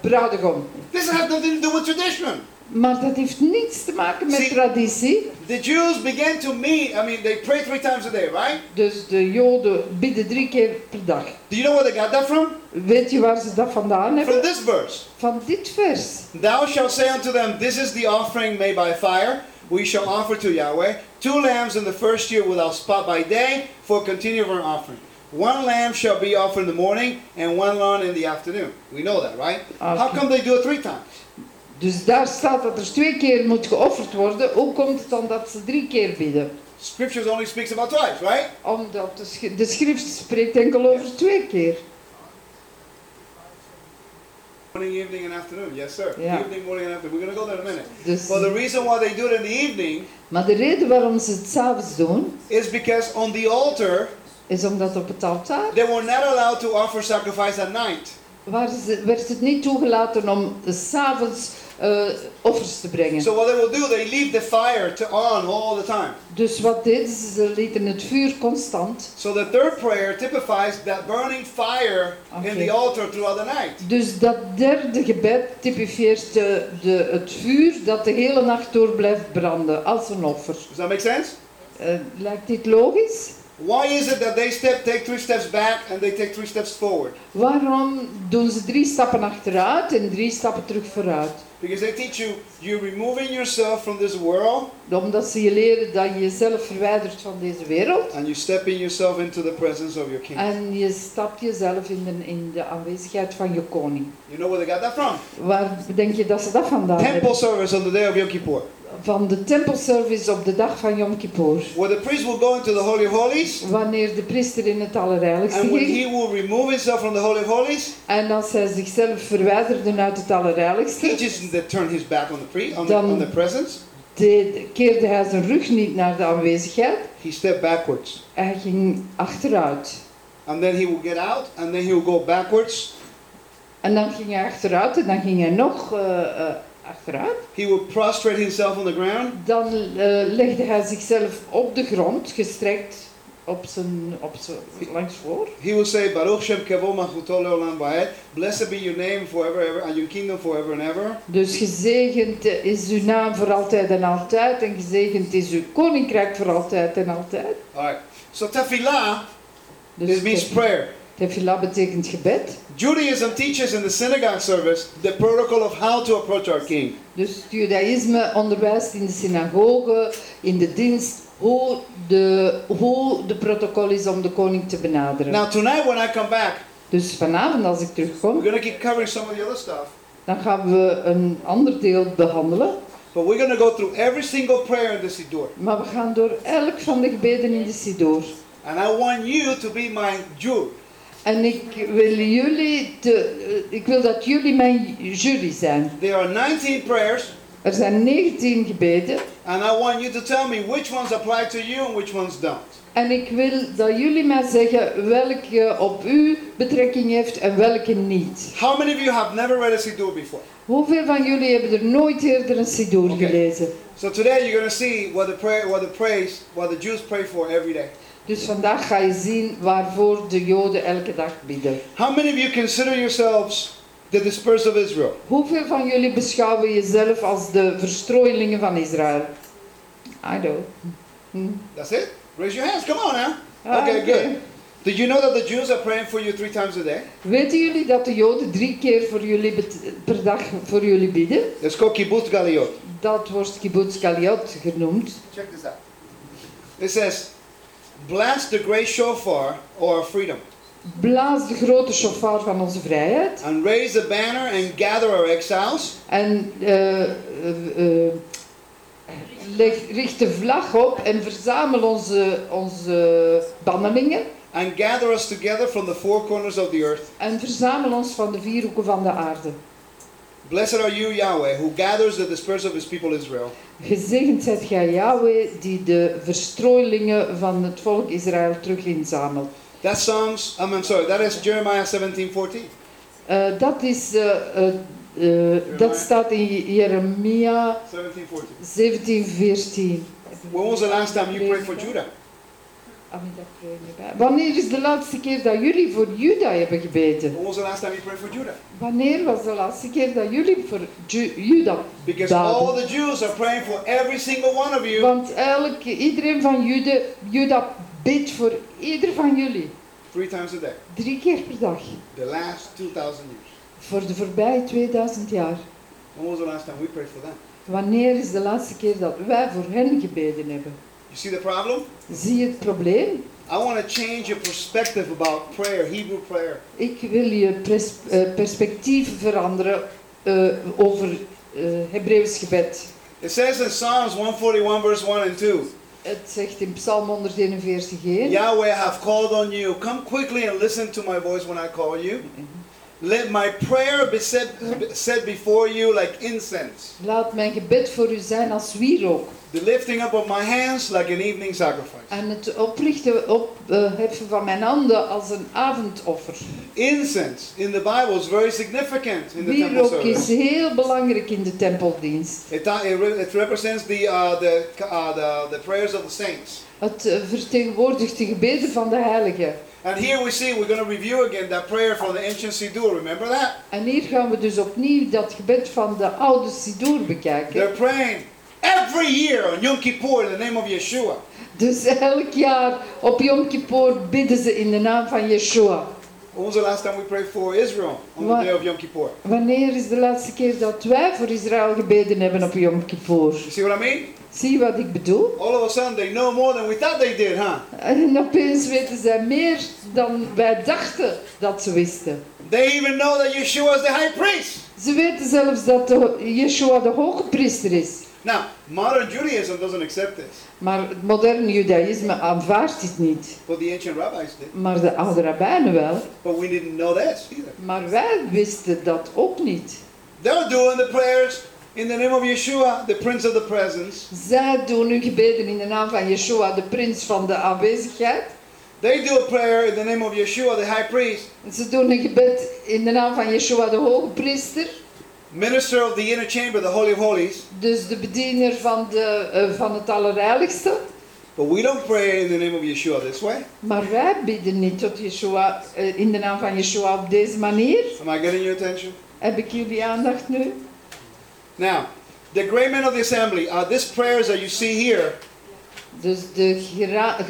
bruidegom. This has nothing to do with tradition. Maar dat heeft niets te maken met Zie- traditie. The Jews began to meet, I mean, they pray three times a day, right? Dus de Joden bidden drie keer per dag. Do you know where they got that from? Weet je waar ze dat vandaan From hebben? this verse. Van dit vers. Thou shalt say unto them, This is the offering made by fire. We shall offer to Yahweh two lambs in the first year without spot by day for a continual offering. One lamb shall be offered in the morning and one lamb in the afternoon. We know that, right? How Okay. come they do it three times? Dus daar staat dat er twee keer moet geofferd worden. Hoe komt het dan dat ze drie keer bidden? Scriptures only speaks about twice, right? Omdat de, sch- de schrift spreekt enkel over twee keer. Morning, evening, and afternoon. Yes, sir. Yeah. Evening, morning, and afternoon. We're going to go there in a minute. Dus, Well, the reason why they do it in the evening maar de reden waarom ze het s'avonds doen, is because on the altar, is omdat op het altaar they were not allowed to offer sacrifice at night. Werd het niet toegelaten om s'avonds eh offers te brengen. So what they will do, they leave the fire to on all the time. Dus wat deden ze? Ze lieten het vuur constant. So the third prayer typifies that burning fire in Okay. the altar throughout the night. Dus dat derde gebed typifieert de, de, het vuur dat de hele nacht door blijft branden als een offer. Does that make sense? Eh, lijkt dit logisch? Why is it that they step, take three steps back and they take three steps forward? Waarom doen ze drie stappen achteruit en drie stappen terug vooruit? Because they teach you, you're removing yourself from this world Omdat ze je leren dat je jezelf verwijdert van deze wereld and you stepping yourself into the presence of your king. en je stapt jezelf in de, in de aanwezigheid van je koning. You know where they got that from? Waar denk je dat ze dat vandaan Temple hebben? service on the day of Yom Kippur. Van de tempelservice op de dag van Yom Kippur. Where the priest will go into the Holy of Holies Wanneer de priester in het allerheiligste and when ging he will remove himself from the Holy of Holies, en als hij zichzelf verwijderde uit het he allerheiligste, just that turn his back on the priest, on the, Dan- on the presence. deed- keerde hij zijn rug niet naar de aanwezigheid, He stepped backwards. hij ging achteruit. and then he will get out, and then he will go backwards. En dan ging hij achteruit en dan ging hij nog eh, achteruit. He will prostrate himself on the ground, Dan eh, legde hij zichzelf op de grond, gestrekt op zijn, op zijn, langs voor. he will say, Baruch Shem Leolam Vaed, blessed be your name forever, ever, and your kingdom forever and ever. Dus gezegend is uw naam voor altijd en altijd. En gezegend is uw koninkrijk voor altijd en altijd. Alright, so tefillah, Dus it means prayer. Tefillah betekent gebed. Judaism teaches in the synagogue service the protocol of how to approach our king. Dus judaïsme onderwijst in de synagoge, in de dienst, hoe de, hoe de protocol is om de koning te benaderen. Now, tonight when I come back, Dus vanavond als ik we're terugkom, to keep covering some of the other stuff, dan gaan we een ander deel behandelen. but we're going to go through every single prayer in the Siddur. Maar we gaan door elk van de gebeden in de Sidor. And I want you to be my Jew. En ik wil jullie, te, eh, ik wil dat jullie mijn jury zijn. There are 19 prayers, Er zijn 19 gebeden. and I want you to tell me which ones apply to you and which ones don't. En ik wil dat jullie mij zeggen welke op u betrekking heeft en welke niet. How many of you have never read a Siddur before? Hoeveel van jullie hebben er nooit eerder een Sidor Oké. gelezen? So today you're going to see what the prayer, what the praise, what the Jews pray for every day. Dus vandaag ga je zien waarvoor de Joden elke dag bidden. How many of you consider yourselves the dispersed of Israel? Hoeveel van jullie beschouwen jezelf als de verstrooilingen van Israël? I do. Hm. That's it? Raise your hands. Come on now. Ah, Okay, oké. good. Did you know that the Jews are praying for you three times a day? Weten jullie dat de Joden drie keer voor jullie per dag voor jullie bidden? It's called kibbutz galiot. Dat wordt kibbutz galiot genoemd. Check this out. It says, blast the great shofar or freedom, Blaas de grote shofar van onze vrijheid. and raise a banner and gather our exiles, En eh, leg, richt de vlag op en verzamel onze, onze bannelingen. and gather us together from the four corners of the earth. En verzamel ons van de vier hoeken van de aarde. Blessed are you, Yahweh, who gathers the dispersed of his people Israel. Gezegend zijt gij Yahweh die de verstrooilingen van het volk Israël terug inzamelt. That's Psalms, um, I'm sorry, that is Jeremiah 17 14. Eh, dat, is, eh, eh, dat staat in Jeremia 17 14. 17, 14. When was the last time you prayed for Judah? Wanneer is de laatste keer dat jullie voor Juda hebben gebeden? When was the last time you prayed for Judah? Wanneer was de laatste keer dat jullie voor Ju- Juda Because all baden? the Jews are praying for every single one of you Want elke, iedereen van Jude, Juda bidt voor ieder van jullie. three times a day. Drie keer per dag. The last 2,000 years. Voor de voorbije 2000 jaar. When was the last time we prayed for them? Wanneer is de laatste keer dat wij voor hen gebeden hebben? You see the problem? Zie je het probleem? I want to change your perspective about prayer, Hebrew prayer. Ik wil je pres- eh, perspectief veranderen eh, over eh Hebreeuws gebed. It says in Psalms 141, verse 1 and 2 Het zegt in Psalm 141 1. Yahweh, I have called on you. Come quickly and listen to my voice when I call you. Let my prayer be set, set before you like incense, Laat mijn gebed voor u zijn als wierook. The lifting up of my hands like an evening sacrifice. En het oprichten, opheffen van mijn handen als een avondoffer. Incense in the Bible is very significant in the temple Wierook is service. heel belangrijk in de tempeldienst. It, uh, it, re- it represents the, uh, the, uh, the, the prayers of the saints. Het eh, vertegenwoordigt de gebeden van de heiligen. And here we see, we're going to review again that prayer from the ancient Siddur. Remember that? En hier gaan we dus opnieuw dat gebed van de oude Sidur bekijken. They're praying every year on Yom Kippur in the name of Yeshua. Dus elk jaar op Yom Kippur bidden ze in de naam van Yeshua. When was the last time we prayed for Israel on the What? day of Yom Kippur? Wanneer is de laatste keer dat wij voor Israël gebeden hebben op Yom Kippur? You see what I mean? Zie je wat ik bedoel? All of a sudden they know more than we thought they did, huh? En opeens weten zij meer dan wij dachten dat ze wisten. They even know that Yeshua is the high priest. Ze weten zelfs dat de Yeshua de hoge priester is. Now, modern Judaism doesn't accept this, Maar het moderne judaïsme aanvaardt dit niet. but the ancient rabbis did. Maar de oude rabbijnen wel. But we didn't know that either. Maar wij wisten dat ook niet. They're doing the prayers in the name of Yeshua, the Prince of the Presence. Zij doen hun gebeden in de naam van Yeshua, de prins van de aanwezigheid. They do a prayer in the name of Yeshua, the high priest, Ze doen een gebed in de naam van Yeshua, de hoge priester. Minister of the inner chamber, the Holy of Holies. Dus de bediener van, de, eh, van het Allerheiligste. But we don't pray in the name of Yeshua this way. Maar wij bidden niet tot Yeshua, eh, in de naam van Yeshua op deze manier. Am I getting your attention? Heb ik jullie aandacht nu? Now, the great men of the assembly are these prayers that you see here. Dus de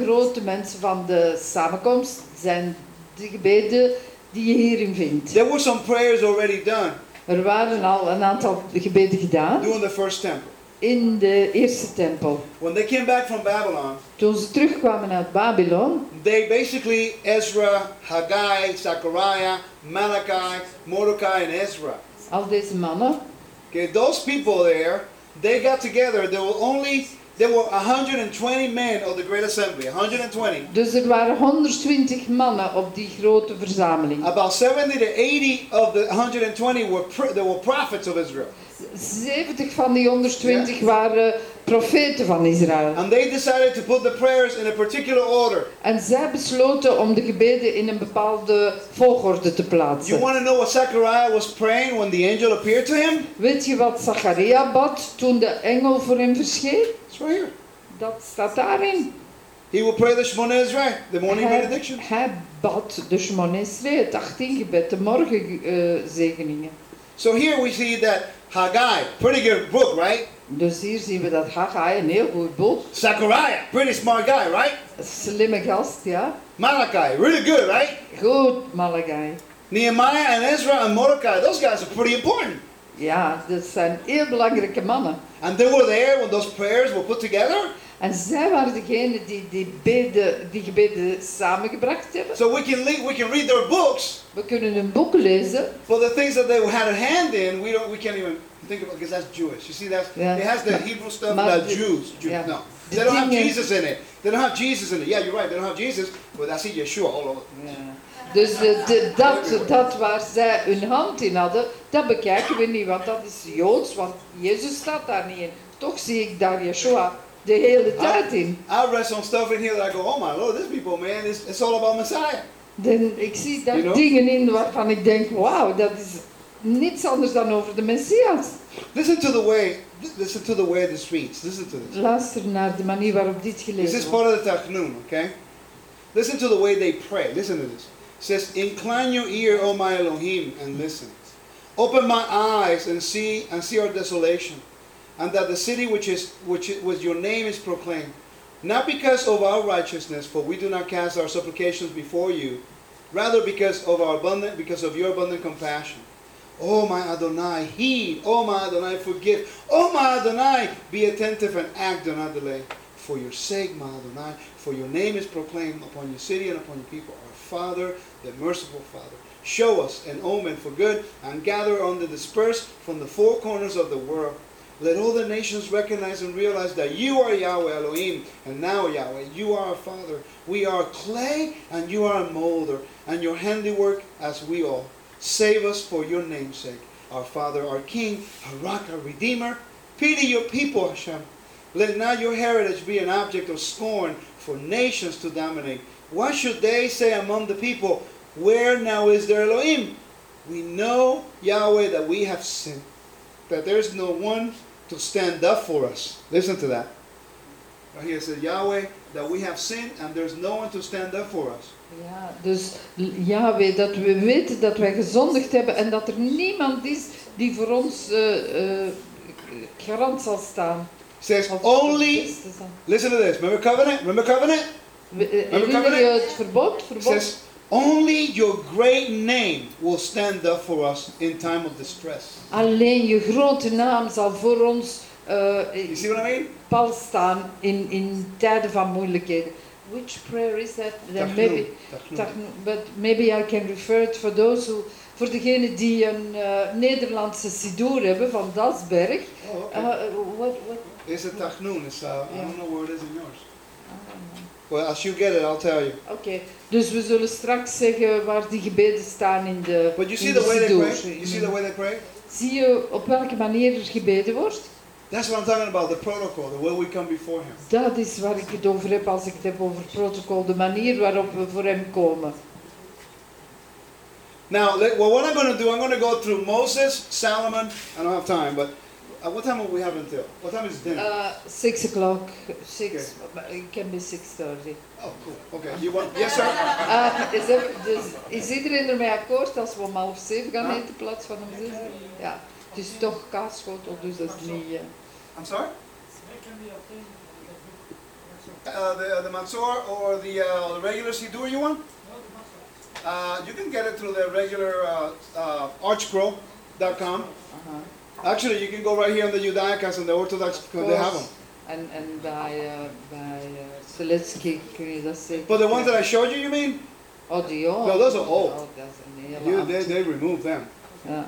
grote mensen van de samenkomst zijn de gebeden die je hierin vindt. There were some prayers already done Er waren al een aantal gebeden gedaan during the first temple. in de eerste tempel. When they came back from Babylon, Toen ze terugkwamen uit Babylon, they basically Ezra, Haggai, Zechariah, Malachi, Mordecai, and Ezra. al deze mannen, Okay, those people there, they got together. There were only there were 120 men of the great assembly. 120. dus er waren 120 mannen op die grote verzameling. About 70 to 80 of the 120 were they were prophets of Israel. 70 van die 120 waren profeten van Israël. And they decided to put the prayers in a particular order. En zij besloten om de gebeden in een bepaalde volgorde te You plaatsen. want to know what Zechariah was praying when the angel appeared to him? Weet je wat Zacharia bad toen de engel voor hem verscheen? It's right here. Dat staat daarin. He will pray the Shemona Ezra, the morning Hij, benediction. hij bad de Shemon Esrei, het 18 gebed, de morgenzegeningen. So here we see that Haggai, pretty good book, right? Dus hier zien we dat Haggai, een heel goed boek. Zechariah, pretty smart guy, right? Slimme gast, ja. Malachi, really good, right? Goed, Malachi. Nehemiah and Ezra and Mordecai, those guys are pretty important. Ja, dat zijn heel belangrijke mannen. And they were there when those prayers were put together. En zij waren degene die die, beden, die gebeden samengebracht hebben. So we can le- we can read their books, We kunnen hun boeken lezen. but the things that they had a hand in, we don't we can't even think about because that's Jewish. You see that Yeah. it has the Hebrew stuff, Maar de- Jews. Jew- yeah. No, they don't have Jesus in it. They don't have Jesus in it. Yeah, you're right. They don't have Jesus, but I see Yeshua all over. Dus de, de- dat, dat waar zij hun hand in hadden, dat bekijken we niet, want dat is Joods, want Jezus staat daar niet in. Toch zie ik daar Yeshua de hele tijd in. I read some stuff in here that I go, oh my lord, these people, man, it's, it's all about Messiah. Dan, ik zie daar You know? dingen in waarvan ik denk, wauw, dat is niets anders dan over de Messias. Listen to the way. Listen to the way this reads. Listen to this. Luister naar de manier waarop dit This is part of the Tachnun, okay? Listen to the way they pray. Listen to this. It says, Incline your ear, O my Elohim, and listen. Open my eyes and see and see our desolation, and that the city which is which with your name is proclaimed. Not because of our righteousness, for we do not cast our supplications before you, rather because of our abundant because of your abundant compassion. Oh my Adonai, heed. Oh my Adonai, forgive. Oh my Adonai, be attentive and act, do not delay. For your sake, my Adonai, for your name is proclaimed upon your city and upon your people. Our Father, the merciful Father, show us an omen for good and gather on the dispersed from the four corners of the world. Let all the nations recognize and realize that you are Yahweh Elohim, and now Yahweh, you are our Father. We are clay, and you are a molder, and your handiwork as we all. Save us for your name's sake. Our Father, our King, our Rock, our Redeemer. Pity your people, Hashem. Let not your heritage be an object of scorn for nations to dominate. What should they say among the people? Where now is their Elohim? We know, Yahweh, that we have sinned, that there's no one to stand up for us. Listen to that. Right here it says, Yahweh, that we have sinned and there's no one to stand up for us. Ja, dus Yahweh, dat we weten dat wij gezondigd hebben en dat er niemand is die voor ons eh, eh, garant zal staan. Says, only, listen to this. Remember covenant? Remember covenant? Eh, Remember covenant? het verbod? Verbod? says, only your great name will stand up for us in time of distress. Alleen je grote naam zal voor ons eh, I mean? pal staan in, in tijden van moeilijkheden. Which prayer is that? Then Tachnun, maybe, but maybe I can refer it for those who, voor degenen die een eh, Nederlandse sidoer hebben van Dasberg. Oh, okay. Uh, what, what? A tachnun. It's uh, I Yeah. don't know where it is in yours. Well, as you get it, I'll tell you. Oké, dus we zullen straks zeggen waar die gebeden staan in de, But you see the de way they pray. You see the way they pray. Zie je op welke manier er gebeden wordt? That's what I'm talking about, the protocol, the way we come before Him. Dat is waar ik het over heb als ik het heb over protocol, de manier waarop we voor hem komen. Now, well, what I'm going to do, I'm going to go through Moses, Solomon. I don't have time, but uh, what time will we have until? What time is dinner? Uh, six o'clock, six, it can be six thirty. oh, cool. Okay. You want? Yes, sir. Uh, is, er, dus, is iedereen ermee akkoord als we om half zeven gaan eten in plaats van om zes? Ja, het is toch kaasschotel, dus dat is niet... eh, I'm sorry. Uh, the the matzor or the uh, the regular siddur you want? Uh, you can get it through the regular uh, uh, archpro.com. aha. Actually, you can go right here on the Judaicas and the Orthodox. They have them. And, en bij, uh, bij uh, Seletsky kun je dat zeker. But the ones that I showed you, you mean? Oh, die ook? No, those are old. Oh, dat is een hele You, they, they removed them. Ah.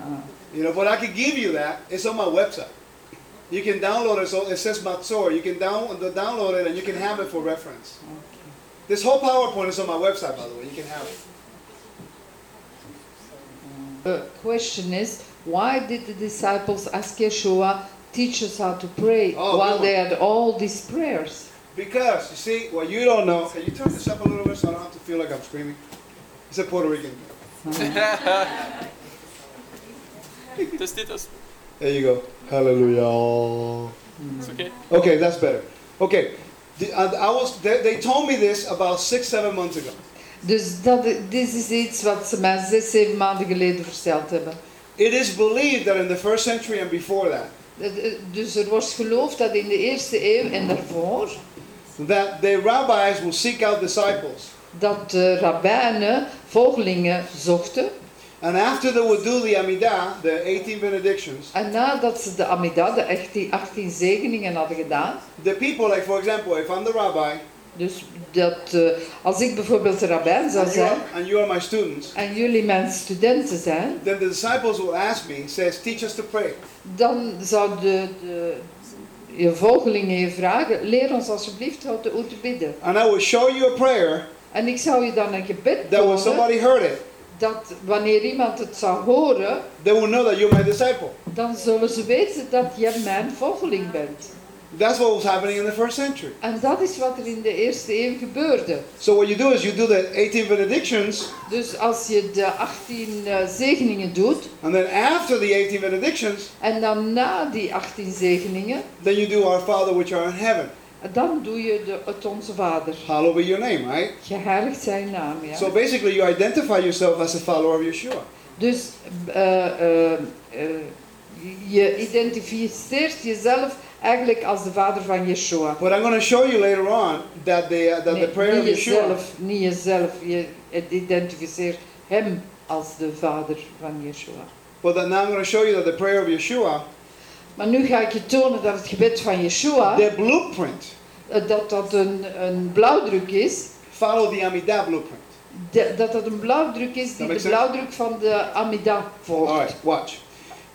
You know, but I can give you that. It's on my website. You can download it. So it says Matzor. You can down, the download it and you can have it for reference. Okay. This whole PowerPoint is on my website, by the way. You can have it. The question is, why did the disciples ask Yeshua, teach us how to pray, Oh, while they had all these prayers? Because, you see, what you don't know, can you turn this up a little bit so I don't have to feel like I'm screaming? It's a Puerto Rican. Test it, test. There you go. Hallelujah. It's okay. Okay, that's better. Okay, the, I, I was, they, they told me this about six, seven months ago. Dus dat, dit is iets wat ze mij zes, zeven maanden geleden verteld hebben. It is believed that in the first century and before that, eh, Dus er wordt geloofd dat in de eerste eeuw en daarvoor, that the rabbis will seek out disciples. dat de rabbijnen volgelingen zochten. And after they would do the Amidah, the 18 benedictions, En nadat ze de Amida, de 18, 18 zegeningen hadden gedaan, the people, like for example, if I'm the rabbi dus dat eh, als ik bijvoorbeeld de rabbijn zou and you, zijn, are, and you are my students, en jullie mijn studenten zijn, then the disciples will ask me, says, teach us to pray. dan zouden de, je volgelingen je vragen, leer ons alsjeblieft hoe te, hoe te bidden. And I will show you a prayer En ik zou je dan een gebed that when tonen, somebody heard it, dat wanneer iemand het zou horen, they will know that you're my disciple. dan zullen ze weten dat je mijn volgeling bent. That's what was happening in the first century. En dat is wat er in de eerste eeuw gebeurde. So what you do is you do the 18 benedictions, Dus als je de 18 eh, zegeningen doet, and then after the 18 benedictions, en dan na die 18 zegeningen, then you do Our Father which art in heaven. dan doe je de, het Onze Vader. Hallowed be your name, right? Geheiligd zijn naam, ja. So basically, you identify yourself as a follower of Yeshua. Dus eh, eh, je identificeert jezelf eigenlijk als de vader van Yeshua. But I'm going to show you later on that the uh, that Nee, the prayer of niet Yeshua. jezelf, niet jezelf. Je identificeert hem als de vader van Yeshua. But then now I'm going to show you that the prayer of Yeshua, Maar nu ga ik je tonen dat het gebed van Yeshua, the blueprint, eh, dat dat een, een blauwdruk is. follow the Amidah blueprint. de- dat dat een blauwdruk is die de blauwdruk van de Amida volgt. All right, watch.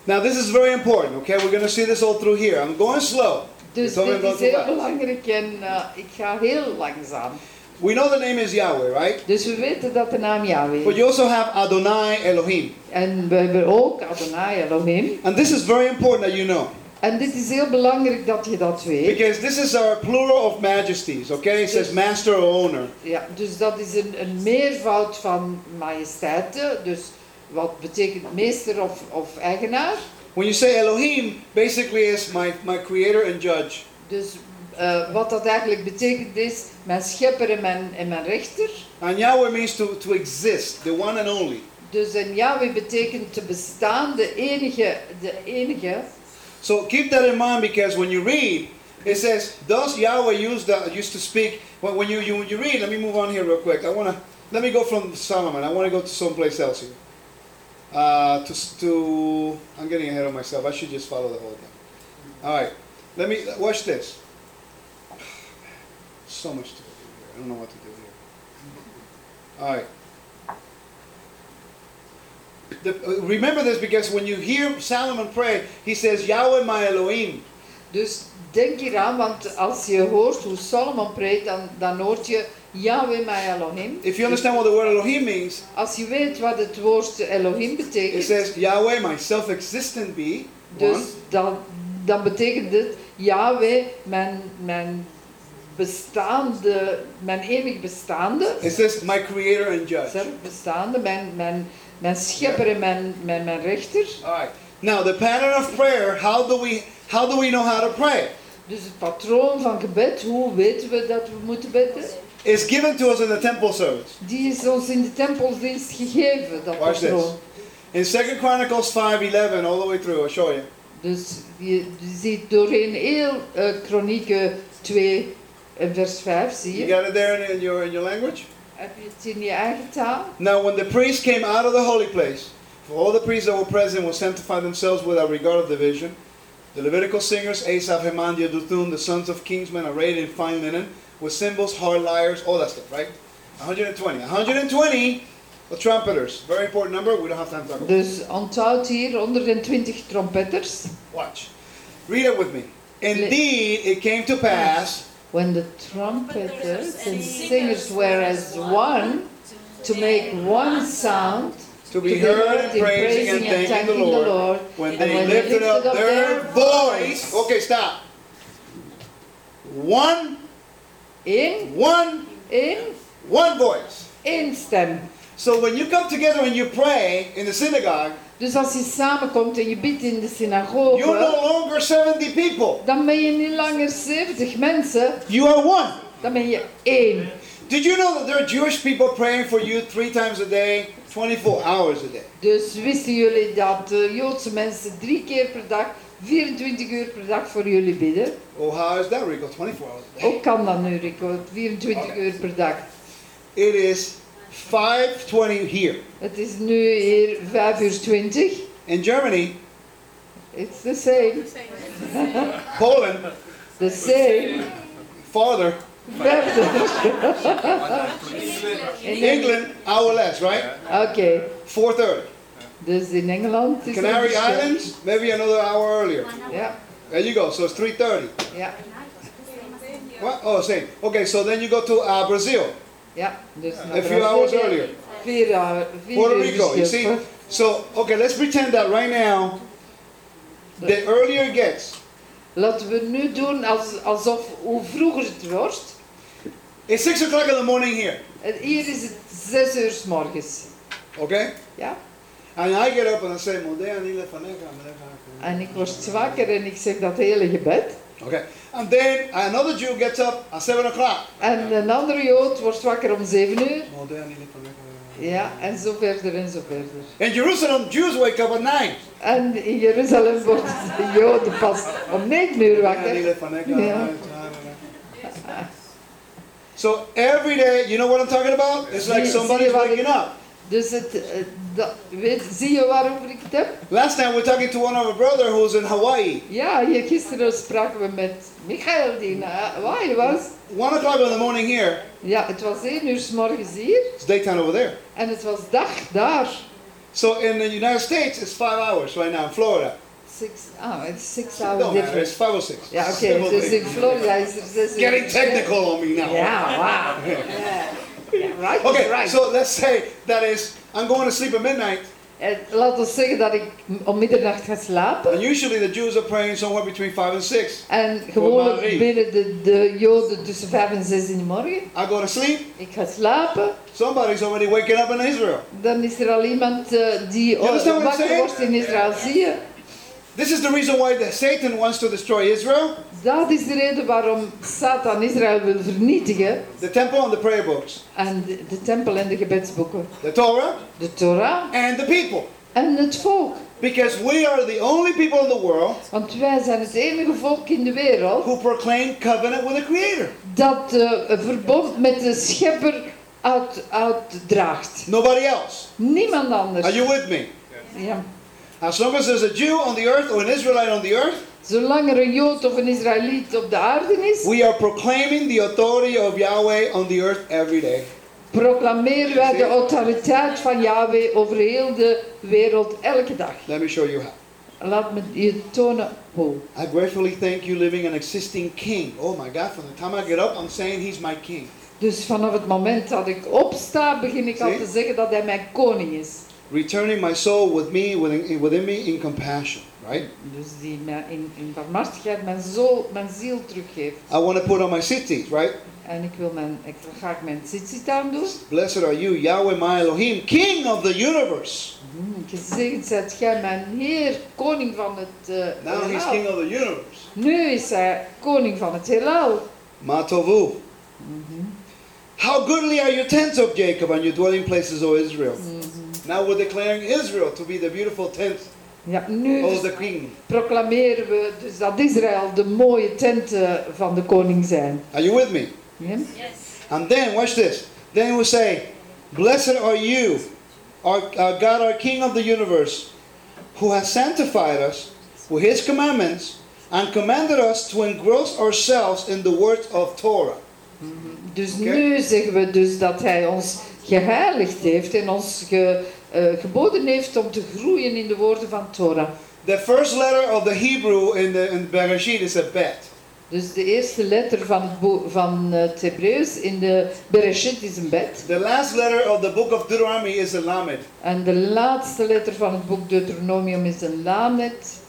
Now this is very important. Okay, we're going to see this all through here. I'm going slow. Dus dit is heel belangrijk en eh, ik ga heel langzaam. We know the name is Yahweh, right? Dus we weten dat de naam Yahweh But is. you also have Adonai Elohim. En we hebben ook Adonai Elohim. And this is very important that you know. En dit is heel belangrijk dat je dat weet. Because this is our plural of majesties, okay? It says master or owner. Ja, dus dat is een, een meervoud van majesteiten. Dus wat betekent meester of, of eigenaar. When you say Elohim, basically is my, my creator and judge. Dus eh, wat dat eigenlijk betekent is mijn schepper en mijn, en mijn rechter. And Yahweh means to, to exist, the one and only. Dus en Yahweh betekent te bestaan, de enige, de enige. So keep that in mind because when you read, it says, Thus Yahweh used, the, used to speak. When, you, you, you read, let me move on here real quick. I want to, let me go from Solomon. I want to go to someplace else here. Uh, to, to, I'm getting ahead of myself. I should just follow the whole thing. All right. Let me, watch this. So much to do here. I don't know what to do here. All right. The, uh, remember this because when you hear Solomon pray, he says, Yahweh my Elohim. Dus denk hieraan, want als je hoort hoe Solomon preekt, dan, dan hoort je Yahweh mijn Elohim. If you understand what the word Elohim means, Als je weet wat het woord Elohim it betekent, says, Yahweh my self existent be. dus dat dan betekent het, Yahweh, mijn, mijn bestaande, mijn eeuwig bestaande, It says, my creator and judge. zelf bestaande, mijn, mijn, mijn schepper en mijn, mijn, mijn rechter. All right. Now, the pattern of prayer, how do we how do we know how to pray? Dus het patroon van gebed, hoe weten we dat we moeten bidden? It's given to us in the temple service. Die is ons in de tempeldienst gegeven, dat Watch this. In 2 Chronicles 5:11 all the way through, I'll show you. Dus je, je ziet doorheen heel uh, Kronieken 2 en vers 5, zie You got it there in, your in your language? Heb je het in je eigen taal? Now, when the priests came out of the holy place, for all the priests that were present will sanctify themselves without regard of division. The Levitical singers, Asaph, Heman, Jeduthun, the sons of kingsmen, arrayed in fine linen, with cymbals, hard lyres, all that stuff, right? 120. 120 the trumpeters. Very important number. We don't have time to talk about it. Dus onthoud hier 120 trompetters. Watch. Read it with me. Indeed, it came to pass When the trumpeters and singers were as one, to make one sound, to be heard in praising and thanking the Lord when they lifted up their voice. Okay, stop. One, in, one, in, one voice. één stem. So when you come together and you pray in the synagogue, Dus als je samenkomt en je bidt in de you're synagoge, no longer 70 people. dan ben je niet langer 70 mensen, You are one. dan ben je één. Did you know that there are Jewish people praying for you three times a day, 24 hours a day? Dus wisten jullie dat Joodse mensen drie keer per dag, 24 uur per dag voor jullie bidden? Oh, how is that, Rico? 24 hours a day. Ook kan dat nu, Rico, 24 uur per dag. It is 5:20 here. Het is nu hier 5 uur 20. In Germany, It's the same. Poland, The same. farther. Verder. In England, hour less, right? Oké, 4:30. Dus in Engeland is Canary verschil. Islands, maybe another hour earlier. Ja, There you go. So it's 3:30. ja, What? Oh, same. Okay, so then you go to uh, Brazil, ja. Dus a few hours earlier. Vier, uur- vier Puerto Rico. You see? So okay, let's pretend that right now. The earlier it gets, Laten we nu doen als, alsof hoe vroeger het wordt. it's six o'clock in the morning here. En Hier is het 6 uur s morgens. Okay, Ja? And I get up and I say. En ik word zwakker en ik zeg dat hele gebed. Okay, and then another Jew gets up at seven o'clock. En een andere Jood wordt wakker om 7 uur. Ja, en zo verder en zo verder. In Jerusalem, Jews wake up at nine. En in Jeruzalem wordt de Joden pas om 9 uur wakker. Ja. So every day, you know what I'm talking about? It's like somebody's waking up. Dus het, eh, dat, weet, zie je waarover ik het heb? Last time we were talking to one of our brother who's in Hawaii. Ja, hier gisteren spraken we met Michael die naar Hawaii was. One o'clock in the morning here. Ja, het was 1 uur s morgens hier It's daytime over there. en het was dag daar. So in the United States, it's five hours right now in Florida. Six, ah, it's six hours don't matter. It's five or six. Ja, oké, Civil dus thing. in Florida is zes uur. Getting technical on me now. Ja, wauw. Ja. Ja, right Okay, right. so let's say that is I'm going to sleep at midnight, En laat ons zeggen dat ik om middernacht ga slapen. and usually the Jews are praying somewhere between five and six. En gewoonlijk bidden de, de Joden tussen 5 en 6 in de morgen. I go to sleep. Ik ga slapen. Somebody's already waking up in Israel. Dan is er al iemand eh, die You understand what I'm wakker wordt in Israël. Zie je? This is the reason why the Satan wants to destroy Israel, Dat is de reden waarom Satan Israël wil vernietigen. the temple and the prayer books, En de, de tempel en de gebedsboeken. the Torah De Torah and the people. en het volk. Because we are the only people in the world Want wij zijn het enige volk in de wereld who proclaim covenant with the Creator. dat een verbond met de schepper uit, uitdraagt. Nobody else. Niemand anders. Are you with me? Ja. As long as there's a Jew on the earth or an Israelite on the earth, Zolang er een Jood of een Israëliet op de aarde is, we are proclaiming the authority of Yahweh on the earth every day. proclameren wij de autoriteit van Yahweh over heel de wereld elke dag. Let me show you how. Laat me je tonen hoe. I gratefully thank you living an existing king. Oh my God, from the time I get up, I'm saying he's my king. Dus vanaf het moment dat ik opsta, begin ik al te zeggen dat hij mijn koning is. Returning my soul with me, within, within me in compassion. Right? Dus die in, in barmhartigheid mijn, zo, mijn ziel teruggeeft. I want to put on my cities, right? En ik wil mijn, ik wil graag mijn tzitzit aan doen. Blessed are you, Yahweh my Elohim, King of the universe. Gezegend zijt gij mijn Heer, koning van het uh, Now he's. King of the universe. Nu is hij koning van het heelal. Matovu. How goodly are your tents, O Jacob, and your dwelling places, O Israel. Now we're declaring Israel to be the beautiful tent Ja, nu the king. proclameren we dus dat Israël de mooie tenten van de koning zijn. Are you with me? Ja? And then, watch this. Then we say, Blessed are you, our, our God, our King of the universe, who has sanctified us with his commandments and commanded us to engross ourselves in the words of Torah. Dus Oké. nu zeggen we dus dat hij ons geheiligd heeft en ons ge- eh, geboden heeft om te groeien in de woorden van Torah. The first letter of the Hebrew in the in Bereshit is a bet. Dus de eerste letter van het, van het Hebreeuws in de Bereshit is een bet. The last letter of the book of Deuteronomy is a lamed. En de laatste letter van het boek Deuteronomium is een lamet.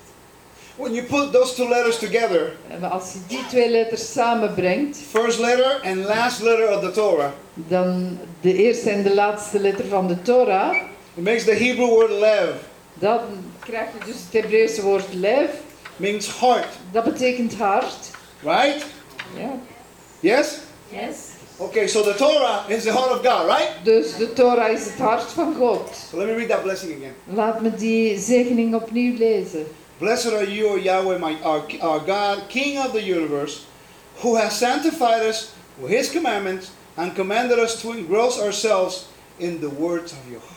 When you put those two letters together, En als je die twee letters samenbrengt, first letter and last letter of the Torah, dan de eerste en de laatste letter van de Torah, it makes the Hebrew word lev, dan krijg je dus het Hebreeuwse woord lev. means heart, Dat betekent hart. right? Ja. Yes? Yes. Okay, so the Torah is the heart of God, right? Dus de Torah is het hart van God. So let me read that blessing again. Laat me die zegening opnieuw lezen. Blessed are you, O Yahweh, my, our, our God, King of the universe, who has sanctified us with his commandments and commanded us to engross ourselves in the words of your heart.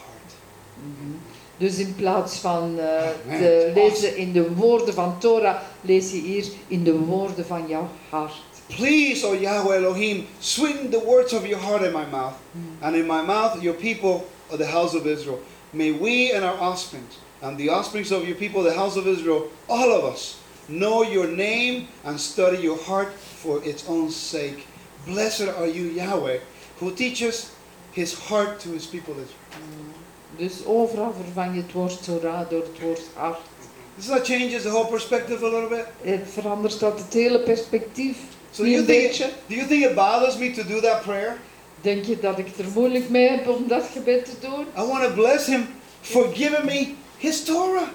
Dus in plaats van eh, ah, man, te lezen in de woorden van Torah, lees je hier in de woorden van jouw hart. Please, O Yahweh Elohim, sweeten the words of your heart in my mouth, hmm. and in my mouth your people of the house of Israel. May we and our offspring, and the offsprings of your people, the house of Israel, all of us, know your name and study your heart for its own sake. Blessed are you, Yahweh, who teaches his heart to his people Israel. Dus overal vervang je het woord Torah door het woord hart. This that changes the whole perspective a little bit. Het verandert dat het hele perspectief. So Niet you een think, beetje. do you think it bothers me to do that prayer? Denk je dat ik er moeilijk mee heb om dat gebed te doen? I want to bless him for giving me his Torah.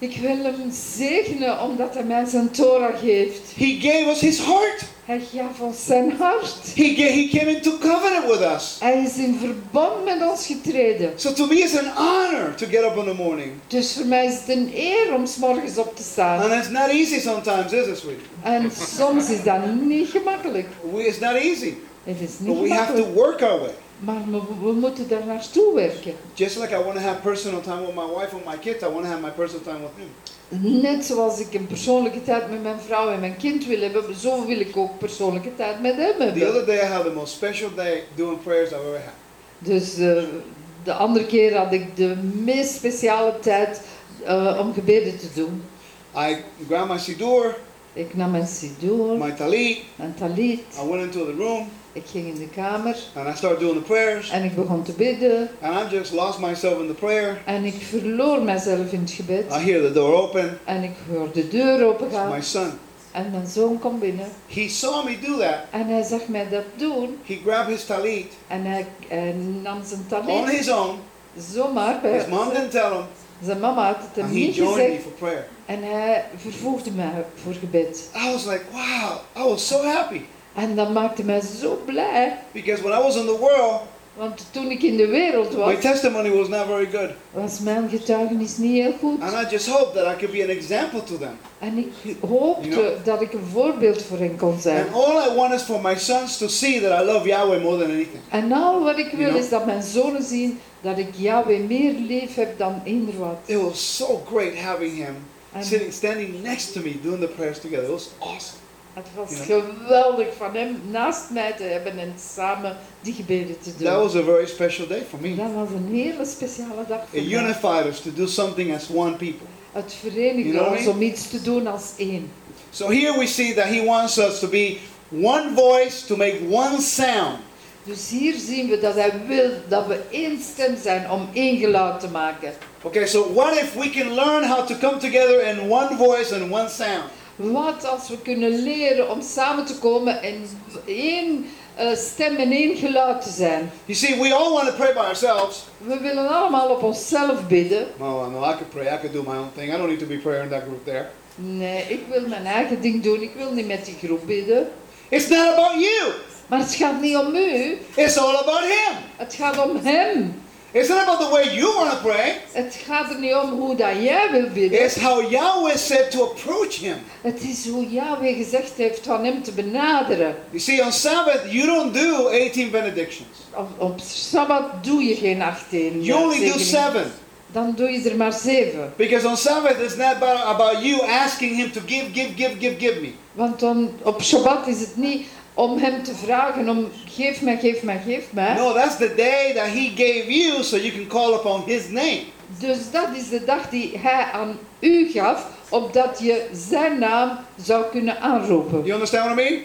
Ik wil hem zegenen omdat hij mij zijn Torah geeft. He gave us his heart. Hij gaf ons zijn hart. He, he came into covenant with us. Hij is in verband met ons getreden. So to me, it's an honor to get up in the morning. Dus voor mij is het een eer om 's morgens op te staan. And it's not easy sometimes, is it, sweetie? En soms is dat niet gemakkelijk. We, it's not easy. Het is But niet we have to work our way. Maar we, we moeten daar naartoe werken. Just like I want to have personal time with my wife and my kids, I want to have my personal time with him. Net zoals ik een persoonlijke tijd met mijn vrouw en mijn kind wil hebben, zo wil ik ook persoonlijke tijd met hem The hebben. other day, I had the most special day doing prayers I've ever had. Dus eh, de andere keer had ik de meest speciale tijd eh, om gebeden te doen. I grabbed my siddur, Ik nam mijn sidoor, my talit, mijn talit, I went into the room, ik ging in de kamer and I started doing the prayers. en ik begon te bidden. And I just lost myself in the prayer. En ik verloor mezelf in het gebed. I hear the door open. En ik hoor de deur open It's my son. En mijn zoon komt binnen. He saw me do that. En hij zag mij dat doen. He grabbed his talit En hij, hij nam zijn on talit. his own. Zomaar. bij- His mom didn't tell him. Zijn mama had het hem And he niet gezegd. for prayer. En hij vervoegde mij voor gebed. I was like, wow, I was so happy. En dat maakte mij zo blij. Because when I was in the world, Want toen ik in de wereld my was, testimony was not very good. was mijn getuigenis niet heel goed. And I just hoped that I could be an example to them. En ik hoopte You know? dat ik een voorbeeld voor hen kon zijn. And all I want is for my sons to see that I love Yahweh more than anything. En al wat ik wil You know? is dat mijn zonen zien dat ik Yahweh meer lief heb dan eender wat. It was so great having him sitting, standing next to me doing the prayers together. It was awesome. Het was geweldig van hem naast mij te hebben en samen die gebeden te doen. That was a very special day for me. Dat was een hele speciale dag voor It mij. unified us to do something as one people. Het verenigde You know what I ons mean? om iets te doen als één. So here we see that he wants us to be one voice to make one sound. Dus hier zien we dat hij wil dat we één stem zijn om één geluid te maken. Okay, so what if we can learn how to come together in one voice and one sound? Wat als we kunnen leren om samen te komen en één eh, stem en één geluid te zijn. You see, we all want to pray by ourselves. We willen allemaal op onszelf bidden. Oh, no, I could pray. I could do my own thing. I don't need to be prayer in that group there. Nee, ik wil mijn eigen ding doen. Ik wil niet met die groep bidden. It's not about you. Maar het gaat niet om u. It's all about Him. Het gaat om hem. It's not about the way you want to pray. Het gaat er niet om hoe dat jij wil bidden. It's how Yahweh said to approach Him. Het is hoe Yahweh gezegd heeft van hem te benaderen. You see, on Sabbath, you don't do 18 benedictions. Op, op Sabbat doe je geen 18. You only do seven. Dan doe je er maar zeven. Because on Sabbath, it's not about, about you asking Him to give, give, give, give, give me. Want dan, op Shabbat is het niet om hem te vragen om geef mij, geef mij, geef mij. No, that's the day that He gave you so you can call upon His name. Dus dat is de dag die hij aan u gaf, opdat je zijn naam zou kunnen aanroepen. You understand what I mean?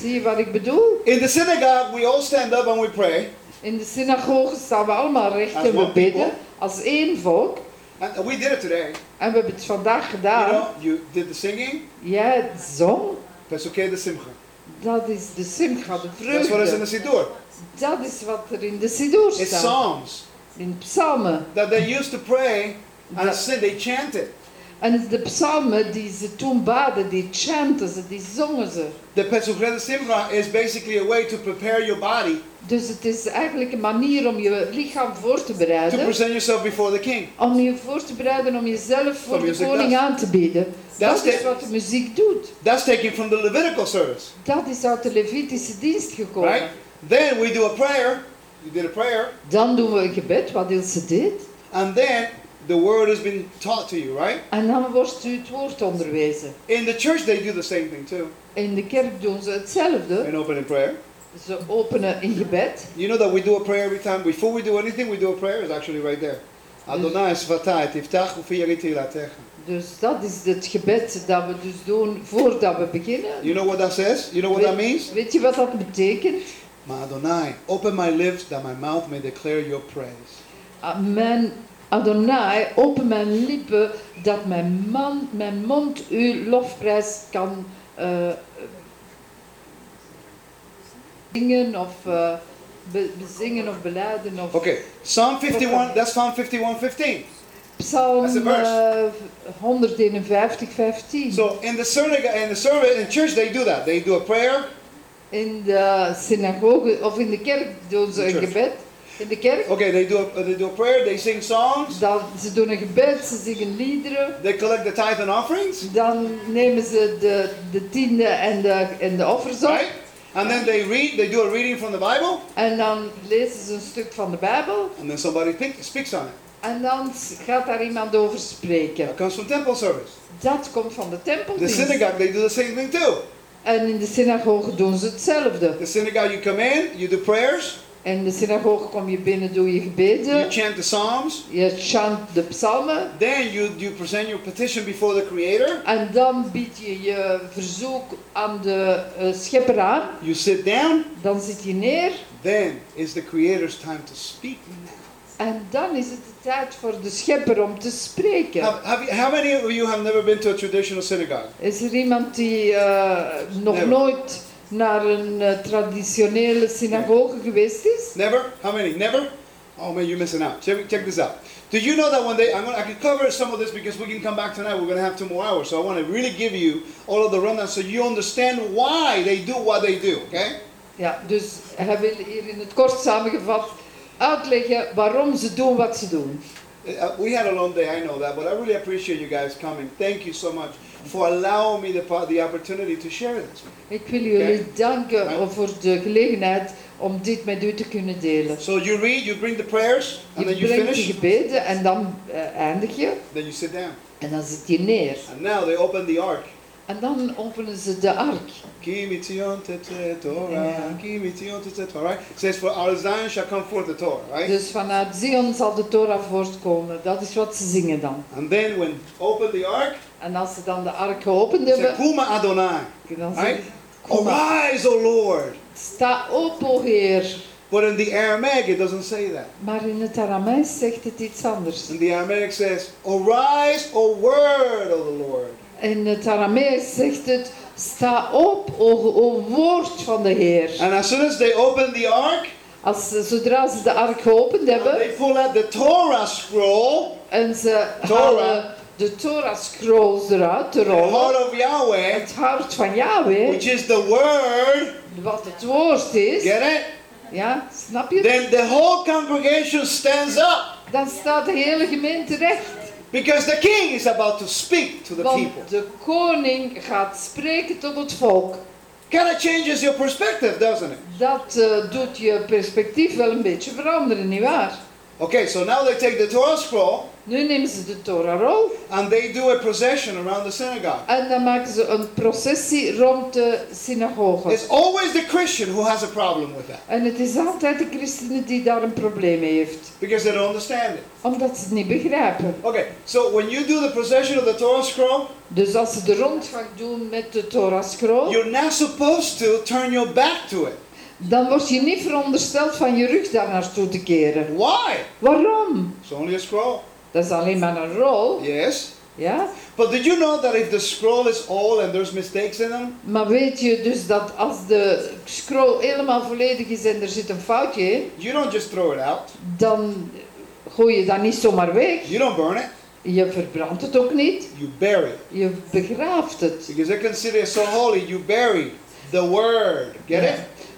Zie je wat ik bedoel? In the synagogue, we all stand up and we pray. In de synagoge staan we allemaal recht en we people. bidden als één volk. And we did it today. En we hebben het vandaag You gedaan. know, you did the singing. Jij zong, Pesukei de Simcha. Dat is de simcha, de That's what is in vreugde. the Siddur. Dat is wat er in de Siddur It's. Psalms In psalmen. that they used to pray and Dat- sing. They chanted. En de psalmen die ze toen baden, die chanten ze, die zongen ze. The Pesukei de Simcha is basically a way to prepare your body Dus het is eigenlijk een manier om je lichaam voor te to bereiden. present yourself before the king. Om je voor te bereiden om jezelf voor de koning does. aan te bieden. That's Dat is wat de muziek doet. That's taken from the Levitical service, Dat is uit de Levitische dienst gekomen. right? Then we do a prayer. You did a prayer, Dan doen we een gebed, wat Ilse deed. and then the word has been taught to you, right? En dan wordt u het woord onderwezen. In the church, they do the same thing too. In de kerk doen ze hetzelfde. In opening prayer, Ze openen een gebed. you know that we do a prayer every time. Before we do anything, we do a prayer. It's actually right there. Adonai svatai tiftach ilatecha. Dus dat is het gebed dat we dus doen voordat we beginnen. You know what that says? You know what that means? Weet je wat dat betekent? Ma Adonai, open my lips that my mouth may declare your praise. Ah, Mijn Adonai, open mijn lippen, dat mijn, man, mijn mond uw lofprijs kan eh, zingen of be- bezingen of beleiden. Of Okay, Psalm 51, that's Psalm 51, 15. Psalm eh, 151, 15. So in the synagogue, in the service, in church, they do that. They do a prayer. In de synagoge of in de kerk doen ze een gebed. In de kerk. Okay, they do a, they do a prayer. They sing songs. Dan, ze doen een gebed, ze zingen liederen. They collect the tithe and offerings, Dan nemen ze de, de tiende en de, en de offers op. right? And then they read. They do a reading from the Bible, En dan lezen ze een stuk van de Bijbel. and then somebody think, speaks on it. En dan gaat daar iemand over spreken. That comes from temple service. Dat komt van de The tempeldienst. synagogue, they do the same thing too. En in de synagoge doen ze hetzelfde. The synagogue, you come in, you do prayers, In de synagoge kom je binnen, doe je you gebeden. chant the psalms, Je chant de psalmen. then you you present your petition before the Creator. En dan bied je je verzoek aan de eh, schepper aan. You sit down. Dan zit je neer. Then is the Creator's time to speak. En dan is het de tijd voor de schepper om te spreken. Have, have you, how many of you have never been to a traditional synagogue? Is er iemand die eh, nog Never. nooit naar een eh, traditionele synagoge geweest is? Never? How many? Never? Oh man, you're missing out. Check, check this out. Do you know that when they, I'm gonna, I can cover some of this because we can come back tonight. We're gonna have two more hours, so I want to really give you all of the rundown so you understand why they do what they do. Okay? Ja, dus hij wil hier in het kort samengevat uitleggen waarom ze doen wat ze doen. Uh, we had a long day, I know that, but I really appreciate you guys coming. Thank you so much for allowing me the, the opportunity to share this. Ik wil jullie danken Ja. voor de gelegenheid om dit met u te kunnen delen. So you read, you bring the prayers, and Je then you finish, gebeden en dan eh, eindig je. then you sit down. En dan zit je neer. And now they open the ark. En dan openen ze de ark. Kimitzion Torah, kimitzion Torah. Says, for of Zion shall come forth the Torah, right? Dus vanuit Zion zal de Torah voortkomen. Dat is wat ze zingen dan. And then when open the ark, En als ze dan de ark geopend hebben, Kuma Adonai, dan right? zeggen ze, "Kom maar, Arise, O Lord. sta op, o Heer. But in the Aramaic, it doesn't say that. Maar in het Aramees zegt het iets anders. In the Aramaic says, Arise, O word of the Lord. In het Aramees zegt het, sta op, o, o woord van de Heer. And as soon as they open the ark, Als, zodra ze de ark geopend hebben they pull out the Torah scroll, en ze Torah. de Torah scrolls eruit heart rollen, of Yahweh, het hart van Yahweh, which is the word, wat het woord is, get it? ja, snap je? Then the whole congregation stands up Dan staat de hele gemeente recht. Because the king is about to speak to the Want people. de koning gaat spreken tot het volk. Kind of changes your perspective, doesn't it? Dat eh, doet je perspectief wel een beetje veranderen, nietwaar? Okay, so now they take the Torah scroll Nu nemen ze de Torah-rol and they do a procession around the synagogue. en dan maken ze een processie rond de synagoge. It's always the Christian who has a problem with that En het is altijd de christenen die daar een probleem mee heeft. because they don't understand it. Omdat ze het niet begrijpen. Okay, so when you do the procession of the Torah scroll, Dus als ze de rondgang doen met de Torah-scroll, you're not supposed to turn your back to it. Dan word je niet verondersteld van je rug daar naartoe te keren. Why? Waarom? It's only a scroll. Dat is alleen maar een rol, Yes. ja? But did you know that if the scroll is old and there's mistakes in them, Maar weet je dus dat als de scroll helemaal volledig is en er zit een foutje in, you don't just throw it out. dan gooi je dat niet zomaar weg. You don't burn it. Je verbrandt het ook niet, You bury it. je begraaft het. Because they consider it so holy, you bury the word. Get it?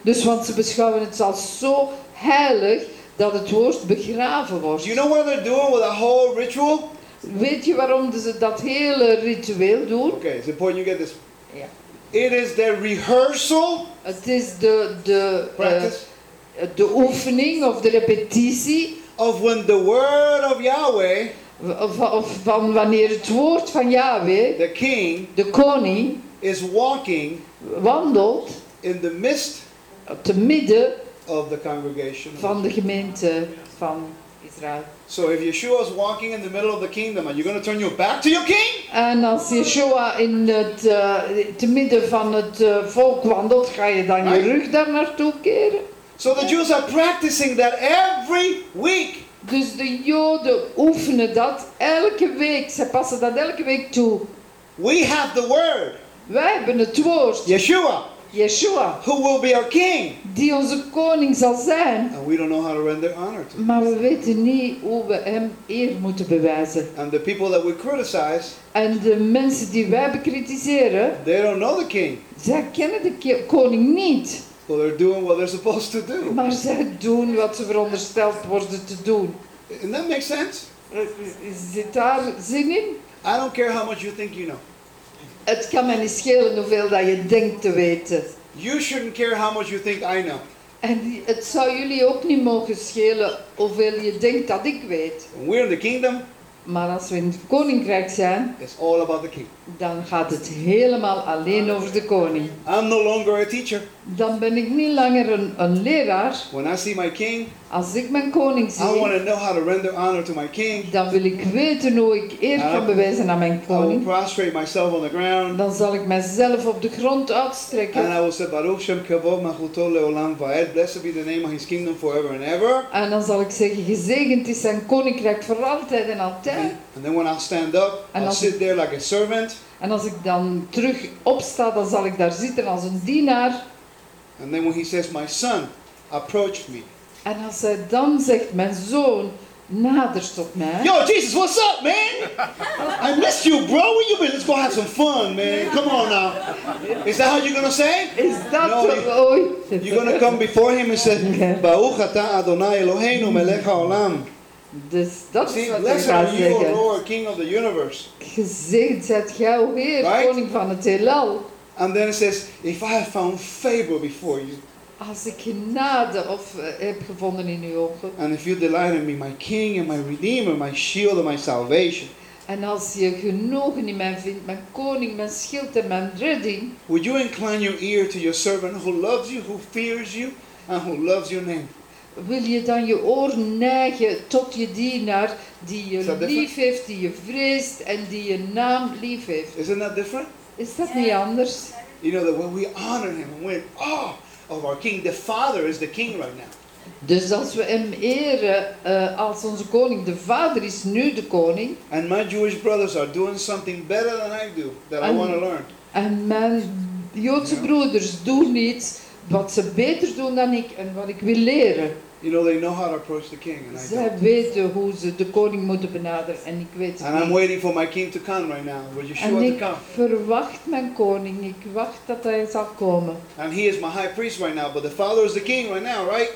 Dus want ze beschouwen het als zo heilig dat het woord begraven wordt. Do you know what they're doing with a whole ritual? Weet je waarom ze dat hele ritueel doen? Okay, it's important you get this. Ja. It is the rehearsal Het is de, de, eh, de oefening of de repetitie of when the word of Yahweh, of van wanneer het woord van Yahweh, the king, de koning, is walking wandelt in the midst te midden of the congregation. van de gemeente van Israël. So if Yeshua is walking in the middle of the kingdom, are you going to turn your back to your king? En als Yeshua in het eh, te midden van het eh, volk wandelt, ga je dan je rug daar naartoe keren? So the Jews are practicing that every week. Dus de Joden oefenen dat elke week. Ze passen dat elke week toe. We have the word, Wij hebben het woord, Yeshua, Yeshua, who will be our king. die onze koning zal zijn. And we don't know how to render honor to. Maar we weten niet hoe we hem eer moeten bewijzen. And the people that we criticize, En de mensen die wij bekritiseren, they don't know the king. zij kennen de koning niet. Well, they're doing what they're supposed to do. Maar zij doen wat ze verondersteld worden te doen. And that makes sense. Eh, Zit daar zin in? I don't care how much you think you know. Het kan mij niet schelen hoeveel dat je denkt te weten. You shouldn't care how much you think I know. En het zou jullie ook niet mogen schelen hoeveel je denkt dat ik weet. When we're in the kingdom, Maar als we in het koninkrijk zijn, it's all about the king. dan gaat het helemaal alleen over de koning. I'm no longer a teacher. Dan ben ik niet langer een, een leraar. When I see my king, Als ik mijn koning I want zie, to know how to render honor to my king. dan wil ik weten hoe ik eer kan bewijzen aan mijn I will koning. prostrate myself on the ground. Dan zal ik mezelf op de grond uitstrekken. And I will say, Baruch Shem Kavod Machuto Leolam Vaed. Blessed be the name of his kingdom forever and ever. En dan zal ik zeggen, gezegend is zijn koninkrijk voor altijd en altijd. And then when I'll stand up, I'll als- sit there like a servant. En als ik dan terug opsta, dan zal ik daar zitten als een dienaar. And then when he says, My son approached me. En als hij dan zegt, mijn zoon nadert tot mij. Yo, Jesus, what's up, man? I missed you, bro. Where you been? Let's go have some fun, man. Come on now. Is that how you're gonna say? Is dat No, you-. You're gonna come before him and say, Baruch Adonai Eloheinu melech haolam. Dus dat is wat ik ga zeggen. Lord, King of the universe. Gezegend zijt gij, o Heer, Right? koning van het heelal. And then it says, If I have found favor before you, Als ik genade of, eh, heb gevonden in uw ogen. and if you delight in me, my King and my Redeemer, my shield and my salvation, En als je genoegen in mij vindt, mijn koning, mijn schild en mijn redding. would you incline your ear to your servant who loves you, who fears you, and who loves your name? Wil je dan je oor neigen tot je dienaar die je lief heeft, die je vreest en die je naam lief heeft? Isn't that different? Is dat niet anders? You know that when we honor him when oh of our King, the Father is the King right now. Dus als we hem eren eh, als onze koning, de vader is nu de koning. and my Jewish brothers are doing something better than I do that I want to learn. En mijn Joodse broeders doen iets wat ze beter doen dan ik en wat ik wil leren. You know, they know how to approach the king, and I don't. weten hoe ze de koning moeten benaderen en ik weet het And I'm niet. waiting for my king to come right now, for En Yeshua to ik come. verwacht mijn koning, ik wacht dat hij zal komen. And he is my high priest right now, but the father is the king right now, right?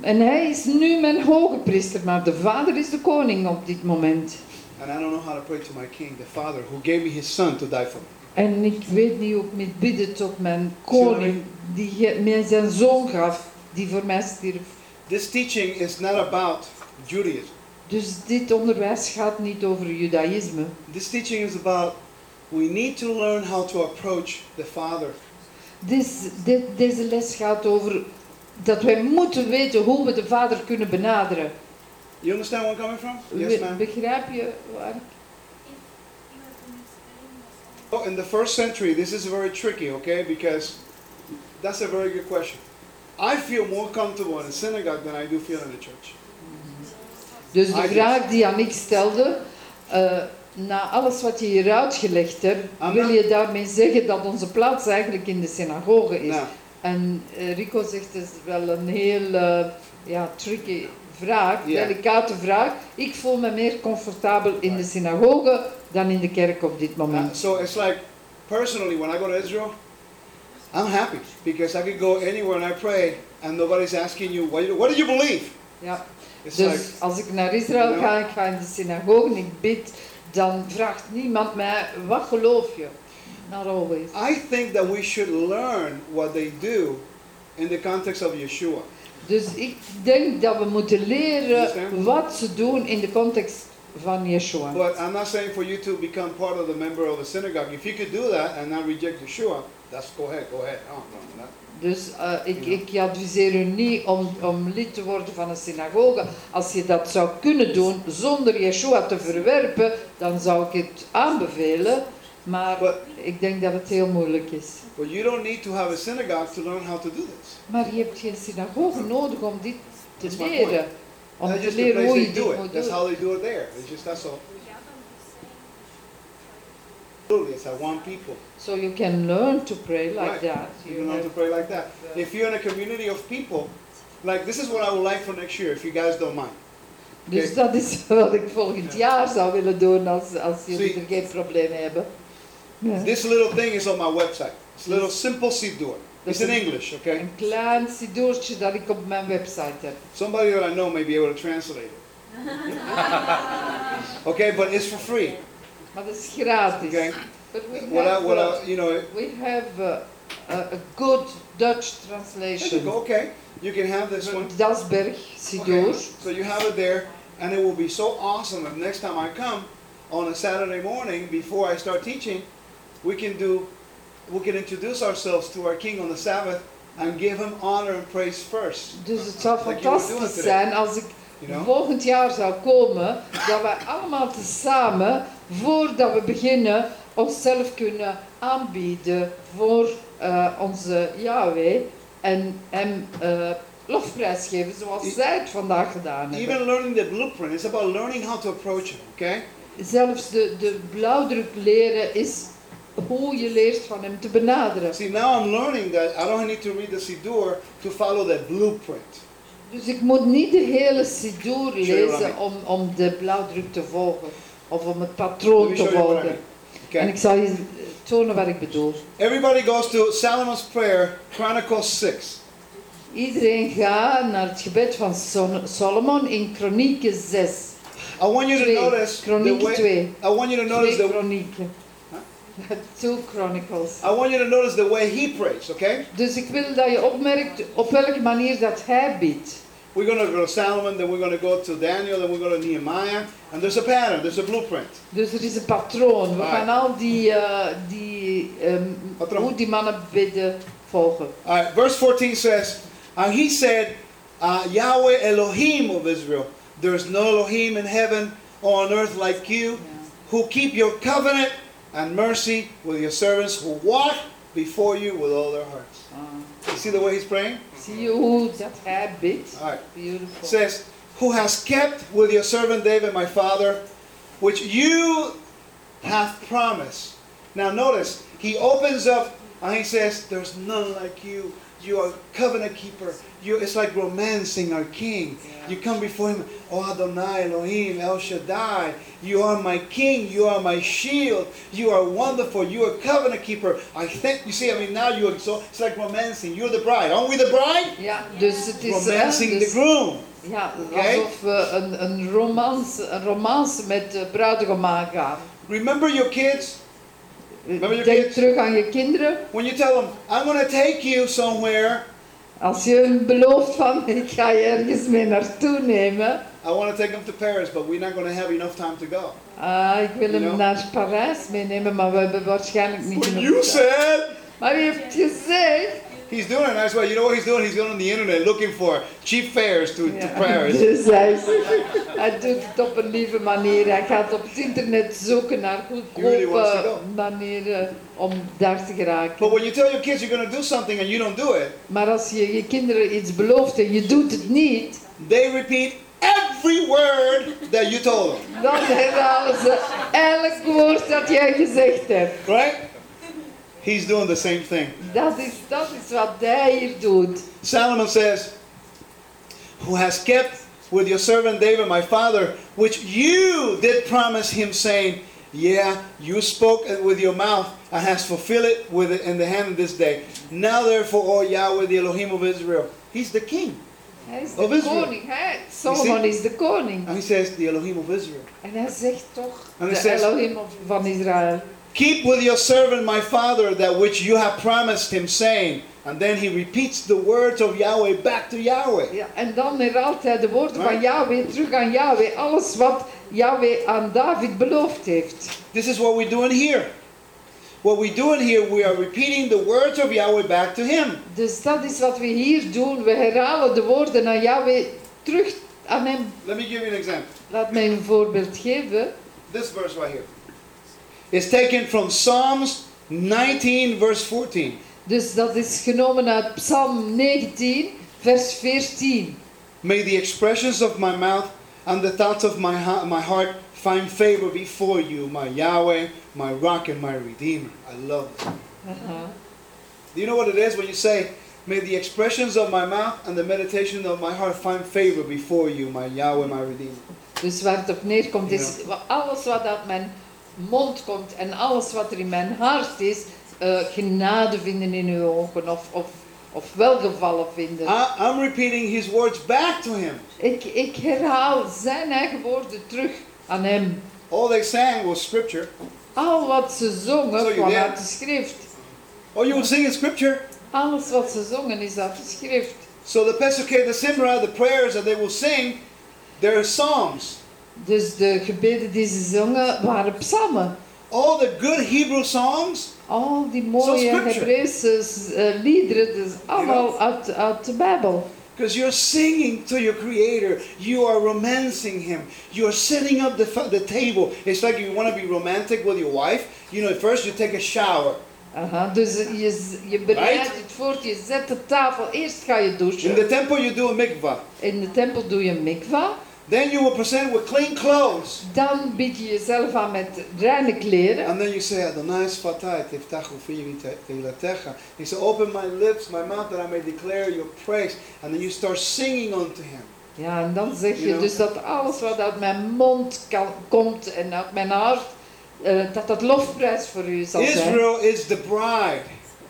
En hij is nu mijn hoge priester, maar de vader is de koning op dit moment. And I don't know how to pray to my king, the father who gave me his son to die for me. En ik weet niet hoe ik moet bidden tot mijn koning, die ge- mij zijn zoon gaf, die voor mij stierf. This teaching is not about Judaism. Dus dit onderwijs gaat niet over judaïsme. This teaching is about we need to learn how to approach the father. This, dit, deze les gaat over dat wij moeten weten hoe we de vader kunnen benaderen. You understand where I'm coming from? Yes, ma'am. begrijp je waar? Oh, in the first century, this is very tricky, okay? Because that's a very good question. I feel more comfortable in a synagogue than I do feel in a church. Dus de vraag die Annick stelde, eh, na alles wat je hier uitgelegd hebt, wil je daarmee zeggen dat onze plaats eigenlijk in de synagoge is? En eh, Rico zegt het is wel een heel eh, ja, tricky vraag, delicate vraag. Ik voel me meer comfortabel in de synagoge dan in de kerk op dit uh, moment. so it's like, personally, when I go to Israel, I'm happy because I can go anywhere and I pray and nobody's asking you, what, what do you believe? Ja. It's Dus like, als ik naar Israël Ja. ga, ik ga in de synagoge en ik bid, dan vraagt niemand mij, wat geloof je? Not always. I think that we should learn what they do in the context of Yeshua. Dus ik denk dat we moeten leren wat ze doen in de context van Yeshua. But I'm not saying for you to become part of the member of the synagogue. If you could do that and not reject Yeshua, that's go ahead, go ahead. Oh, no, not. Dus eh, ik, ik adviseer u niet om, om lid te worden van een synagoge. Als je dat zou kunnen doen zonder Yeshua te verwerpen, dan zou ik het aanbevelen. Maar But- ik denk dat het heel moeilijk is. But you don't need to have a synagogue to learn how to do this. Maar je hebt geen synagoge nodig om dit te That's leren. Om That's te leren hoe je dit it. moet That's doen. how they do it there. It's just that's all. Absolutely, it's at one people. So you can learn to pray like Right. that. You can learn to pray like that. If you're in a community of people, like this is what I would like for next year, if you guys don't mind. Dus Oké. dat is wat ik volgend jaar zou willen doen als, als jullie Zie. er geen probleem hebben. Ja. This little thing is on my website. It's a little simple siddur. It's in English, okay? Een klein sidoortje dat ik op mijn website heb. Somebody that I know may be able to translate it. okay, but it's for free. Maar dat is gratis. But we What I, have, what uh, I, you know, we have uh, a, a good Dutch you translation. go, okay. You can have this one. Dasberg Sidoor. Okay, so you have it there, and it will be so awesome if next time I come on a Saturday morning before I start teaching, we can do, we can introduce ourselves to our King on the Sabbath and give him honor and praise first. Dus het zou Like you fantastisch today. zijn als ik You know? volgend jaar zou komen, dat wij allemaal tezamen, voordat we beginnen, onszelf kunnen aanbieden voor eh, onze Yahweh en hem eh, lofprijs geven zoals zij het vandaag gedaan hebben. Even learning the blueprint, it's about learning how to approach him, okay? Zelfs de, de blauwdruk leren is hoe je leert van hem te benaderen. See, now I'm learning that I don't need to read the Siddur to follow that blueprint. Dus ik moet niet de hele I lezen om, om de blauwdruk te volgen of om het patroon te volgen. mean. En Okay? ik zal je tonen wat ik bedoel. Everybody goes to Solomon's prayer, Chronicles 6. Iedereen gaat naar het gebed van Solomon in Kronieken 6. I want you to notice the Kronieken way, 2. I want you to notice the kronieken. Two Chronicles. I want you to notice the way he prays, okay? Dus ik wil dat je opmerkt op welke manier dat hij bidt. We're going to go to Solomon, then we're going to go to Daniel, then we're going to Nehemiah, and there's a pattern, there's a blueprint. Dus er is een patroon. We gaan al die, eh, die ehm, Patroon. hoe die mannen bidden volgen. All right, verse 14 says, and he said, uh, Yahweh Elohim of Israel, there is no Elohim in heaven or on earth like you, who keep your covenant and mercy with your servants who walk before you with all their hearts. Ah. You see the way he's praying? Hoe dat hij bidt? All right. Beautiful. says, Who has kept with your servant David, my father, which you have promised. Now notice, he opens up and he says, There's none like you. You are covenant keeper. You, it's like romancing our king. You come before him, Oh Adonai, Elohim, El Shaddai. You are my king. You are my shield. You are wonderful. You are covenant keeper. I think, you see, I mean, now you are so, it's like romancing. You're the bride. Aren't we the bride? Yeah. dus het is... Romancing the dus- groom. Ja, Oké. alsof we een, uh, een, romance, een romance met de uh, bruidegom aangaan. Remember your kids? Remember your Denk kids? terug aan je kinderen. When you tell them, I'm going to take you somewhere, Als je belooft van, ik ga je ergens mee naartoe nemen. I want to take them to Paris, but we're not going to have enough time to go. Ah, ik wil hem know? naar Parijs meenemen, maar we hebben waarschijnlijk niet What genoeg you tijd. said? Maar wie heeft gezegd? He's doing it. That's why. You know what he's doing? He's going on the internet looking for cheap fares to, to Paris. Dus hij, hij doet het op een lieve manier. Hij gaat op het internet zoeken naar goedkope go. manieren om daar te geraken. But when you tell your kids you're going to do something and you don't do it, Maar als je je kinderen iets belooft en je doet het niet, they repeat every word that you told them. dan herhalen ze elk woord dat jij gezegd hebt. Right? He's doing the same thing. Dat is, dat is wat hij hier doet. Solomon says, Who has kept with your servant David, my father, which you did promise him, saying, Yeah, you spoke it with your mouth, and has fulfilled it with it in the hand of this day. Now therefore, O Yahweh, the Elohim of Israel, he's the king. Is Of de Israel. koning. Hij, Solomon is de koning. And he says, The Elohim of Israel. En hij zegt toch, de hij zegt- Elohim van Israël. Keep with your servant my father that which you have promised him, saying. And then he repeats the words of Yahweh back to Yahweh. Ja, en dan herhaalt hij de woorden van Yahweh terug aan Yahweh. Alles wat Yahweh aan David beloofd heeft. This is what we're doing here. What we're doing here, we are repeating the words of Yahweh back to him. Dus dat is wat we hier doen. We herhalen de woorden aan Yahweh terug aan hem. Let me give you an example. Laat mij een voorbeeld geven. This verse right here is taken from Psalms 19, verse 14. Dus dat is genomen uit Psalm 19, vers 14. May the expressions of my mouth and the thoughts of my, my heart find favor before you, my Yahweh, my rock and my redeemer. I love this. Aha. Do you know what it is when you say, May the expressions of my mouth and the meditation of my heart find favor before you, my Yahweh, my redeemer? Dus waar het op neerkomt is alles wat uit mijn mond komt en alles wat er in mijn hart is, eh, genade vinden in uw ogen of, of, of welgevallen vinden. I, I'm repeating his words back to him. Ik, ik herhaal zijn eigen woorden terug aan hem. All they sang was scripture. Al wat ze Zo zongen je kwam uit de schrift. Oh, you were singing scripture? Alles wat ze zongen is uit de schrift. So the Pesach, the Simra, the prayers that they will sing, they're psalms. Dus de gebeden die ze zongen waren psalmen. All the good Hebrew songs, Al die mooie. Hebreeuwse eh, liederen, dus allemaal uit, uit de Bijbel. because you're singing to your Creator. You are romancing Him. You're setting up the, the table. It's like you want to be romantic with your wife. You know, first you take a shower. Aha, dus je, je bereidt Right? het voor, je zet de tafel, eerst ga je In douchen. the temple, you do a mikvah. In de tempel doe je een mikva. Then you will present with clean clothes. Dan bied je jezelf aan met reine kleren. And then you say, Adonai Sfatai, Tiftachu fi Teilatecha. He said, Open my lips, my mouth, that I may declare your praise. And then you start singing unto Him. Ja, en dan zeg je You know? dus dat alles wat uit mijn mond kan, komt en uit mijn hart, eh, dat dat lofprijs voor u zal zijn. Israel is the bride.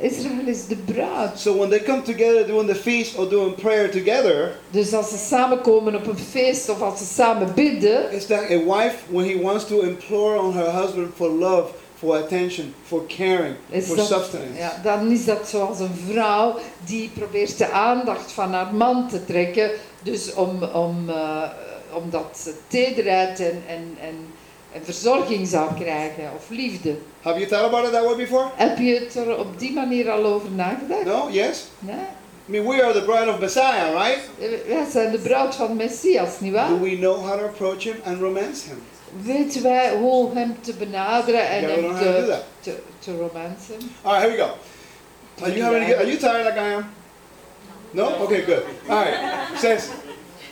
Israël is de bruid. So when they come together doing the feast or doing prayer together, Dus als ze samenkomen op een feest of als ze samen bidden, it's like a wife when he wants to implore on her husband for love, for attention, for caring, is for dat, sustenance. ja, dan is dat zoals een vrouw die probeert de aandacht van haar man te trekken. Dus om, om, eh, omdat ze tederheid en, en, en, en verzorging zou krijgen, of liefde. Have you thought about it that way before? Heb je het er op die manier al over nagedacht? No? Yes? Nee? I mean, we are the bride of Messiah, right? Wij zijn de bruid van Messias, nietwaar? Do we know how to approach him and romance him? Weten wij hoe hem te benaderen en Yeah, we hem know how to do te, that. te, te romansen? All right, here we go. Are you, having, are you tired like I am? No? Okay, good. All right. Says,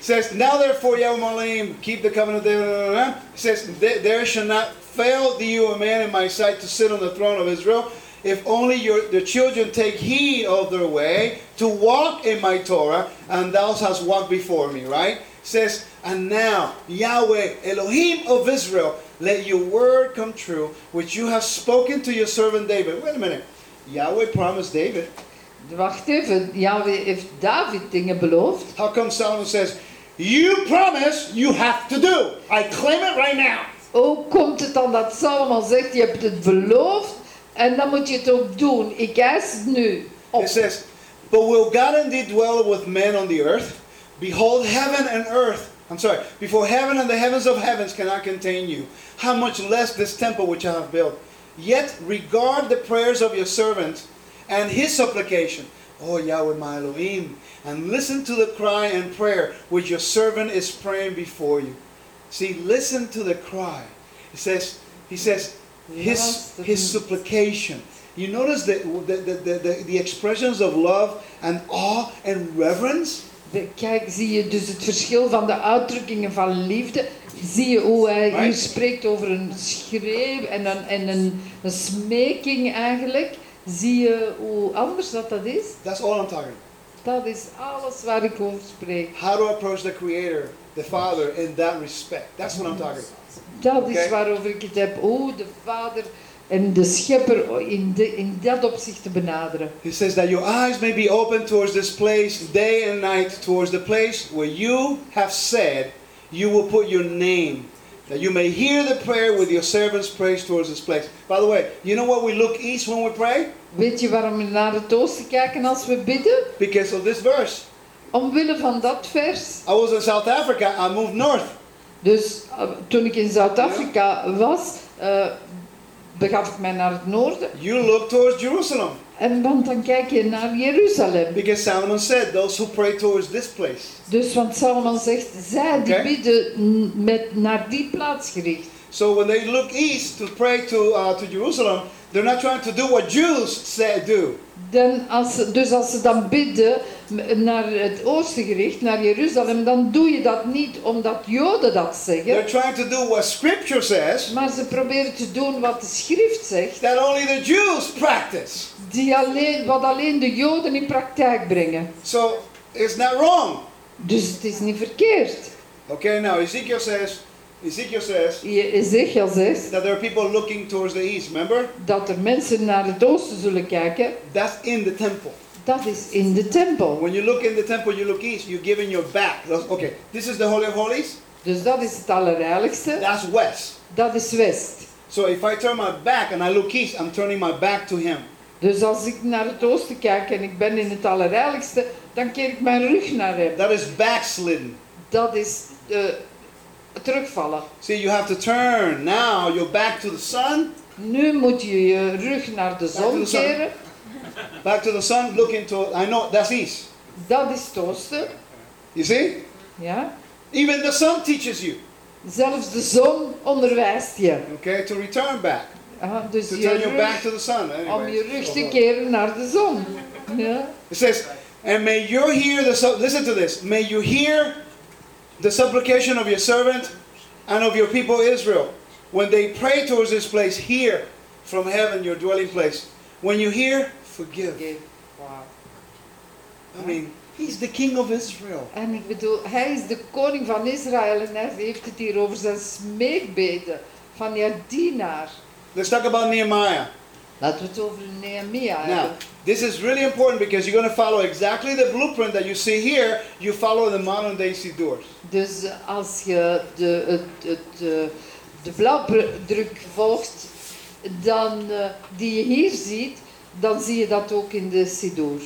says now therefore, Yahweh Elohim, keep the covenant. Of the, says there shall not fail thee you a man in my sight to sit on the throne of Israel. If only your the children take heed of their way to walk in my Torah, and thou hast walked before me. Right? Says, and now Yahweh Elohim of Israel, let your word come true, which you have spoken to your servant David. Wait a minute. Yahweh promised David. Wacht even, Yahweh heeft David dingen beloofd. How come Solomon says, You promise, you have to do? I claim it right now. Hoe komt het dan dat Salomon zegt, je hebt het beloofd en dan moet je het ook doen. Ik eis het nu op. It says, But will God indeed dwell with men on the earth? Behold, heaven and earth. I'm sorry, before heaven and the heavens of heavens cannot contain you. How much less this temple which I have built? Yet regard the prayers of your servant and his supplication. Oh Yahweh my Elohim. And listen to the cry and prayer which your servant is praying before you. See, listen to the cry. It says, he says, his, his supplication. You notice the, the, the, the, the, the expressions of love and awe and reverence? De- Kijk, zie je dus het verschil van de uitdrukkingen van liefde. Zie je hoe hij hier spreekt over een schreeuw en een, en een, een smeking eigenlijk. Zie je hoe anders dat dat is? That's all I'm talking. Dat is alles waar ik over spreek. How to approach the Creator, the Father, in that respect. That's what I'm talking. Dat is Oké. waarover ik het heb. Hoe de Vader en de Schepper in, de, in dat opzicht te benaderen. He says that your eyes may be open towards this place day and night, towards the place where you have said you will put your name, that you may hear the prayer with your servants' praise towards this place. By the way, you know what we look east when we pray? Weet je waarom we naar het oosten kijken als we bidden? Because of this verse. Omwille van dat vers. I was in South Africa, I moved north. Dus eh, toen ik in Zuid-Afrika was, eh, begaf ik mij naar het noorden. You look towards Jerusalem. En want dan kijk je naar Jeruzalem. Because Solomon said, those who pray towards this place. Dus want Salomon zegt, zij die bidden met, naar die plaats gericht. So when they look east to pray to, uh, to Jerusalem, they're not trying to do what Jews say do. Dan als, dus als ze dan bidden naar het oosten gericht, naar Jeruzalem, dan doe je dat niet omdat Joden dat They're zeggen. trying to do what Scripture says Maar ze proberen te doen wat de schrift zegt, that only the Jews practice. die alleen, wat alleen de Joden in praktijk brengen. So it's not wrong. Dus het is niet verkeerd. Okay, now Ezekiel says, Ezekiel says Ezekiel zegt that there are people looking towards the east. Remember? dat er mensen naar het oosten zullen kijken. That's in the temple. Dat is in de tempel. When you look in the temple, you look east. You're giving your back. That's- Okay, this is the Holy of Holies. Dus dat is het allerheiligste. That's west. Dat is west. So if I turn my back and I look east, I'm turning my back to Him. Dus als ik naar het oosten kijk en ik ben in het allerheiligste, dan keer ik mijn rug naar hem. That is backslidden. Dat is eh, terugvallen. See, you have to turn now your back to the sun, Nu moet je je rug naar de zon sun. keren. back to the sun, look into. I know that's east. Dat is het oosten. You see? Ja? Even the sun teaches you, Zelfs de zon onderwijst je. okay, to return back, Ah, dus to je turn your back to the sun. om Anyway. je rug te keren naar de zon. Ja? It says, and may you hear the su- listen to this. May you hear the supplication of your servant and of your people Israel when they pray towards this place here from heaven, your dwelling place. When you hear, forgive. Wow. I mean, he's the king of Israel. En ik bedoel, hij is de koning van Israël en hij heeft het hier over zijn smeekbeden van je dienaar. Let's talk about Nehemiah. Laten we het over Nehemia Now, this is really important because you're going to follow exactly the blueprint that you see here. You follow the modern day Sidurs. Dus als je de, het, het, eh, de blauwdruk volgt dan, eh, die je hier ziet, dan zie je dat ook in de Sidour.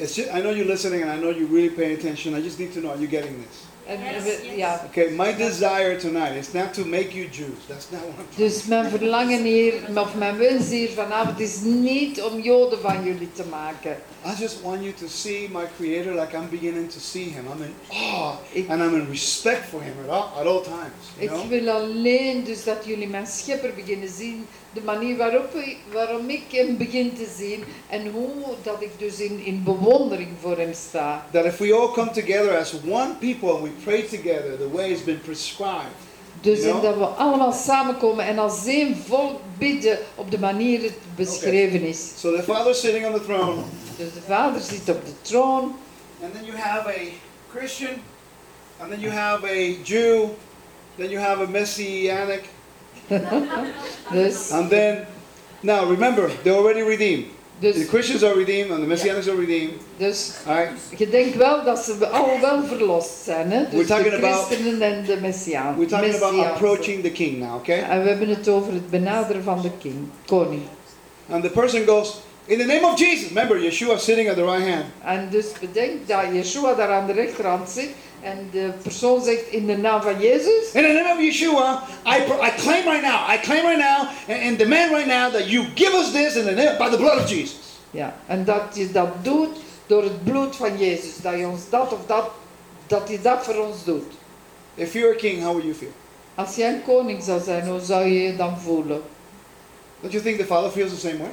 I know you're listening and I know you're really paying attention. I just need to know, are you getting this? En, Yes, we- yes. ja. Okay, my desire tonight is not to make you Jews. That's not what I'm Dus mijn verlangen hier, of mijn wens hier vanavond is niet om Joden van jullie te maken. I just want you to see my Creator like I'm beginning to see Him. I'm in awe oh, Ik- and I'm in respect for Him at all, at all times. You Ik know? wil alleen dus dat jullie mijn schepper beginnen zien de manier waarop waarom ik hem begin te zien en hoe dat ik dus in, in bewondering voor hem sta. That if we all come together as one people and we pray together the way it's been prescribed, Dus en dat we allemaal samenkomen en als één volk bidden op de manier het beschreven is. so the Father's sitting on the throne, Dus de vader zit op de troon and then you have a Christian, and then you have a Jew, then you have a Messianic, Dus, and then, now remember, they're already redeemed. The Christians are redeemed and the Messianics are redeemed. dus Alright? je denkt wel dat ze al wel verlost zijn. Hè? Dus We're talking de about- christenen en de messiaan. We're talking about messiaanse. approaching the king now, okay? En we hebben het over het benaderen van de king, koning. And the person goes, In the name of Jesus. Remember, Yeshua sitting at the right hand. En dus bedenk dat Yeshua daar aan de rechterhand zit en de persoon zegt in de naam van Jezus. In the name of Yeshua, I, I claim right now, I claim right now, and, and demand right now that you give us this in the name, by the blood of Jesus. Ja, en dat je dat doet door het bloed van Jezus. Dat je ons dat of dat, dat je dat voor ons doet. If you're a king, how would you feel? Als jij een koning zou zijn, hoe zou je je dan voelen? Don't you think the Father feels the same way?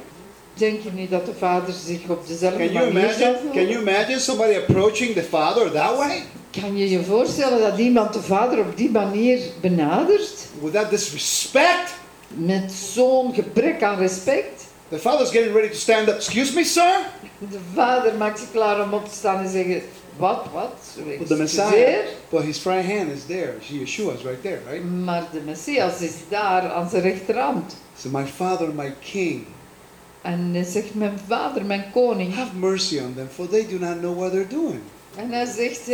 Denk je niet dat de vader zich op dezelfde Can you manier zou imagine? voelen? Can you imagine somebody approaching the Father that way? Kan je je voorstellen dat iemand de vader op die manier benadert? With that disrespect? Met zo'n gebrek aan respect? The Father's getting ready to stand up. Excuse me, sir? De vader maakt zich klaar om op te staan en zeggen, wat, wat? But the Messiah, but his right hand is there. Yeshua is right there, right? Maar de Messias is daar aan zijn rechterhand. So my Father, my King, En hij zegt, mijn vader, mijn koning. have mercy on them, for they do not know what they're doing. En hij zegt,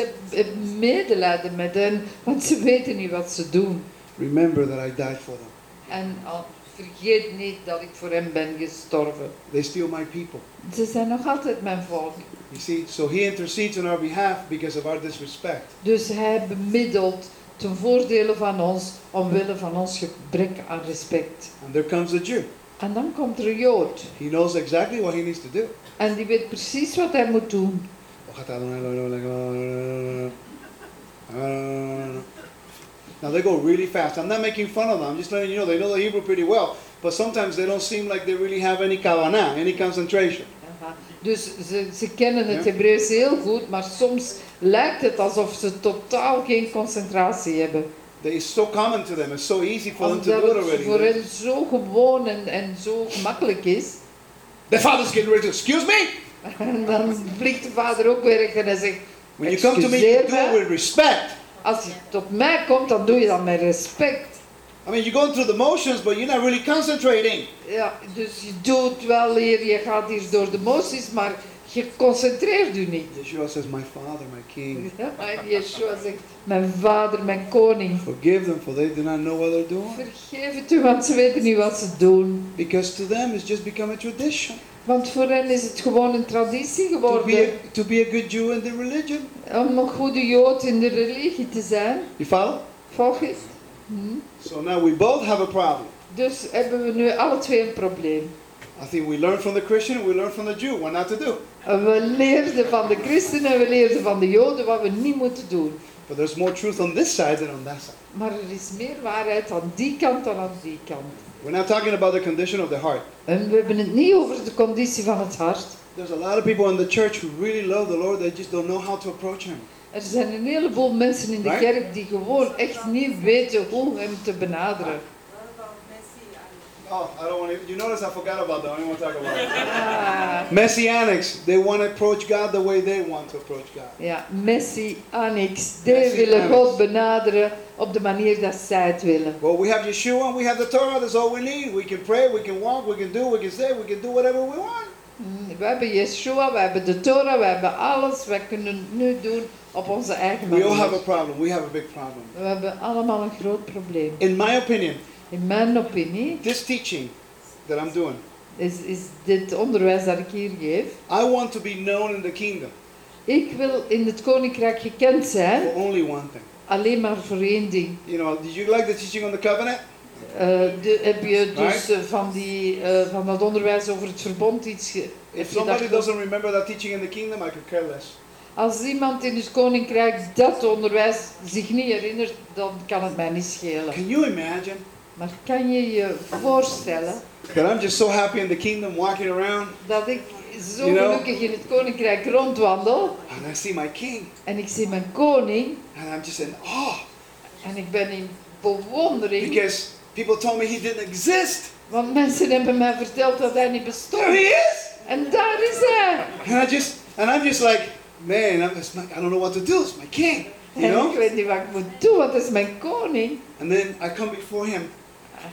medelijden met hen, want ze weten niet wat ze doen. Remember that I died for them. En al, vergeet niet dat ik voor hem ben gestorven. They steal my people. Ze zijn nog altijd mijn volk. You see, so he intercedes on our behalf because of our disrespect. Dus hij bemiddelt ten voordele van ons, omwille van ons gebrek aan respect. And there comes the Jew. En dan komt er een Jood. He knows exactly what he needs to do. En die weet precies wat hij moet doen. Now they go really fast. I'm not making fun of them. I'm just letting you know they know the Hebrew pretty well. But sometimes they don't seem like they really have any kavanah, any concentration. Aha. Dus ze, ze kennen het. Hebreeuws heel goed, maar soms lijkt het alsof ze totaal geen concentratie hebben. They, it's so common to them. It's so easy for them to do it het voor already. hen zo gewoon en, en zo gemakkelijk is. The father's getting ready to excuse me. En dan vliegt de vader ook weg en hij zegt, When you come to me, you do it with respect. als je tot mij komt, dan doe je dat met respect. I mean, you're going through the motions, but you're not really concentrating. Ja, dus je doet wel hier, je gaat hier door de moties, maar je concentreert u niet. Yeshua says, My Father, my King, Yeshua zegt, mijn vader, mijn koning, forgive them, for they do not know what they're doing. vergeef het u, want ze weten niet wat ze doen. Because to them, it's just become a tradition. Want voor hen is het gewoon een traditie To be geworden a, to be a good Jew in the religion. om een goede Jood in de religie te zijn. You follow? Volg je? Hm? So now we both have a problem. Dus hebben we nu alle twee een probleem. I think we learn from the Christian we learn from the Jew what not to do. We leerden van de christenen en we leerden van de joden wat we niet moeten doen. But there's more truth on this side than on that side. Maar er is meer waarheid aan die kant dan aan die kant. We're not talking about the condition of the heart. En we hebben het niet over de conditie van het hart. There's a lot of people in the church who really love the Lord, they just don't know how to approach Him. Er zijn een heleboel mensen in de Right? kerk die gewoon echt niet weten hoe hem te benaderen. Oh, I don't want to. You notice I forgot about that. I don't want to talk about it. Messianics, they want to approach God the way they want to approach God. ja, Messi, Anix, die Messi, willen. God benaderen op de manier dat zij het willen. Well, we have Yeshua and we have the Torah. That's all we need. We can pray, we can walk, we can do, we can say, we can do whatever we want. Mm, We hebben Yeshua, we hebben de Torah, we hebben alles. Wij kunnen het nu doen op onze eigen We all have a manier. problem. We have a big problem. We hebben allemaal een groot probleem. In my opinion, In mijn opinie this teaching that I'm doing, is, is dit onderwijs dat ik hier geef. I want to be known in the kingdom Ik wil in het koninkrijk gekend zijn, for only one thing. alleen maar voor één ding. You know, did you like the teaching on the covenant? Eh, de, heb je dus Right. eh, van, die, eh, van dat onderwijs over het verbond iets ge- If somebody doesn't remember that teaching in the kingdom, I could care less. Als iemand in het koninkrijk dat onderwijs zich niet herinnert, dan kan het mij niet schelen. Can you imagine Maar kan je je voorstellen that I'm just so happy in the kingdom walking around dat ik zo You know- gelukkig in het koninkrijk rondwandel and I see my king en ik zie mijn koning and I'm just in awe en ik ben in bewondering, because people told me he didn't exist. want mensen hebben mij verteld dat hij niet There bestond. he is! En daar is hij. And I just and I'm just like, man, I'm just like, I don't know what to do. It's my king, you En ik know. weet niet wat ik moet doen, want dat is mijn koning. And then I come before him,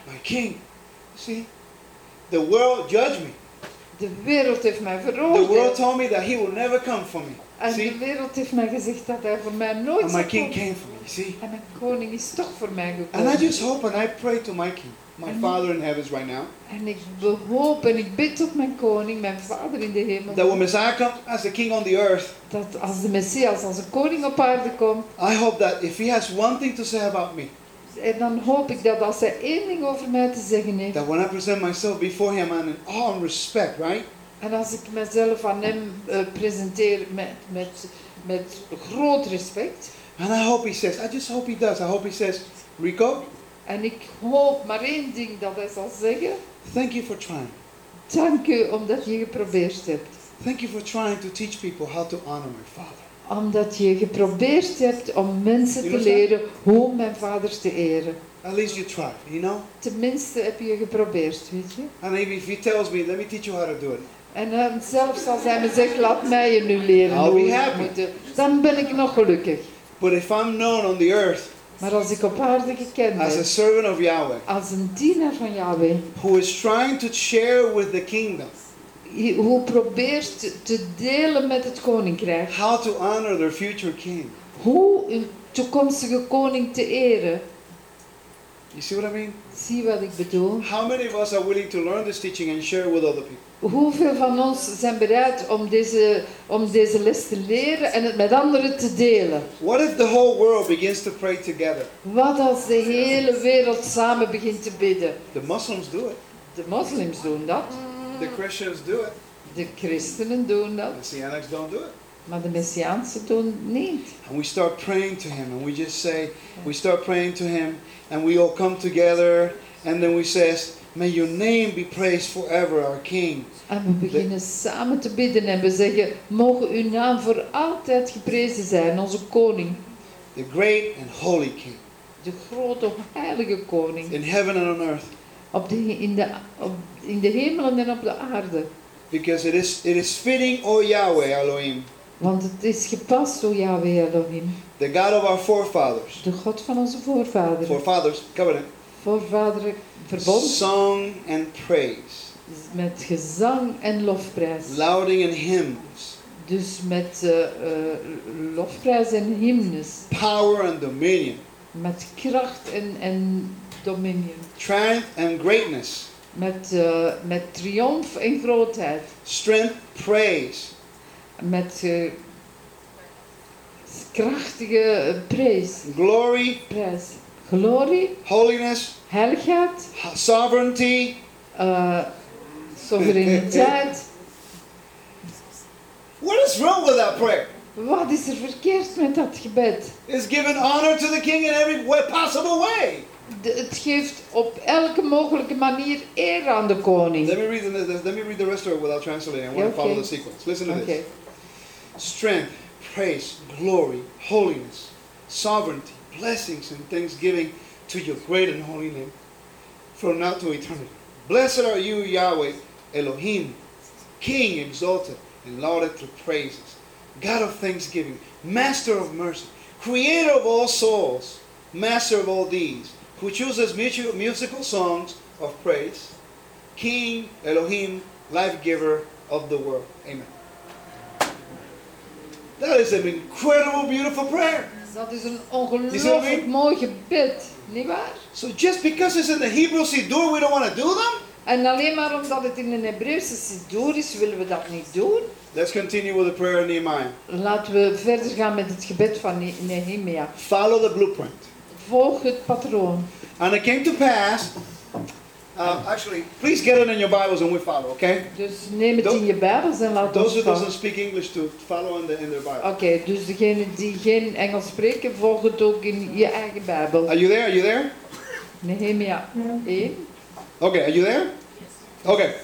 my king. See, the world judged me. De wereld heeft mij veroordeeld. The world told me that he will never come for me. En See, de wereld heeft mij gezegd dat hij voor mij nooit and zou my king komen. came for me. See, En mijn koning is toch voor mij gekomen. and. I just hope and I pray to my king, my Father in heavens right now, En ik hoop en ik bid tot mijn koning, mijn vader in de hemel. that when Messiah comes as the king on the earth, Dat als de Messias, als een koning op aarde komt. I hope that if he has one thing to say about me, En dan hoop ik dat als hij één ding over mij te zeggen heeft. that when I present myself before him and in awe and respect, right? En als ik mezelf aan hem eh, presenteer met, met, met groot respect. And I hope he says, I just hope he does. I hope he says, Rico, En ik hoop maar één ding dat hij zal zeggen. thank you for trying. Dank u omdat je geprobeerd hebt. Thank you for trying to teach people how to honor my father. Omdat je geprobeerd hebt om mensen te leren hoe mijn vader te eren. At least you tried, you know? Tenminste heb je geprobeerd, weet je. And maybe if he tells me, let me teach you how to do it. En eh, zelfs als hij me zegt, laat mij je nu leren I'll hoe je moet dan ben ik nog gelukkig. But if I'm known on the earth Maar als ik op aarde gekend as a ben, servant of Yahweh, als een dienaar van Yahweh, who is trying to share with the kingdom hoe probeert te- delen met het koninkrijk, how to honor their future king. hoe een toekomstige koning te eren, You see what I mean? zie wat ik bedoel. How many of us are willing to learn this teaching and share with other people? Hoeveel van ons zijn bereid om deze, om deze les te leren en het met anderen te delen? What if the whole world begins to pray together? Wat als de hele wereld samen begint te bidden? The Muslims do it. De moslims doen dat, The Christians do it. de christenen doen dat, The Sianics don't do it. maar de messiaanse doen niet. And we start praying to him and we just say, we start praying to him and we all come together and then we says, may your name be praised forever, our King. En we beginnen samen te bidden en we zeggen, mogen uw naam voor altijd geprezen zijn, onze koning. The great and holy King. De grote heilige koning. In heaven and on earth. Op de, in, de, op, in de hemel en op de aarde. Because it is, it is fitting, O Yahweh Elohim, Want het is gepast, o Yahweh Elohim. the God of our forefathers. De God van onze voorvaderen. Forefathers, covenant. Voorvaderen verbond Song and praise. met gezang en lofprijs. Lauding in hymns. Dus met eh, eh, lofprijs en hymnes. Power and dominion. Met kracht en, en dominion. Triumph and greatness. Met, eh, met triomf en grootheid. Strength, praise. Met eh, krachtige eh, prijs. Glory, prijs. Glorie, holiness, heiligheid, sovereignty, eh, soevereiniteit. What is wrong with that prayer? Wat is er verkeerd met dat gebed? It's giving honor to the king in every possible way. Het geeft op elke mogelijke manier eer aan de koning. Let me read the, let me read the rest of it without translating. I want Yeah, to follow the sequence. Listen to Oké. this. Strength, praise, glory, holiness, sovereignty, blessings and thanksgiving to your great and holy name from now to eternity. Blessed are you, Yahweh, Elohim, King exalted and lauded through praises, God of thanksgiving, Master of mercy, Creator of all souls, Master of all deeds, who chooses musical songs of praise, King, Elohim, life giver of the world. Amen. That is an incredible, beautiful prayer. Dat is een You see what I ongelooflijk mooi gebed, nietwaar? So just because it's in the Hebrew Siddur, we don't want to do them? En alleen maar omdat het in een Hebreeuwse Siddur is, willen we dat niet doen. Let's continue with the prayer of Nehemiah. Laten we verder gaan met het gebed van Nehemia. Follow the blueprint. Volg het patroon. And it came to pass, uh, actually, please get it in your Bibles and we follow, okay? Dus neem het in je Bijbels en laat Those ons who doesn't speak English to follow in, the, in their Bible. Oké, dus degenen die geen Engels spreken, volg het ook in je eigen Bijbel. Are you there? Are you there? Nehemia 1. Okay, are you there? Okay.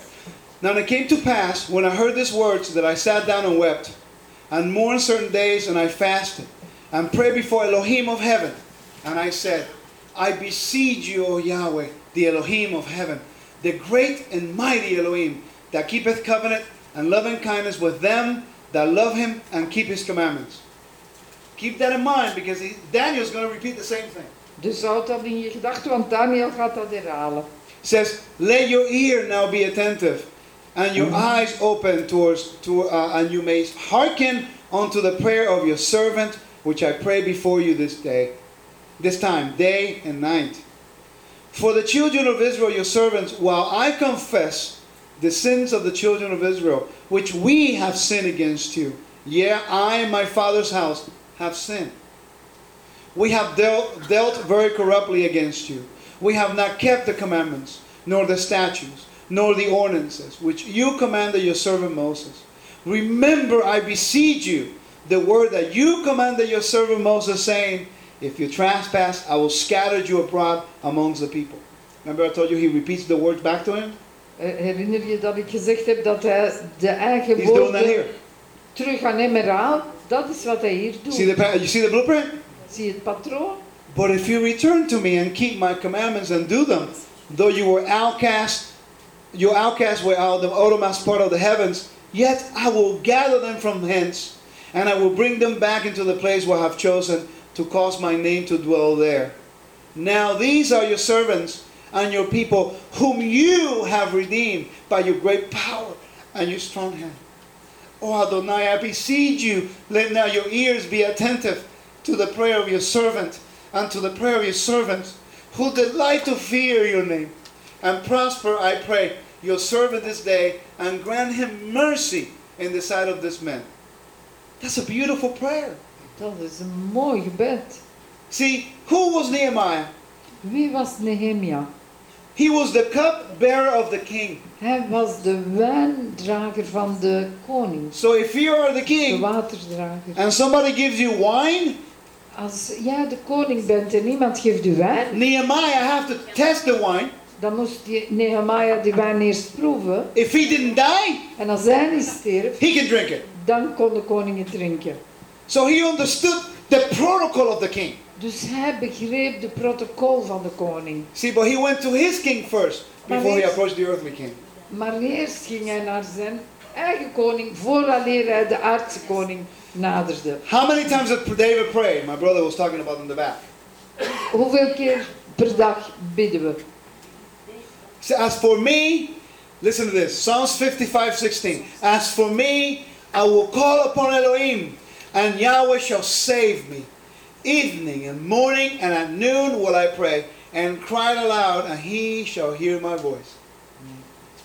Now it came to pass when I heard these words that I sat down and wept, and mourned certain days, and I fasted, and prayed before Elohim of heaven. And I said, I beseech you, O Yahweh, the Elohim of heaven, the great and mighty Elohim, that keepeth covenant and loving kindness with them that love him and keep his commandments. Keep that in mind because he, Daniel's going to repeat the same thing. Dus houd dat in je gedachten, want Daniel gaat dat herhalen. says, Let your ear now be attentive, and your eyes open towards, to, uh, and you may hearken unto the prayer of your servant, which I pray before you this day, this time, day and night. For the children of Israel, your servants, while I confess the sins of the children of Israel, which we have sinned against you, yeah, I and my father's house have sinned. We have dealt, dealt very corruptly against you. We have not kept the commandments, nor the statutes, nor the ordinances, which you commanded your servant Moses. Remember, I beseech you, the word that you commanded your servant Moses, saying, If you trespass, I will scatter you abroad amongst the people. Remember, I told you he repeats the words back to him? Herinner je dat ik gezegd heb dat hij de eigen He's doing that woorden here. terug aan hem herhaalt? Dat is wat hij hier doet. See the, you see the blueprint? Zie je het patroon? But if you return to me and keep my commandments and do them, though you were outcast, your outcasts were out of the outermost part of the heavens, yet I will gather them from hence, and I will bring them back into the place where I have chosen to cause my name to dwell there. Now these are your servants and your people, whom you have redeemed by your great power and your strong hand. O Adonai, I beseech you, let now your ears be attentive to the prayer of your servant and to the prayer of your servants, who delight to fear your name. And prosper, I pray, your servant this day, and grant him mercy in the sight of this man. That's a beautiful prayer. Dat is een mooi gebed. See, who was Nehemiah? Wie was Nehemia? He was the cupbearer of the king. Hij was de wijndrager van de koning. So if you are the De king waterdrager. and somebody gives you wine, Als jij de koning bent en iemand geeft u wijn, Nehemiah have to test the wine. dan moest die Nehemia die wijn eerst proeven. If he didn't die, En als hij niet stierf, he can drink it. dan kon de koning het drinken. So he understood the protocol of the king. Dus hij begreep de protocol van de koning. See, but he went to his king first before he approached the earthly king. Maar eerst ging hij naar zijn eigen koning, vooraleer hij de aardse koning naderde. How many times did David pray? My brother was talking about in the back. Hoeveel keer per dag bidden we? So as for me, listen to this. Psalms 55, 16. As for me, I will call upon Elohim, and Yahweh shall save me. Evening and morning and at noon will I pray, and cry aloud, and he shall hear my voice.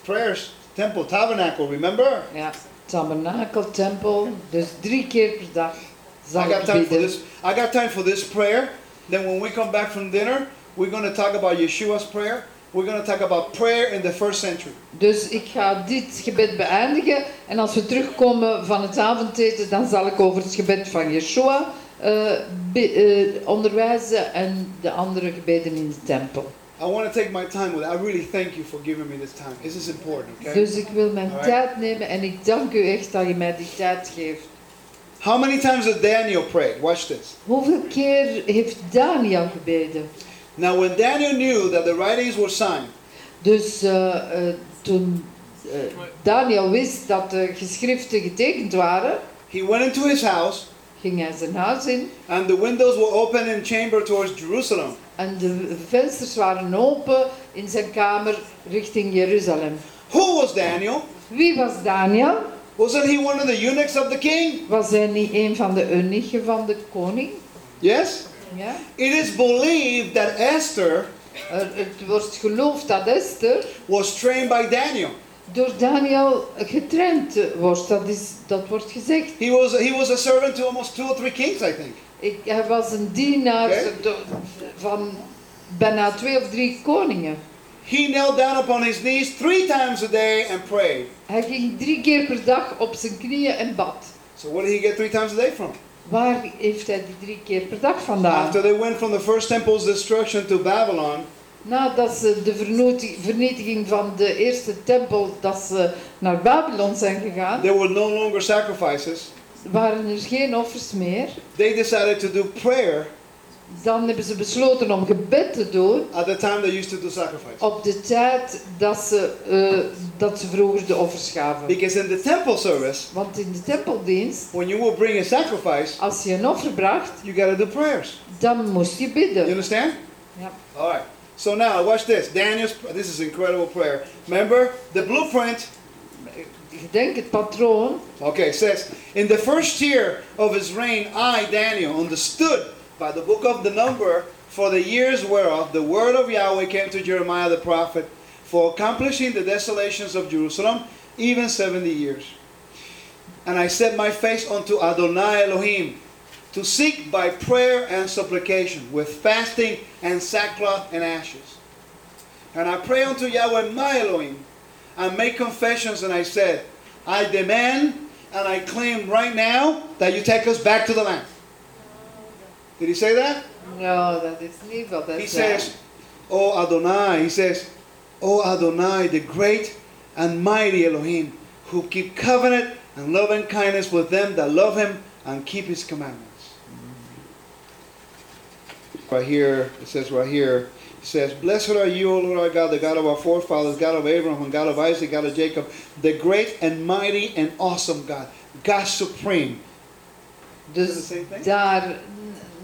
Prayers, temple, tabernacle, remember? Ja, tabernakel, tempel, dus drie keer per dag I got time for this. I got time for this prayer. Then when we come back from dinner, we're going to talk about Yeshua's prayer. We're going to talk about prayer in the first century. Dus ik ga dit gebed beëindigen en als we terugkomen van het avondeten, dan zal ik over het gebed van Yeshua eh, bi- eh, onderwijzen en de andere gebeden in de tempel. I want to take my time with it. I really thank you for giving me this time. This is important, okay? Dus ik wil mijn tijd nemen en ik dank u echt dat je mij die tijd geeft. How many times did Daniel pray? Watch this. Hoeveel keer heeft Daniel gebeden? Now, when Daniel knew that the writings were signed, Dus eh, eh, toen eh, Daniel wist dat de geschriften getekend waren, he went into his house, ging hij zijn huis in and the windows were open in chamber towards Jerusalem. en de vensters waren open in zijn kamer richting Jeruzalem. Who was Daniel? Wie was Daniel? Wasn't he one of the eunuchs of the king? Was hij niet een van de eunuchen van de koning? Yes. Ja? It is believed that Esther Er, het wordt geloofd dat Esther was trained by Daniel. door Daniel getraind wordt. Dat, is, dat wordt gezegd. He was he was a servant to almost two or three kings, I think. Ik, hij was een dienaar do- van bijna twee of drie koningen. He knelt down upon his knees three times a day and prayed. Hij ging drie keer per dag op zijn knieën en bad. So what did he get three times a day from? Waar heeft hij die drie keer per dag vandaan? After they went from the first temple's destruction to Babylon, Nadat ze de vernietiging van de eerste tempel, dat ze naar Babylon zijn gegaan, There were no longer sacrifices. waren er geen offers meer. They decided to do prayer Dan hebben ze besloten om gebed te doen at the time they used to do sacrifice. op de tijd dat ze, eh, dat ze vroeger de offers gaven. Because in the temple service, Want in de tempeldienst, when you will bring a sacrifice, als je een offer bracht, you got to do prayers. dan moest je You bidden. understand? Ja. All right. So now, watch this. Daniel's, this is incredible prayer. Remember, the blueprint, Gedenk het patroon. okay, says, In the first year of his reign, I, Daniel, understood by the book of the number for the years whereof the word of Yahweh came to Jeremiah the prophet for accomplishing the desolations of Jerusalem, even 70 years. And I set my face unto Adonai Elohim to seek by prayer and supplication with fasting and sackcloth and ashes. And I pray unto Yahweh my Elohim and make confessions. And I said, I demand and I claim right now that you take us back to the land. Did he say that? No, that is wat hij He says, Oh Adonai, he says, Oh Adonai, the great and mighty Elohim, who keep covenant and loving kindness with them that love him and keep his commandments. Right here, it says right here, it says, Blessed are you, O Lord our God, the God of our forefathers, God of Abraham, and God of Isaac, God of Jacob, the great and mighty and awesome God, God supreme. Is it the same thing? n-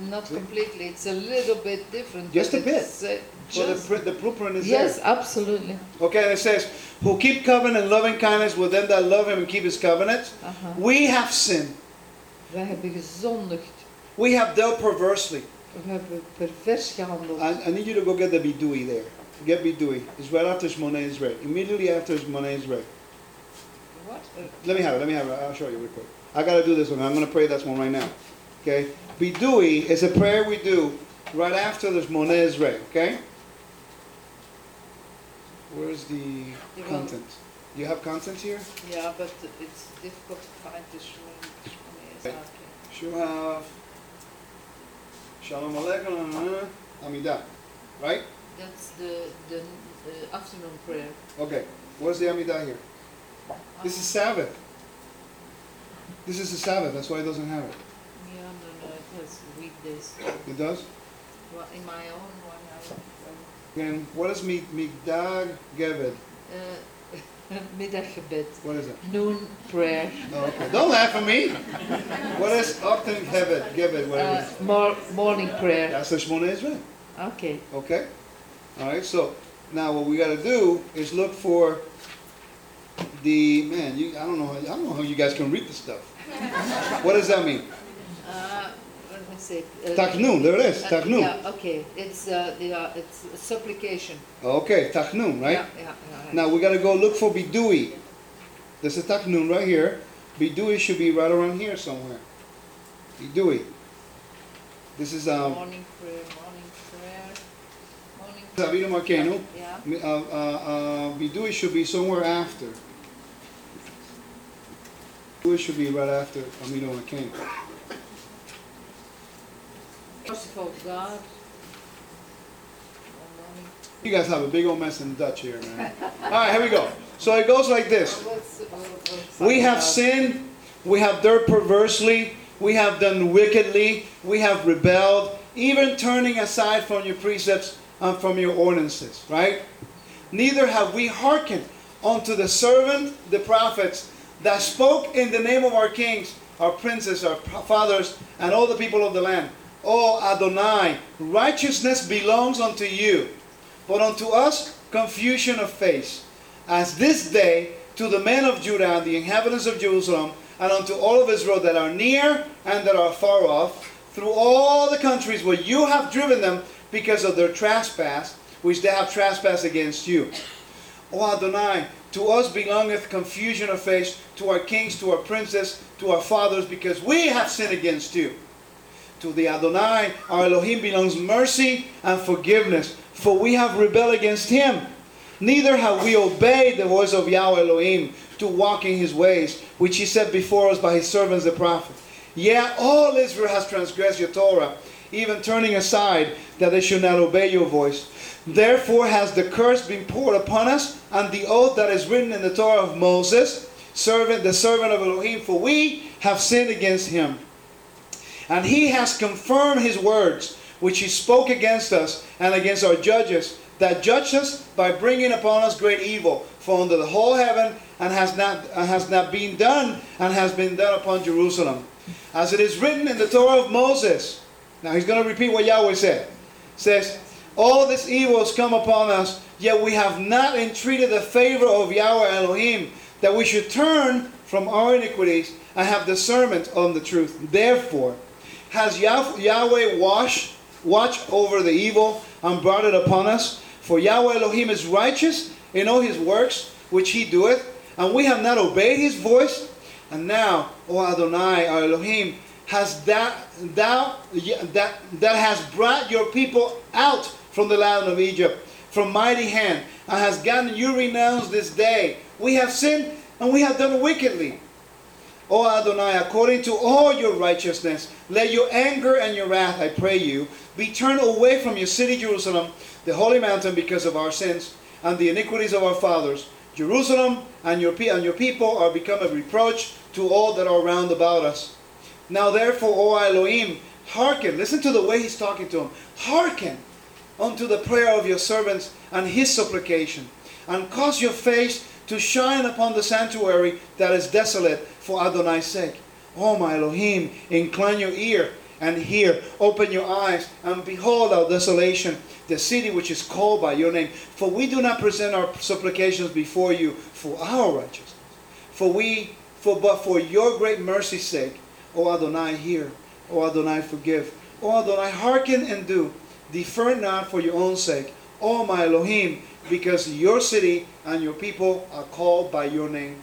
not completely, it's a little bit different. Just a bit. uh, So the, just- the blueprint is there. yes, absolutely. Okay, it says, who keep covenant and loving kindness with them that love him and keep his covenants. Aha. We have sinned. Wij hebben gezondigd. We have dealt perversely. We hebben pervers gehandeld. I, I need you to go get the bidui there. Get bidui. It's right after Shmoneh is read. Immediately after Shmoneh is read. What? Let me have it. Let me have it. I'll show you real quick. I gotta do this one. I'm gonna pray this one right now. Okay? Bidui is a prayer we do right after the Shmoneh is read. Okay? Where's the You content? Do you have content here? Yeah, but it's difficult to find the. Should have Shalom Aleichem, uh, Amidah. Right? That's the, the, the afternoon prayer. Okay. Where's the Amidah here? This is Sabbath. This is the Sabbath. That's why it doesn't have it. Yeah, no, no, it It does? Well, in my own one, I, Then what is Mi- Migdag Geved? uh, middaggebed. What is it? Noon prayer. Oh, okay. Don't laugh at me. What is Octan Geved? Geved, whatever. Uh, mor- morning prayer. That's the Shmoneh Israel. Okay. Okay? Alright, so now what we gotta do is look for the man, you I don't know how I don't know how you guys can read this stuff. what does that mean? Uh, me. Uh, Tachnun, there it is, uh, Tachnun. Yeah, okay. It's, uh, yeah, it's a supplication. Okay, Tachnun, right? Yeah, yeah, yeah. right. Now we gotta go look for Bidui. This is Tachnun right here. Bidui should be right around here somewhere. Bidui. This is um Morning prayer, morning prayer, morning Savino Marcano. Yeah. Uh, uh, uh, Bidui should be somewhere after. Bidui should be right after Amino Marcano. God. You guys have a big old mess in Dutch here, man. All right, here we go. So it goes like this. We have sinned, we have dealt perversely, we have done wickedly, we have rebelled, even turning aside from your precepts and from your ordinances, right? Neither have we hearkened unto the servant, the prophets, that spoke in the name of our kings, our princes, our fathers, and all the people of the land. O Adonai, righteousness belongs unto you, but unto us confusion of face. As this day to the men of Judah and the inhabitants of Jerusalem, and unto all of Israel that are near and that are far off, through all the countries where you have driven them because of their trespass, which they have trespassed against you. O Adonai, to us belongeth confusion of face, to our kings, to our princes, to our fathers, because we have sinned against you. To the Adonai, our Elohim, belongs mercy and forgiveness, for we have rebelled against him. Neither have we obeyed the voice of Yahweh Elohim to walk in his ways, which he set before us by his servants the prophets. Yet all Israel has transgressed your Torah, even turning aside that they should not obey your voice. Therefore has the curse been poured upon us, and the oath that is written in the Torah of Moses, servant, the servant of Elohim, for we have sinned against him. And he has confirmed his words, which he spoke against us and against our judges, that judged us by bringing upon us great evil. For under the whole heaven and has not has not been done and has been done upon Jerusalem, as it is written in the Torah of Moses. Now he's going to repeat what Yahweh said. says, all this evil has come upon us, yet we have not entreated the favor of Yahweh Elohim, that we should turn from our iniquities and have discernment on the truth. Therefore, has Yahweh washed, watched over the evil and brought it upon us? For Yahweh Elohim is righteous in all his works which he doeth, and we have not obeyed his voice. And now, O Adonai, our Elohim, has that thou that that has brought your people out from the land of Egypt, from mighty hand, and has gotten you renounced this day. We have sinned and we have done wickedly. O Adonai, according to all your righteousness, let your anger and your wrath, I pray you, be turned away from your city, Jerusalem, the holy mountain, because of our sins and the iniquities of our fathers. Jerusalem and your, and your people are become a reproach to all that are round about us. Now therefore, O Elohim, hearken. Listen to the way he's talking to him. Hearken unto the prayer of your servants and his supplication, and cause your face to shine upon the sanctuary that is desolate for Adonai's sake. O my Elohim, incline your ear and hear. Open your eyes and behold our desolation, the city which is called by your name. For we do not present our supplications before you for our righteousness. For we, for but for your great mercy's sake, O Adonai, hear. O Adonai, forgive. O Adonai, hearken and do. Defer not for your own sake. O my Elohim, because your city and your people are called by your name.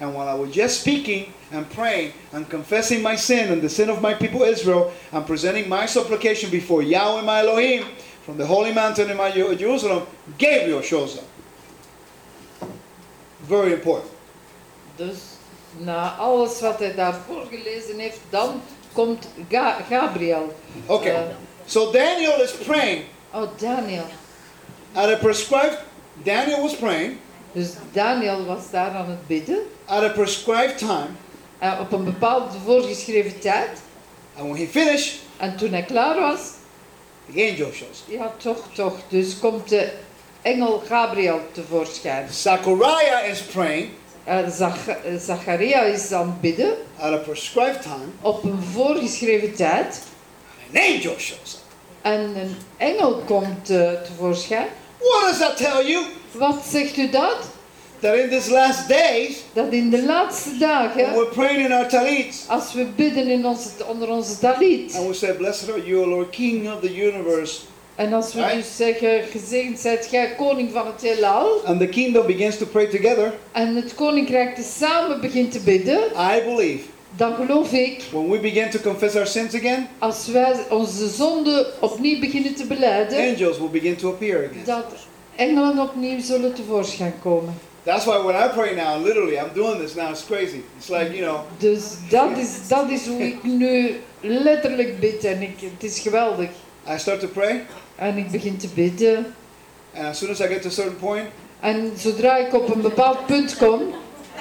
And while I was just speaking and praying and confessing my sin and the sin of my people Israel and presenting my supplication before Yahweh my Elohim from the holy mountain in my Jerusalem, Gabriel shows up. Very important. Dus na alles wat hij daarvoor gelezen heeft, dan komt Ga- Gabriel. Okay. Uh, So Daniel is praying oh, Daniel. At a prescribed Daniel was praying Dus Daniel was daar aan het bidden. at a prescribed time eh, op een bepaalde voorgeschreven tijd. and when he finished En toen hij klaar was, the angel shows ja toch, toch. Dus komt de engel Gabriel tevoorschijn. Zachariah is praying Eh, Zach- eh, Zacharia is aan het bidden at a prescribed time op een voorgeschreven tijd. an angel shows up. En een engel komt eh, tevoorschijn. What does that tell you? Wat zegt u dat? That in these last days Dat in de laatste dagen, we're praying in our talits als we bidden in onze, onder onze talit. and we say, Blessed are you, Lord, King of the universe. En als we Right. dus zeggen, gezegend zijt gij koning van het heelal. And the kingdom begins to pray together. En het koninkrijk dus samen begint te bidden. I believe Dan geloof ik, when we begin to confess our sins again, als wij onze zonde opnieuw beginnen te beleiden, angels will begin to appear again. dat engelen opnieuw zullen tevoorschijn komen. That's why when I pray now, literally, I'm doing this now, it's crazy. It's like, you know, Dus dat is, dat is hoe ik nu letterlijk bid en ik, het is geweldig. I start to pray, En ik begin te bidden. and as soon as I get to a certain point, En zodra ik op een bepaald punt kom,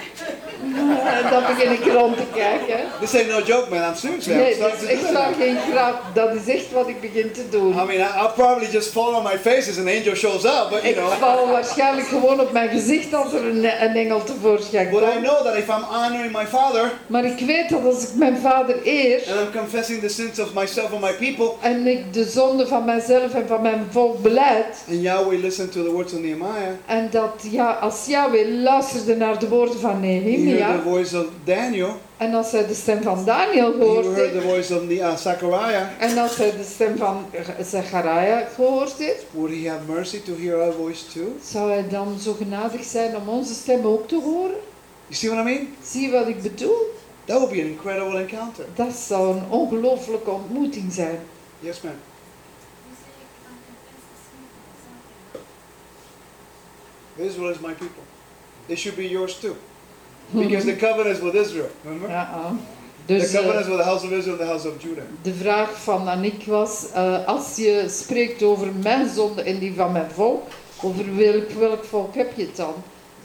dan begin ik rond te kijken. this ain't no joke, man. I'm serious, man. Nee, dat is echt waar geen grap. Dat is echt wat ik begin te doen. I mean, I'll probably just fall on my face as an angel shows up, but you Ik know. val waarschijnlijk gewoon op mijn gezicht als er een, een engel tevoorschijn But I komt. know that if I'm honoring my Father Maar ik weet dat als ik mijn vader eer and I'm confessing the sins of myself and my people, en ik de zonde van mijzelf en van mijn volk beleid, and Yahweh listened to the words of Nehemiah, en dat ja, als Yahweh luisterde naar de woorden van he heard Nehemia, the voice of Daniel, en als hij de stem van Daniel he heard the voice of the, uh, Zechariah, en als hij de stem van Zechariah gehoord heeft, would he have mercy to hear our voice too? zou hij dan zo genadig zijn om onze stem ook te horen? You see what I mean? Zie je wat ik bedoel? That would be an incredible encounter. Dat zou een ongelooflijke ontmoeting zijn. Yes, ma'am. Israel is my people. They should be yours too. Because the covenant is with Israel, remember? Ja, ah. Dus the eh, covenants with the house of Israel and the house of Judah. de vraag van Anik was, eh, als je spreekt over mijn zonde en die van mijn volk, over welk, welk volk heb je het dan?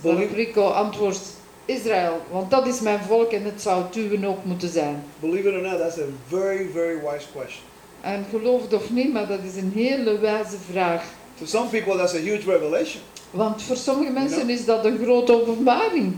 Believe- Rico antwoordt Israël, want dat is mijn volk en het zou het ook moeten zijn. Believe it or not, that's a very, very wise question. En geloof het of niet, maar dat is een hele wijze vraag. To some people, that's a huge revelation. Want voor sommige mensen is dat een grote openbaring.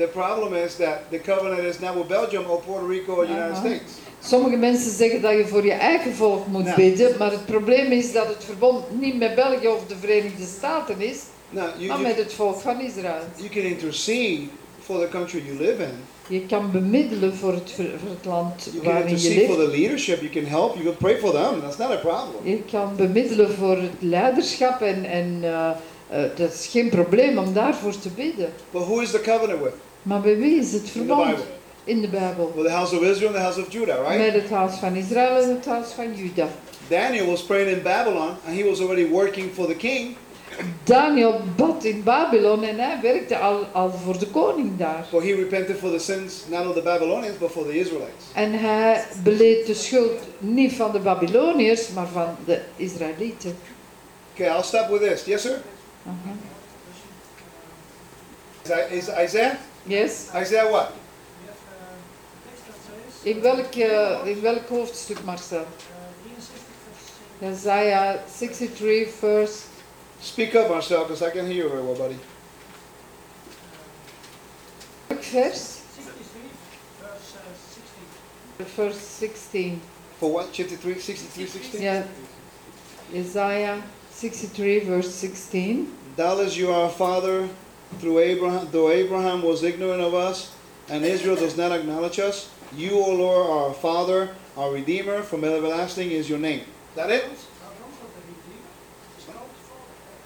The problem is that the covenant is not with Belgium or Puerto Rico or United Uh-huh. States. Sommige mensen zeggen dat je voor je eigen volk moet Ja. bidden, maar het probleem is dat het verbond niet met België of de Verenigde Staten is, Now, you, maar you, met het volk van Israël. you can intercede for the country you live in. Je kan bemiddelen voor het, voor het land You can waarin je intercede for leeft. the leadership. You can help. You can pray for them. That's not a problem. Je kan bemiddelen voor het leiderschap en, en eh, eh, dat is geen probleem om daarvoor te bidden. But who is the covenant with? Maar bij wie is het? Bible. In de Bijbel. With the house of Israel and the house of Judah, right? Met het huis van Israël en het huis van Juda. Daniel was praying in Babylon, and he was already working for the king. Daniel bad in Babylon en hij werkte al, al voor de koning daar. But he repented for the sins not of the Babylonians, but for the Israelites. En hij beleed de schuld niet van de Babyloniërs, maar van de Israëlieten. Okay, I'll stop with this. Yes, sir. Aha. Is, is Isaiah? Yes. Isaiah what? In welk, eh, in welk hoofdstuk, Marcel? Isaiah 63, verse. Speak up, Marcel, because I can hear you very well, buddy. Welk vers? Verse 16. For what? 53, 63, 16? Ja. Isaiah 63, verse 16. Doubtless you are a father through Abraham, though Abraham was ignorant of us, and Israel does not acknowledge us. You, O Lord, are our father, our redeemer, from everlasting is your name. That it?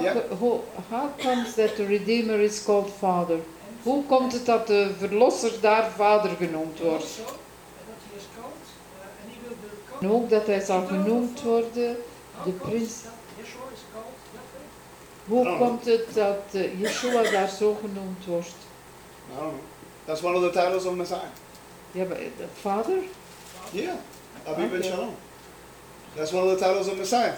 Yeah. How comes that the Redeemer is called Father? Hoe komt het dat de Verlosser daar Vader genoemd wordt? En ook dat hij zal genoemd worden, de prins. Hoe komt het dat eh, Yeshua daar zo genoemd wordt? Know. That's one of the titles of Messiah. Ja, maar, eh, Vader? Yeah. Abib Okay. Shalom. That's one of the titles of Messiah.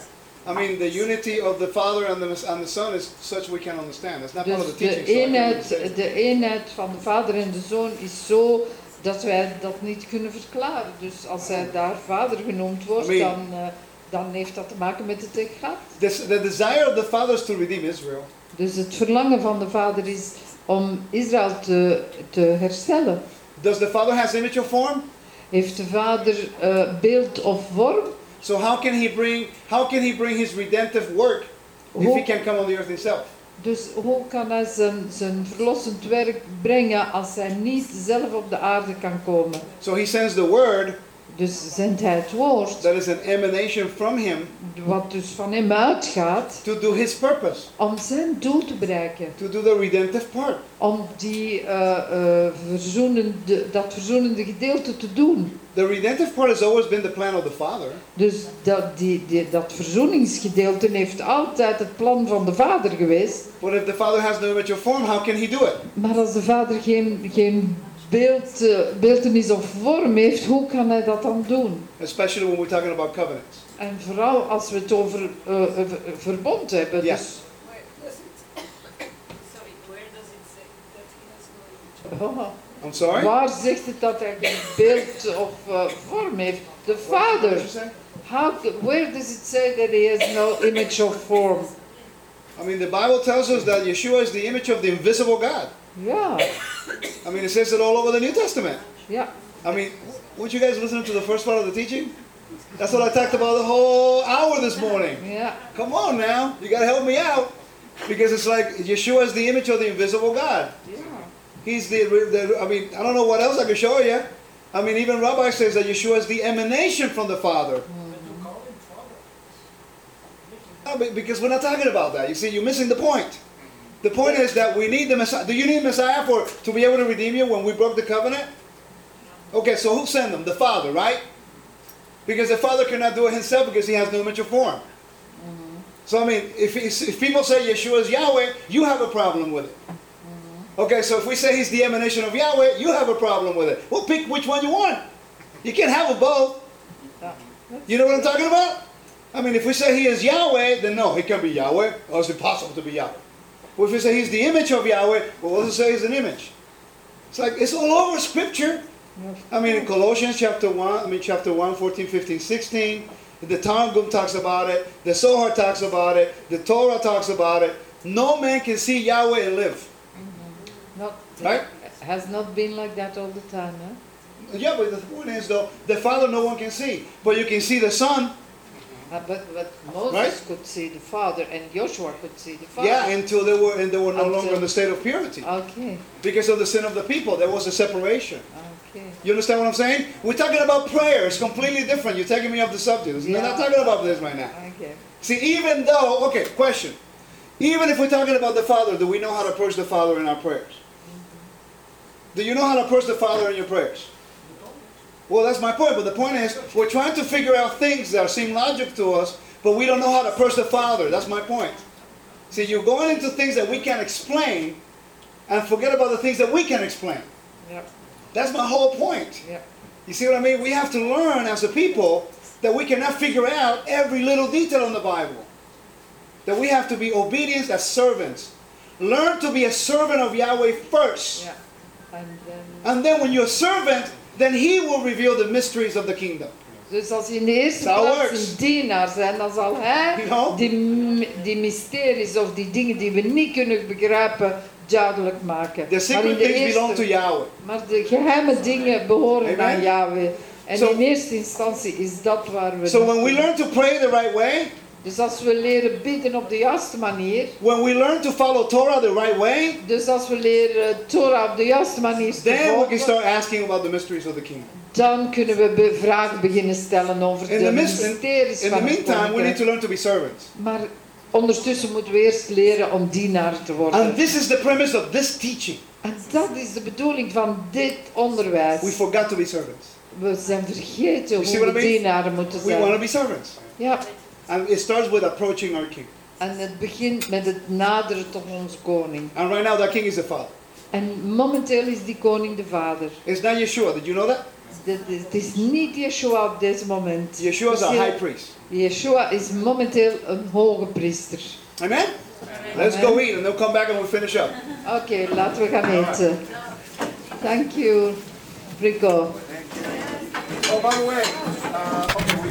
I mean, the unity of the Father and the, and the Son is such we can understand. That's not part of Dus the de teaching. so I can't eenheid, understand. de eenheid van de Vader en de Zoon is zo dat wij dat niet kunnen verklaren. Dus als hij daar Vader genoemd wordt, I mean- dan, eh, dan heeft dat te maken met het tegat. This, the desire of the Father is to redeem Israel. Dus het verlangen van de Vader is om Israël te, te herstellen. Does the Father has image of form? Heeft de Vader eh, beeld of vorm? So how can he bring how can he bring his redemptive work if he can come on the earth himself? Dus hoe kan hij zijn, zijn verlossend werk brengen als hij niet zelf op de aarde kan komen? So he sends the word Dus zendt hij het woord, that is an emanation from him wat dus van hem uitgaat, to do his purpose, om zijn doel te bereiken. to do the redemptive part. Om die, eh, eh, verzoenende, dat verzoenende gedeelte te doen. The redemptive part has always been the plan of the Father. Dus dat, die, die, dat verzoeningsgedeelte heeft altijd het plan van de Vader geweest. But if the Father has no image of form, how can he do it? Maar als de Vader geen, geen beeld, eh, beeltenis of vorm heeft, hoe kan hij dat dan doen? Especially when we're talking about covenants. En vooral als we het over ver- verbond hebben. Ja. Dus, Oh, I'm sorry? waar zegt het dat hij geen beeld of vorm heeft? De Vader. How, where does it say that he has no image or form? I mean, the Bible tells us that Yeshua is the image of the invisible God. Ja, I mean, it says it all over the New Testament. Yeah. I mean, would you guys listen to the first part of the teaching? That's what I talked about the whole hour this morning. Yeah. Come on now, you gotta help me out. Because it's like Yeshua is the image of the invisible God. ja. He's the, the, I mean, I don't know what else I can show you. I mean, even Rabbi says that Yeshua is the emanation from the Father. Mm-hmm. No, but- because we're not talking about that. You see, you're missing the point. The point is that we need the Messiah. Do you need Messiah for to be able to redeem you when we broke the covenant? Okay, so who sent them? The Father, right? Because the Father cannot do it himself because he has no image of form. Mm-hmm. So I mean, if, if people say Yeshua is Yahweh, you have a problem with it. Mm-hmm. Okay, so if we say he's the emanation of Yahweh, you have a problem with it. Well, pick which one you want. You can't have a both. You know what I'm talking about? I mean, if we say he is Yahweh, then no, he can't be Yahweh, or it's impossible to be Yahweh. Well, if we say he's the image of Yahweh, well, what does it say he's an image? It's like, it's all over Scripture. I mean, in Colossians chapter 1, I mean, chapter 1, 14, 15, 16, the Targum talks about it, the Sohar talks about it, the Torah talks about it. No man can see Yahweh and live. Mm-hmm. Not, Right? Has not been like that all the time, huh? Yeah, but the point is, though, the Father no one can see. But you can see the Son. Uh, But, but Moses Right? could see the Father and Joshua could see the Father. Yeah, until they were, and they were no Until- longer in the state of purity. Okay, Because of the sin of the people, there was a separation. okay. You understand what I'm saying? We're talking about prayer. It's completely different. You're taking me off the subject. We're not Yeah. talking about this right now. Okay. See, even though, okay, question. Even if we're talking about the Father, do we know how to approach the Father in our prayers? Do you know how to approach the Father in your prayers? Well, that's my point. But the point is, we're trying to figure out things that seem logic to us, but we don't know how to approach the Father. That's my point. See, you're going into things that we can't explain and forget about the things that we can explain. Yep, That's my whole point. yep. You see what I mean? We have to learn as a people that we cannot figure out every little detail in the Bible. That we have to be obedient as servants. Learn to be a servant of Yahweh first. Yeah. And then, And then when you're a servant, then He will reveal the mysteries of the kingdom. dus als je in de eerste That plaats works. een dienaar bent, dan zal hij You know? die, die mysteries of die dingen die we niet kunnen begrijpen, duidelijk maken. The Maar in secret de things belong to eerste, Yahweh. maar de geheime dingen behoren Amen. aan Yahweh. En So- in eerste instantie is dat waar we So when we learn to pray the right way, Dus als we leren bidden op de juiste manier, when we learn to follow Torah the right way, dus als we leren Torah op de juiste manier te then we can volgen, start asking about the mysteries of the kingdom. dan kunnen we vragen beginnen stellen over In de the, in, mysteries in van the het meantime, we need to learn to be servants. Maar ondertussen moeten we eerst leren om dienaar te worden. And this is the premise of this teaching. En dat is de bedoeling van dit onderwijs. We forgot to be servants. We zijn vergeten hoe we dienaren moeten We want to zijn. be servants. Ja, And it starts with approaching our king. en het begint met het naderen tot onze koning. And right now, that king is the father. En momenteel is die koning de vader. It's not Yeshua. Did you know that? Dit is- Het is niet Yeshua op dit moment. Yeshua is Het our is heel- high priest. Yeshua is momenteel een hoge priester. Amen? Let's go eat and then come back and we'll finish up. Oké, laten we gaan eten. Thank you, Rico. Oh, by the way, uh, okay,